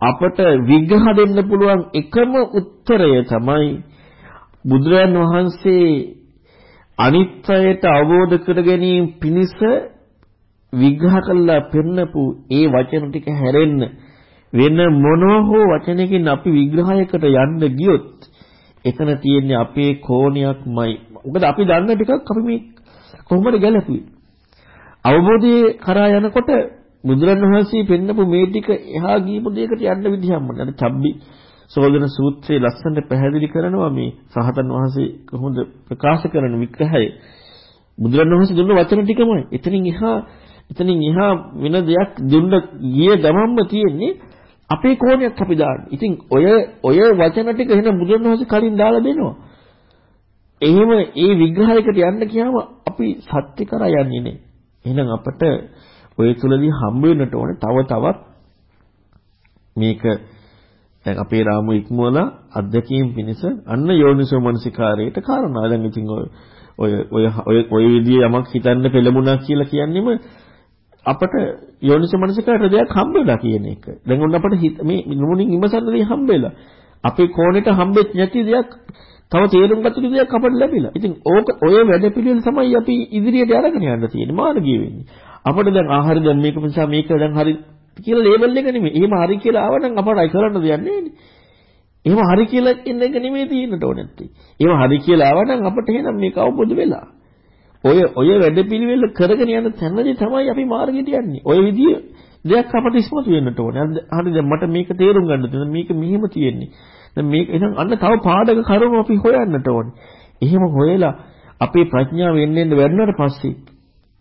අපට විග්‍රහ දෙන්න පුළුවන් එකම උත්තරය තමයි බුදුරජාන් වහන්සේ අනිත්‍යයට අවබෝධ කර ගැනීම පිණිස විග්‍රහ කළා පෙන්නපු ඒ වචන ටික හැරෙන්න වෙන මොනවා හෝ වචනයකින් අපි විග්‍රහයකට යන්න ගියොත් එතන තියෙන්නේ අපේ කෝණයක්මයි. මොකද අපි දන්න ටිකක් අපි මේ කොහොමද ගැලපුවේ? අවබෝධයේ කරා යනකොට බුදුරණවහන්සේ පෙන්නපු මේ ටික එහා ගියපු දෙයකට යන්න විදිහක් මොනවාද? චබ්බි සෝදන සූත්‍රයේ ලස්සනට පැහැදිලි කරනවා මේ සහතන් වහන්සේ කොහොමද ප්‍රකාශ කරන විග්‍රහය. බුදුරණවහන්සේ දුන්න වචන ටිකමයි. එතනින් එහා එතනින් එහා වෙන දෙයක් දුන්න ගිය ගමන්ම තියෙන්නේ අපේ කෝණයක් අපි දාන්න. ඉතින් ඔය ඔය වචන ටික එහෙනම් බුදුරණවහන්සේ කලින් දාලා දෙනවා. එහෙම ඒ විග්‍රහයකට යන්න ගියාම අපි සත්‍ය කරා යන්නේ නේ. එහෙනම් අපට ඔය තුලදී හම්බ වෙන්නට ඕනේ තව තවත් මේක දැන් අපේ රාමු ඉක්මවලා අධ්‍යක්ීම් පිණිස අන්න යෝනිසෝ මනසිකාරයට කාරණා. දැන් ඉතින් ඔය ඔය ඔය ඔය විදිහේ යමක් හිතන්න පෙළඹුණා කියලා කියන්නේම අපට යෝනිසෝ මනසිකාරයට දෙයක් හම්බෙලා කියන එක. දැන් ඔන්න අපට මේ නුමුණින් ඉමසන්න දේ හම්බෙලා. අපේ කෝණයට හම්බෙච්ච නැති දෙයක් තව තේරුම් ගත්ත දෙයක් අපට ලැබිලා. ඉතින් ඕක ඔය වැඩ පිළිවෙල තමයි අපි ඉදිරියට අරගෙන යන්න තියෙන්නේ මාර්ගය වෙන්නේ. අපිට දැන් ආහාර දැන් මේක නිසා මේක දැන් හරි කියලා ලේබල් එක නෙමෙයි. එහෙම හරි කියලා ආවනම් අපටයි කරන්න දෙයක් නැහැ එහෙම හරි කියලා ඉන්න එක නෙමෙයි තියෙන්නට ඕනේ නැත්තේ. එහෙම හරි කියලා ආවනම් අපිට එහෙනම් මේක අවබෝධ වෙලා. ඔය ඔය වැඩපිළිවෙල කරගෙන යන තැනදී තමයි අපි මාර්ගයට යන්නේ. ඔය විදිය දෙයක් අපට ඉස්මතු වෙන්නට ඕනේ. හරි දැන් මට මේක තේරුම් ගන්න තියෙනවා. මේක මෙහෙම තියෙන්නේ. දැන් මේක එහෙනම් අන්න තව පාඩක කරුණු අපි හොයන්නට ඕනේ. එහෙම හොයලා අපේ ප්‍රඥාව එන්නේ වැඩනට පස්සේ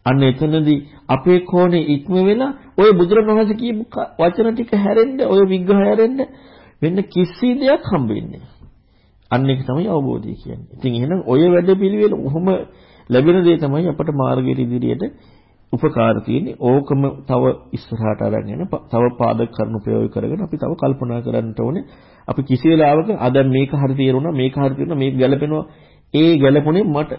අන්න එතනදී අපේ කෝණේ ඉක්ම වෙලා ওই බුදුරණවහන්සේ කියපු වචන ටික හැරෙන්න ওই විග්‍රහය හැරෙන්න වෙන කිසි දෙයක් හම්බෙන්නේ අන්න ඒක තමයි අවබෝධය කියන්නේ. ඉතින් එහෙනම් ඔය වැඩ පිළිවෙල ඔහොම ලැබෙන දේ තමයි අපට මාර්ගයේ ඉදිරියට උපකාර තියෙන්නේ. ඕකම තව ඉස්සරහට අරගෙන යන තව පාදක කරුණු ප්‍රයෝග කරගෙන අපි තව කල්පනා කරන්න ඕනේ. අපි කිසි වෙලාවක අද මේක හරි තේරුණා මේක හරි තේරුණා මේක ගැලපෙනවා ඒ ගැලපුණේ මට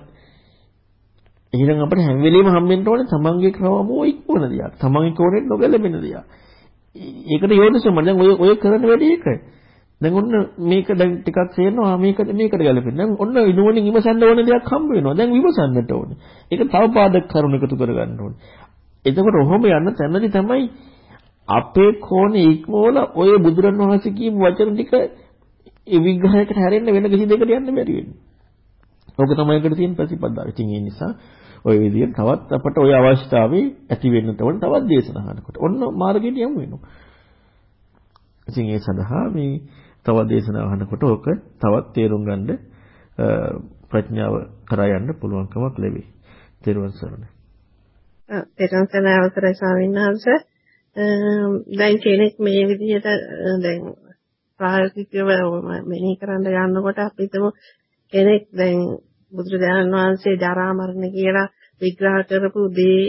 එහෙනම් අපිට හැම වෙලෙම හම්බෙන්න ඕනේ තමන්ගේ ක්‍රමමෝ ඉක්මන දෙයක්. තමන්ගේ කෝණයෙන් නොගැලපෙන දෙයක්. ඒකට යෝනිසම දැන් ඔය ඔය කරන වැඩේ ඒක. දැන් ඔන්න මේක දැන් ටිකක් තේරෙනවා මේකට මේකට ගැලපෙන්නේ. දැන් ඔන්න ඉනුවණින් ඉවසන්න ඕන දෙයක් හම්බ වෙනවා. දැන් විමසන්නට ඕනේ. ඒක තව පාදක කරුණු එකතු කරගන්න ඕනේ. එතකොට ඔහොම යන තැනදී තමයි අපේ කෝණේ ඉක්මවල ඔය බුදුරණවහන්සේ කියපු වචන ටික ඒ විග්‍රහයකට හැරෙන්න වෙන කිසි දෙයකට යන්න බැරි වෙන්නේ. ඕක තමයි ඒකට තියෙන ප්‍රතිපදාව. ඉතින් ඒ නිසා ওই විදිහට තවත් අපට ওই අවස්ථාවේ ඇති වෙන්නට ඕන තවත් දේශනා අහනකොට. ඔන්න මාර්ගයට යමු වෙනවා. ඉතින් ඒ සඳහා මේ තවත් දේශනා අහනකොට ඕක තවත් තේරුම් ගන්න ප්‍රඥාව කරා යන්න පුළුවන්කමක් ලැබේ. තෙරුවන් සරණයි. ආ තෙරුවන් සරණයි අවසරයි ස්වාමීන් වහන්සේ. දැන් කෙනෙක් මේ විදිහට දැන් ප්‍රායෝගිකව මෙනෙහි කරන්න යනකොට අපි හිතමු කෙනෙක් දැන් බුදුරජාණන් වහන්සේ ජරා මරණ කියලා විග්‍රහ කරපු දේ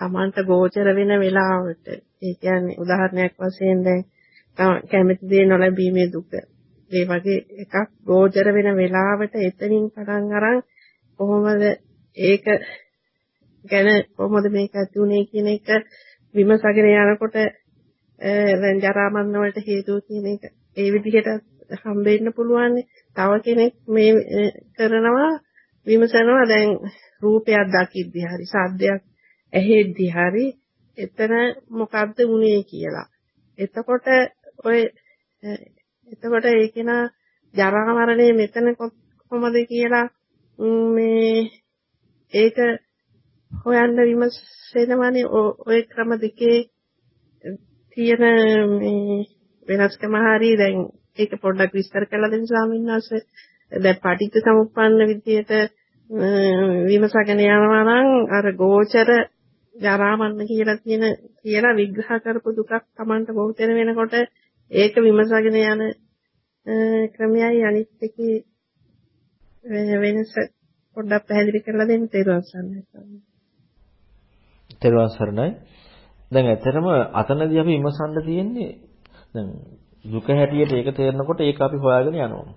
Tamanta ගෝචර වෙන වෙලාවට ඒ කියන්නේ උදාහරණයක් වශයෙන් දැන් කැමති දේ නොලැබීමේ දුක ඒ වගේ එකක් ගෝචර වෙන වෙලාවට එතනින් පටන් අරන් කොහොමද ඒක ගැන කොහොමද මේක ඇති උනේ කියන එක විමසගෙන යනකොට දැන් ජරා මරණ වලට හේතුව කියන එක ඒ විදිහට හම්බෙන්න පුළුවන්. තව කෙනෙක් මේ කරනවා විමසනවා දැන් රූපයක් දකිද්දී හරි සද්දයක් ඇහෙද්දී හරි එතන මොකද්ද වුනේ කියලා. එතකොට ඔය එතකොට ඒ කෙනා ජරා මරණය මෙතන කොහොමද කියලා මේ ඒක හොයන්න විමසෙනවානේ ඔය ක්‍රම දෙකේ තියෙන මේ වෙනස්කම හරි දැන් ඒක පොඩ්ඩක් විස්තර කරලා දෙන්න ස්වාමීන් වහන්සේ. දැන් පටිච්ච සමුප්පන්න විදියට විමසගෙන යනවා නම් අර ගෝචර ජරාමරණ කියලා කියන කියලා විග්‍රහ කරපු දුකක් Tamanට බොහෝතර වෙනකොට ඒක විමසගෙන යන ක්‍රමයයි අනිත් එකේ වෙනස පොඩ්ඩක් පැහැදිලි කරලා දෙන්න තේරුම් ගන්න. තේරුම් සරණයි. දැන් ඇත්තටම අතනදී අපි විමසන්න තියෙන්නේ දැන් දුක හැටියට ඒක තේරෙනකොට ඒක අපි හොයාගෙන යනවා.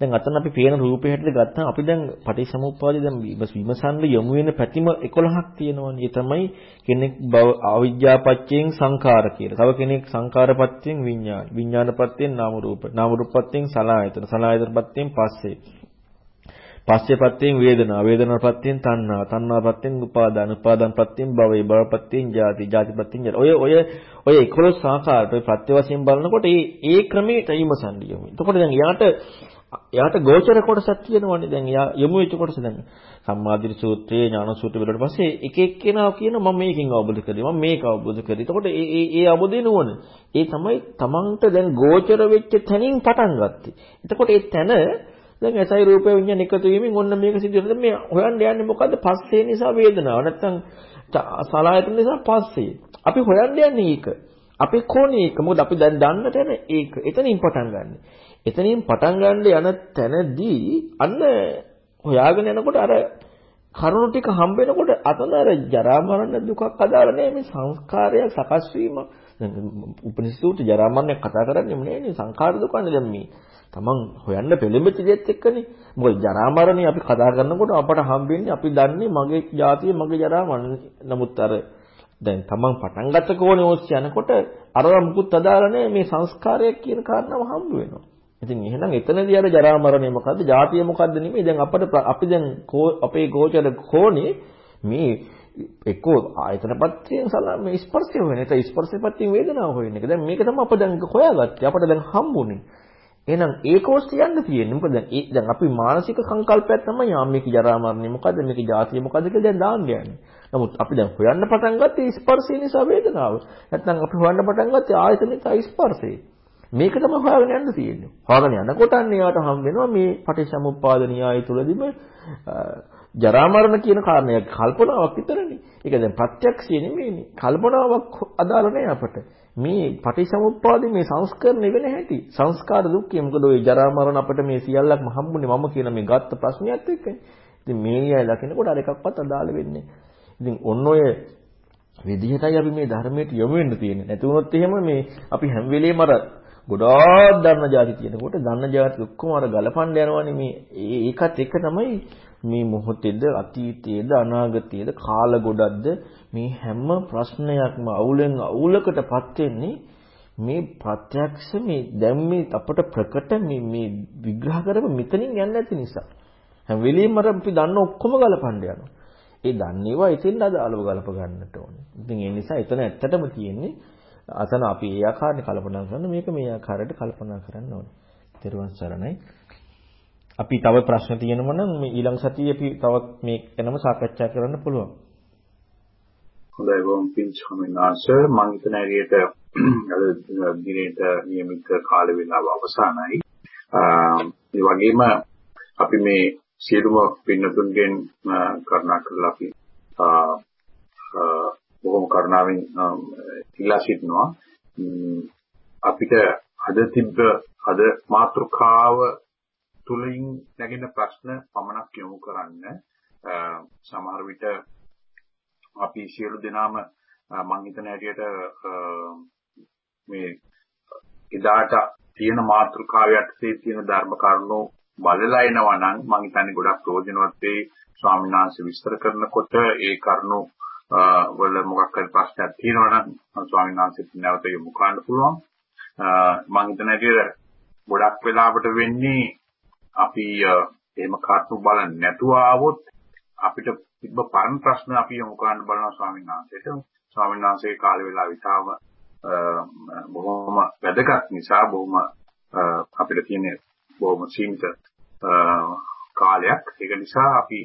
දැන් අතන අපි පේන රූපේ හැටියට ගත්තාම අපි දැන් පටිච්චසමුප්පාදේ දැන් විමසන්න යොමු වෙන පැතිම 11ක් තියෙනවනේ. ඒ තමයි කෙනෙක් භව අවිජ්ජාපච්චයෙන් සංඛාර කියලා. තව කෙනෙක් සංඛාරපච්චයෙන් විඥාන. විඥානපච්චයෙන් නාම රූප. නාම රූපපච්චයෙන් සලආයතන. සලආයතනපච්චයෙන් පස්සේ. පස්සේපත්තෙන් වේදනා වේදනාපත්තෙන් තණ්හා තණ්හාපත්තෙන් උපාදාන උපාදානපත්තෙන් භවය භවපත්තෙන් ජාති ජාතිපත්තෙන් ජර ඔය ඔය ඔය 11 ආකාරයට ඔය ප්‍රත්‍ය වශයෙන් බලනකොට ඒ ඒ ක්‍රමයට ඊමසන් යමු. එතකොට දැන් යාට යාට ගෝචර කොටසක් තියෙනවනේ දැන් යා යමු වෙච්ච කොටස දැන් සම්මාදිරි සූත්‍රයේ ඥාන සූත්‍රය වලට පස්සේ එක එක්කෙනා කියන මම මේකෙන් අවබෝධ කරේ මම මේක අවබෝධ කරේ. එතකොට ඒ ඒ ඒ අවබෝධය නුවණ. ඒ තමයි තමන්ට දැන් ගෝචර වෙච්ච තැනින් පටන් ගත්තේ. එතකොට ඒ තැන දැන් ඇසයි රූපය විඤ්ඤාණ එකතු වීමෙන් ඔන්න මේක සිදු වෙනවා. මේ හොයන්න යන්නේ මොකද්ද? පස්සේ නිසා වේදනාව. නැත්තම් සලායතන නිසා පස්සේ. අපි හොයන්න යන්නේ ඒක. අපි කොහොනේ ඒක? මොකද අපි දැන් දන්න තැන ඒක. එතනින් පටන් ගන්න. එතනින් පටන් ගන්න යන තැනදී අන්න හොයාගෙන යනකොට අර කරුණු ටික හම්බ වෙනකොට අතන අර ජරා මරණ දුකක් අදාළ නෑ මේ සංස්කාරයක් සකස් වීම. දැන් උපනිෂදෝට ජරා මරණය කතා කරන්නේ නෙමෙයි සංඛාර දුකනේ දැන් මේ. තමන් හොයන්න පෙළඹෙච්ච දෙයක් එක්කනේ. මොකද ජරා මරණේ අපි කතා කරනකොට අපට හම්බෙන්නේ අපි දන්නේ මගේ ජාතිය මගේ ජරා මරණ. නමුත් අර දැන් තමන් පටන් ගත්ත කෝණේ ඔස්සේ යනකොට අර මුකුත් අදාළ නැහැ මේ සංස්කාරයක් කියන කාරණාව හම්බ වෙනවා. ඉතින් එහෙනම් එතනදී අර ජරා මරණය මොකද්ද? ජාතිය මොකද්ද නෙමෙයි. දැන් අපිට අපි දැන් අපේ ගෝචර කෝණේ මේ එක්කෝ ආයතනපත්යෙන් සලා මේ ස්පර්ශය වෙන. ඒක ස්පර්ශපත්යෙන් වේදනාව හොයන එක. දැන් මේක තමයි අප දැන් හොයාගත්තේ. අපිට දැන් හම්බුනේ. එහෙනම් ඒක ඔස්සේ යන්න තියෙන්නේ. මොකද දැන් ඒ දැන් අපි මානසික සංකල්පයක් තමයි යා මේක ජරා මරණය මොකද්ද මේක ජාතිය මොකද්ද කියලා දැන් දාන්න යන්නේ. නමුත් අපි දැන් හොයන්න පටන් ගත්තේ ස්පර්ශය නිසා වේදනාව. නැත්නම් අපි හොයන්න පටන් ගත්තේ ආයතනික ස්පර්ශය. මේක තමයි හොයාගෙන යන්න තියෙන්නේ. හොයාගෙන යනකොට අන්න එයාට හම් වෙනවා මේ පටිච්චසමුප්පාද න්‍යාය තුලදීම ජරා මරණ කියන කාරණයක් කල්පනාවක් විතරනේ. ඒක දැන් ප්‍රත්‍යක්ෂය නෙමෙයිනේ. කල්පනාවක් අදාළ නැහැ අපට. මේ පටිසමුප්පාදේ මේ සංස්කරණය වෙන හැටි සංස්කාර දුක්ඛය මොකද ওই ජරා මරණ අපිට මේ සියල්ලක්ම හම්බුනේ මම කියන මේ ගත්ත ප්‍රශ්නයත් එක්කනේ ඉතින් මේ නියය දකිනකොට අර එකක්වත් අදාළ වෙන්නේ ඉතින් ඔන්න ඔය විදිහටයි අපි මේ ධර්මයට යොමු වෙන්න තියෙන්නේ නැති වුණොත් එහෙම මේ අපි හැම වෙලේම අර ගොඩාක් දන්න જાති තියෙනකොට දන්න જાති ඔක්කොම අර ගලපන්න යනවනේ. මේ ඒකත් එක තමයි මේ මොහොතේද අතීතයේද අනාගතයේද කාල ගොඩක්ද මේ හැම ප්‍රශ්නයක්ම අවුලෙන් අවුලකටපත් වෙන්නේ මේ ප්‍රත්‍යක්ෂ මේ දැන් මේ අපට ප්‍රකට මේ මේ විග්‍රහ කරපු මෙතනින් යන්නේ නැති නිසා. හැම වෙලෙම අර අපි දන්න ඔක්කොම ගලපන්න යනවා. ඒ දන්නේවා ඉතින් අදාළව ගලප ගන්නට ඕනේ. ඉතින් ඒ නිසා එතන ඇත්තටම තියෙන්නේ අතන අපි ඒ ආකාරයට කල්පනා කරන මේක මේ ආකාරයට කල්පනා කරන්න ඕනේ. ත්වන් සරණයි. අපි තව ප්‍රශ්න තියෙනවා නම් මේ ඊළඟ සතියේ අපි තවත් මේ ගැනම සාකච්ඡා කරන්න පුළුවන්. හොඳයි බොම් පින්ච් හමිනාස මම හිතන ඇරියට අද දිනේට નિયમિત කාල වේලාව අවසానයි. ඒ වගේම අපි මේ සියලුම පින්නතුන්ගෙන් කරුණා කරලා අපි බොහොම කරුණාවෙන් ඉල්ලා සිටිනවා. අපිට අද තිබ්බ අද මාතෘකාව තුලින් නැගෙන ප්‍රශ්න පමණක් යොමු කරන්න. සමහර විට අපි සියලු දෙනාම මම හිතන හැටියට මේ එදාට තියෙන මාතෘකාව යටතේ තියෙන ධර්ම කරුණු බලලා එනවා නම් මම හිතන්නේ ගොඩක් ප්‍රයෝජනවත් වෙයි. ස්වාමීන් වහන්සේ විස්තර කරනකොට ඒ කරුණු වල මොකක් හරි ප්‍රශ්නයක් තියෙනවා නම් ස්වාමීන් වහන්සේට නැවත යොමු කරන්න පුළුවන්. මම හිතන හැටියට ගොඩක් වෙලාවට වෙන්නේ අපි එහෙම කරුණු බලන්නේ නැතුව ආවොත් අපිට තිබ්බ පරණ ප්‍රශ්න අපි යොමු කරන්න බලනවා ස්වාමීන් වහන්සේට. ස්වාමීන් වහන්සේගේ කාල වේලාව විතාම බොහොම වැදගත් නිසා බොහොම අපිට තියෙන බොහොම සීමිත කාලයක්. ඒක නිසා අපි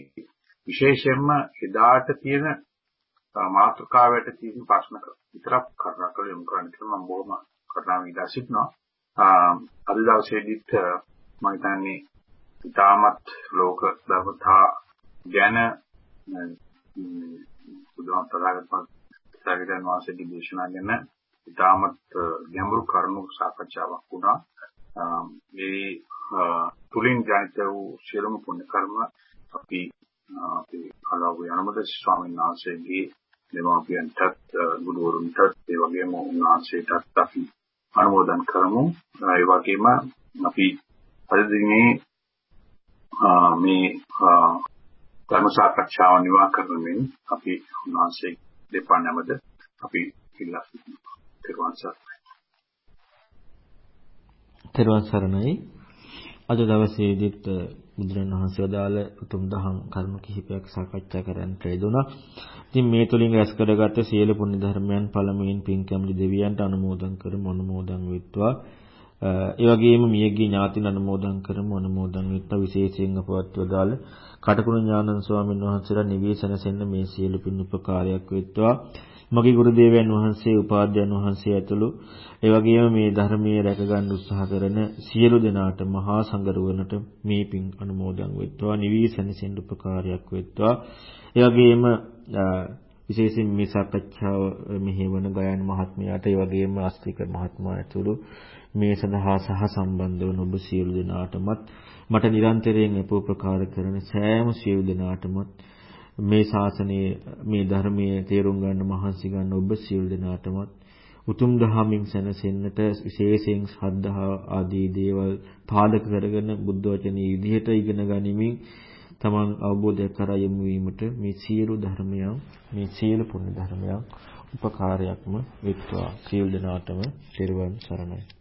විශේෂයෙන්ම එදාට තියෙන මාතෘකාවට තියෙන ප්‍රශ්න විතරක් කරුණාකර යොමු කරන්න කියලා මම බොහොම කරුණාවෙන් ඉල්ලා සිටිනවා අද දවසේදීත් මම හිතන්නේ ඉතාමත් ලෝක ධර්මතා ගැන බුදුන් තථාගතයන් වහන්සේගේ දේශනා ගැන ඉතාමත් ගැඹුරු කරුණු සාකච්ඡාවක් වුණා. මේ තුලින් ජනිත වූ සියලුම පුණ්‍ය කර්ම අපි අපි අලව්‍ය යනමද ස්වාමීන් වහන්සේගේ දෙමාපියන්ටත් ගුරුවරුන්ටත් ඒ වගේම උන්වහන්සේටත් අපි අනුමෝදන් කරමු. ඒ වගේම අපි අද දිනේ මේ ධර්ම සාකච්ඡාව නිවා කරමින් අපි උන්වහන්සේ දෙපා නැමද අපි ඉල්ලා සිටිනවා. තෙරුවන් සරණයි. තෙරුවන් සරණයි. අද දවසේදීත් බුදුරණවහන්සේ වදාළ උතුම් දහම් කරුණු කිහිපයක් සාකච්ඡා කරන්නට යෙදුණා. ඉතින් මේ තුලින් රැස් කරගත්ත සියලු පුණ්‍ය ධර්මයන් පළමුවෙන් පින්කම්ලි දෙවියන්ට අනුමෝදන් කරමු අනුමෝදන් වෙත්වා. ඒ වගේම මියගිය ඥාතින් අනුමෝදන් කරමු අනුමෝදන් වෙත්වා විශේෂයෙන් අපවත් වදාළ කටුකුණ ඥානන් ස්වාමීන් වහන්සේලා නිවේසනසෙන්න මේ සියලු පින් උපකාරයක් වෙත්වා. මගේ ගුරු දේවයන් වහන්සේ උපාධ්‍යයන් වහන්සේ ඇතුළු ඒ වගේම මේ ධර්මයේ රැකගන්න උත්සාහ කරන සියලු දෙනාට මහා සංගරුවනට මේ පින් අනුමෝදන් වෙත්වා නිවිසනසෙන් උපකාරයක් වෙත්වා. ඒ වගේම විශේෂයෙන් මේ සාකච්ඡාව මෙහෙවන ගයන් මහත්මයාට ඒ වගේම අස්තික මහත්මයා ඇතුළු මේ සඳහා සහ සම්බන්ධ වන ඔබ සියලු දෙනාටමත් මට නිරන්තරයෙන් අපෝපකාර කරන සෑම සියලු දෙනාටමත් මේ ශාසනයේ මේ ධර්මයේ තේරුම් ගන්න මහන්සි ගන්න ඔබ සියලු දෙනාටමත් උතුම් දහමින් සැනසෙන්නට විශේෂයෙන් ශ්‍රද්ධාව ආදී දේවල් පාදක කරගෙන බුද්ධ වචනේ විදිහට ඉගෙන ගනිමින් තමන් අවබෝධ කරා යමු වීමට මේ සියලු ධර්මයන් මේ සියලු පුණ්‍ය ධර්මයන් උපකාරයක්ම වෙත්වා. සියලු දෙනාටම ත්‍රිවන් සරණයි.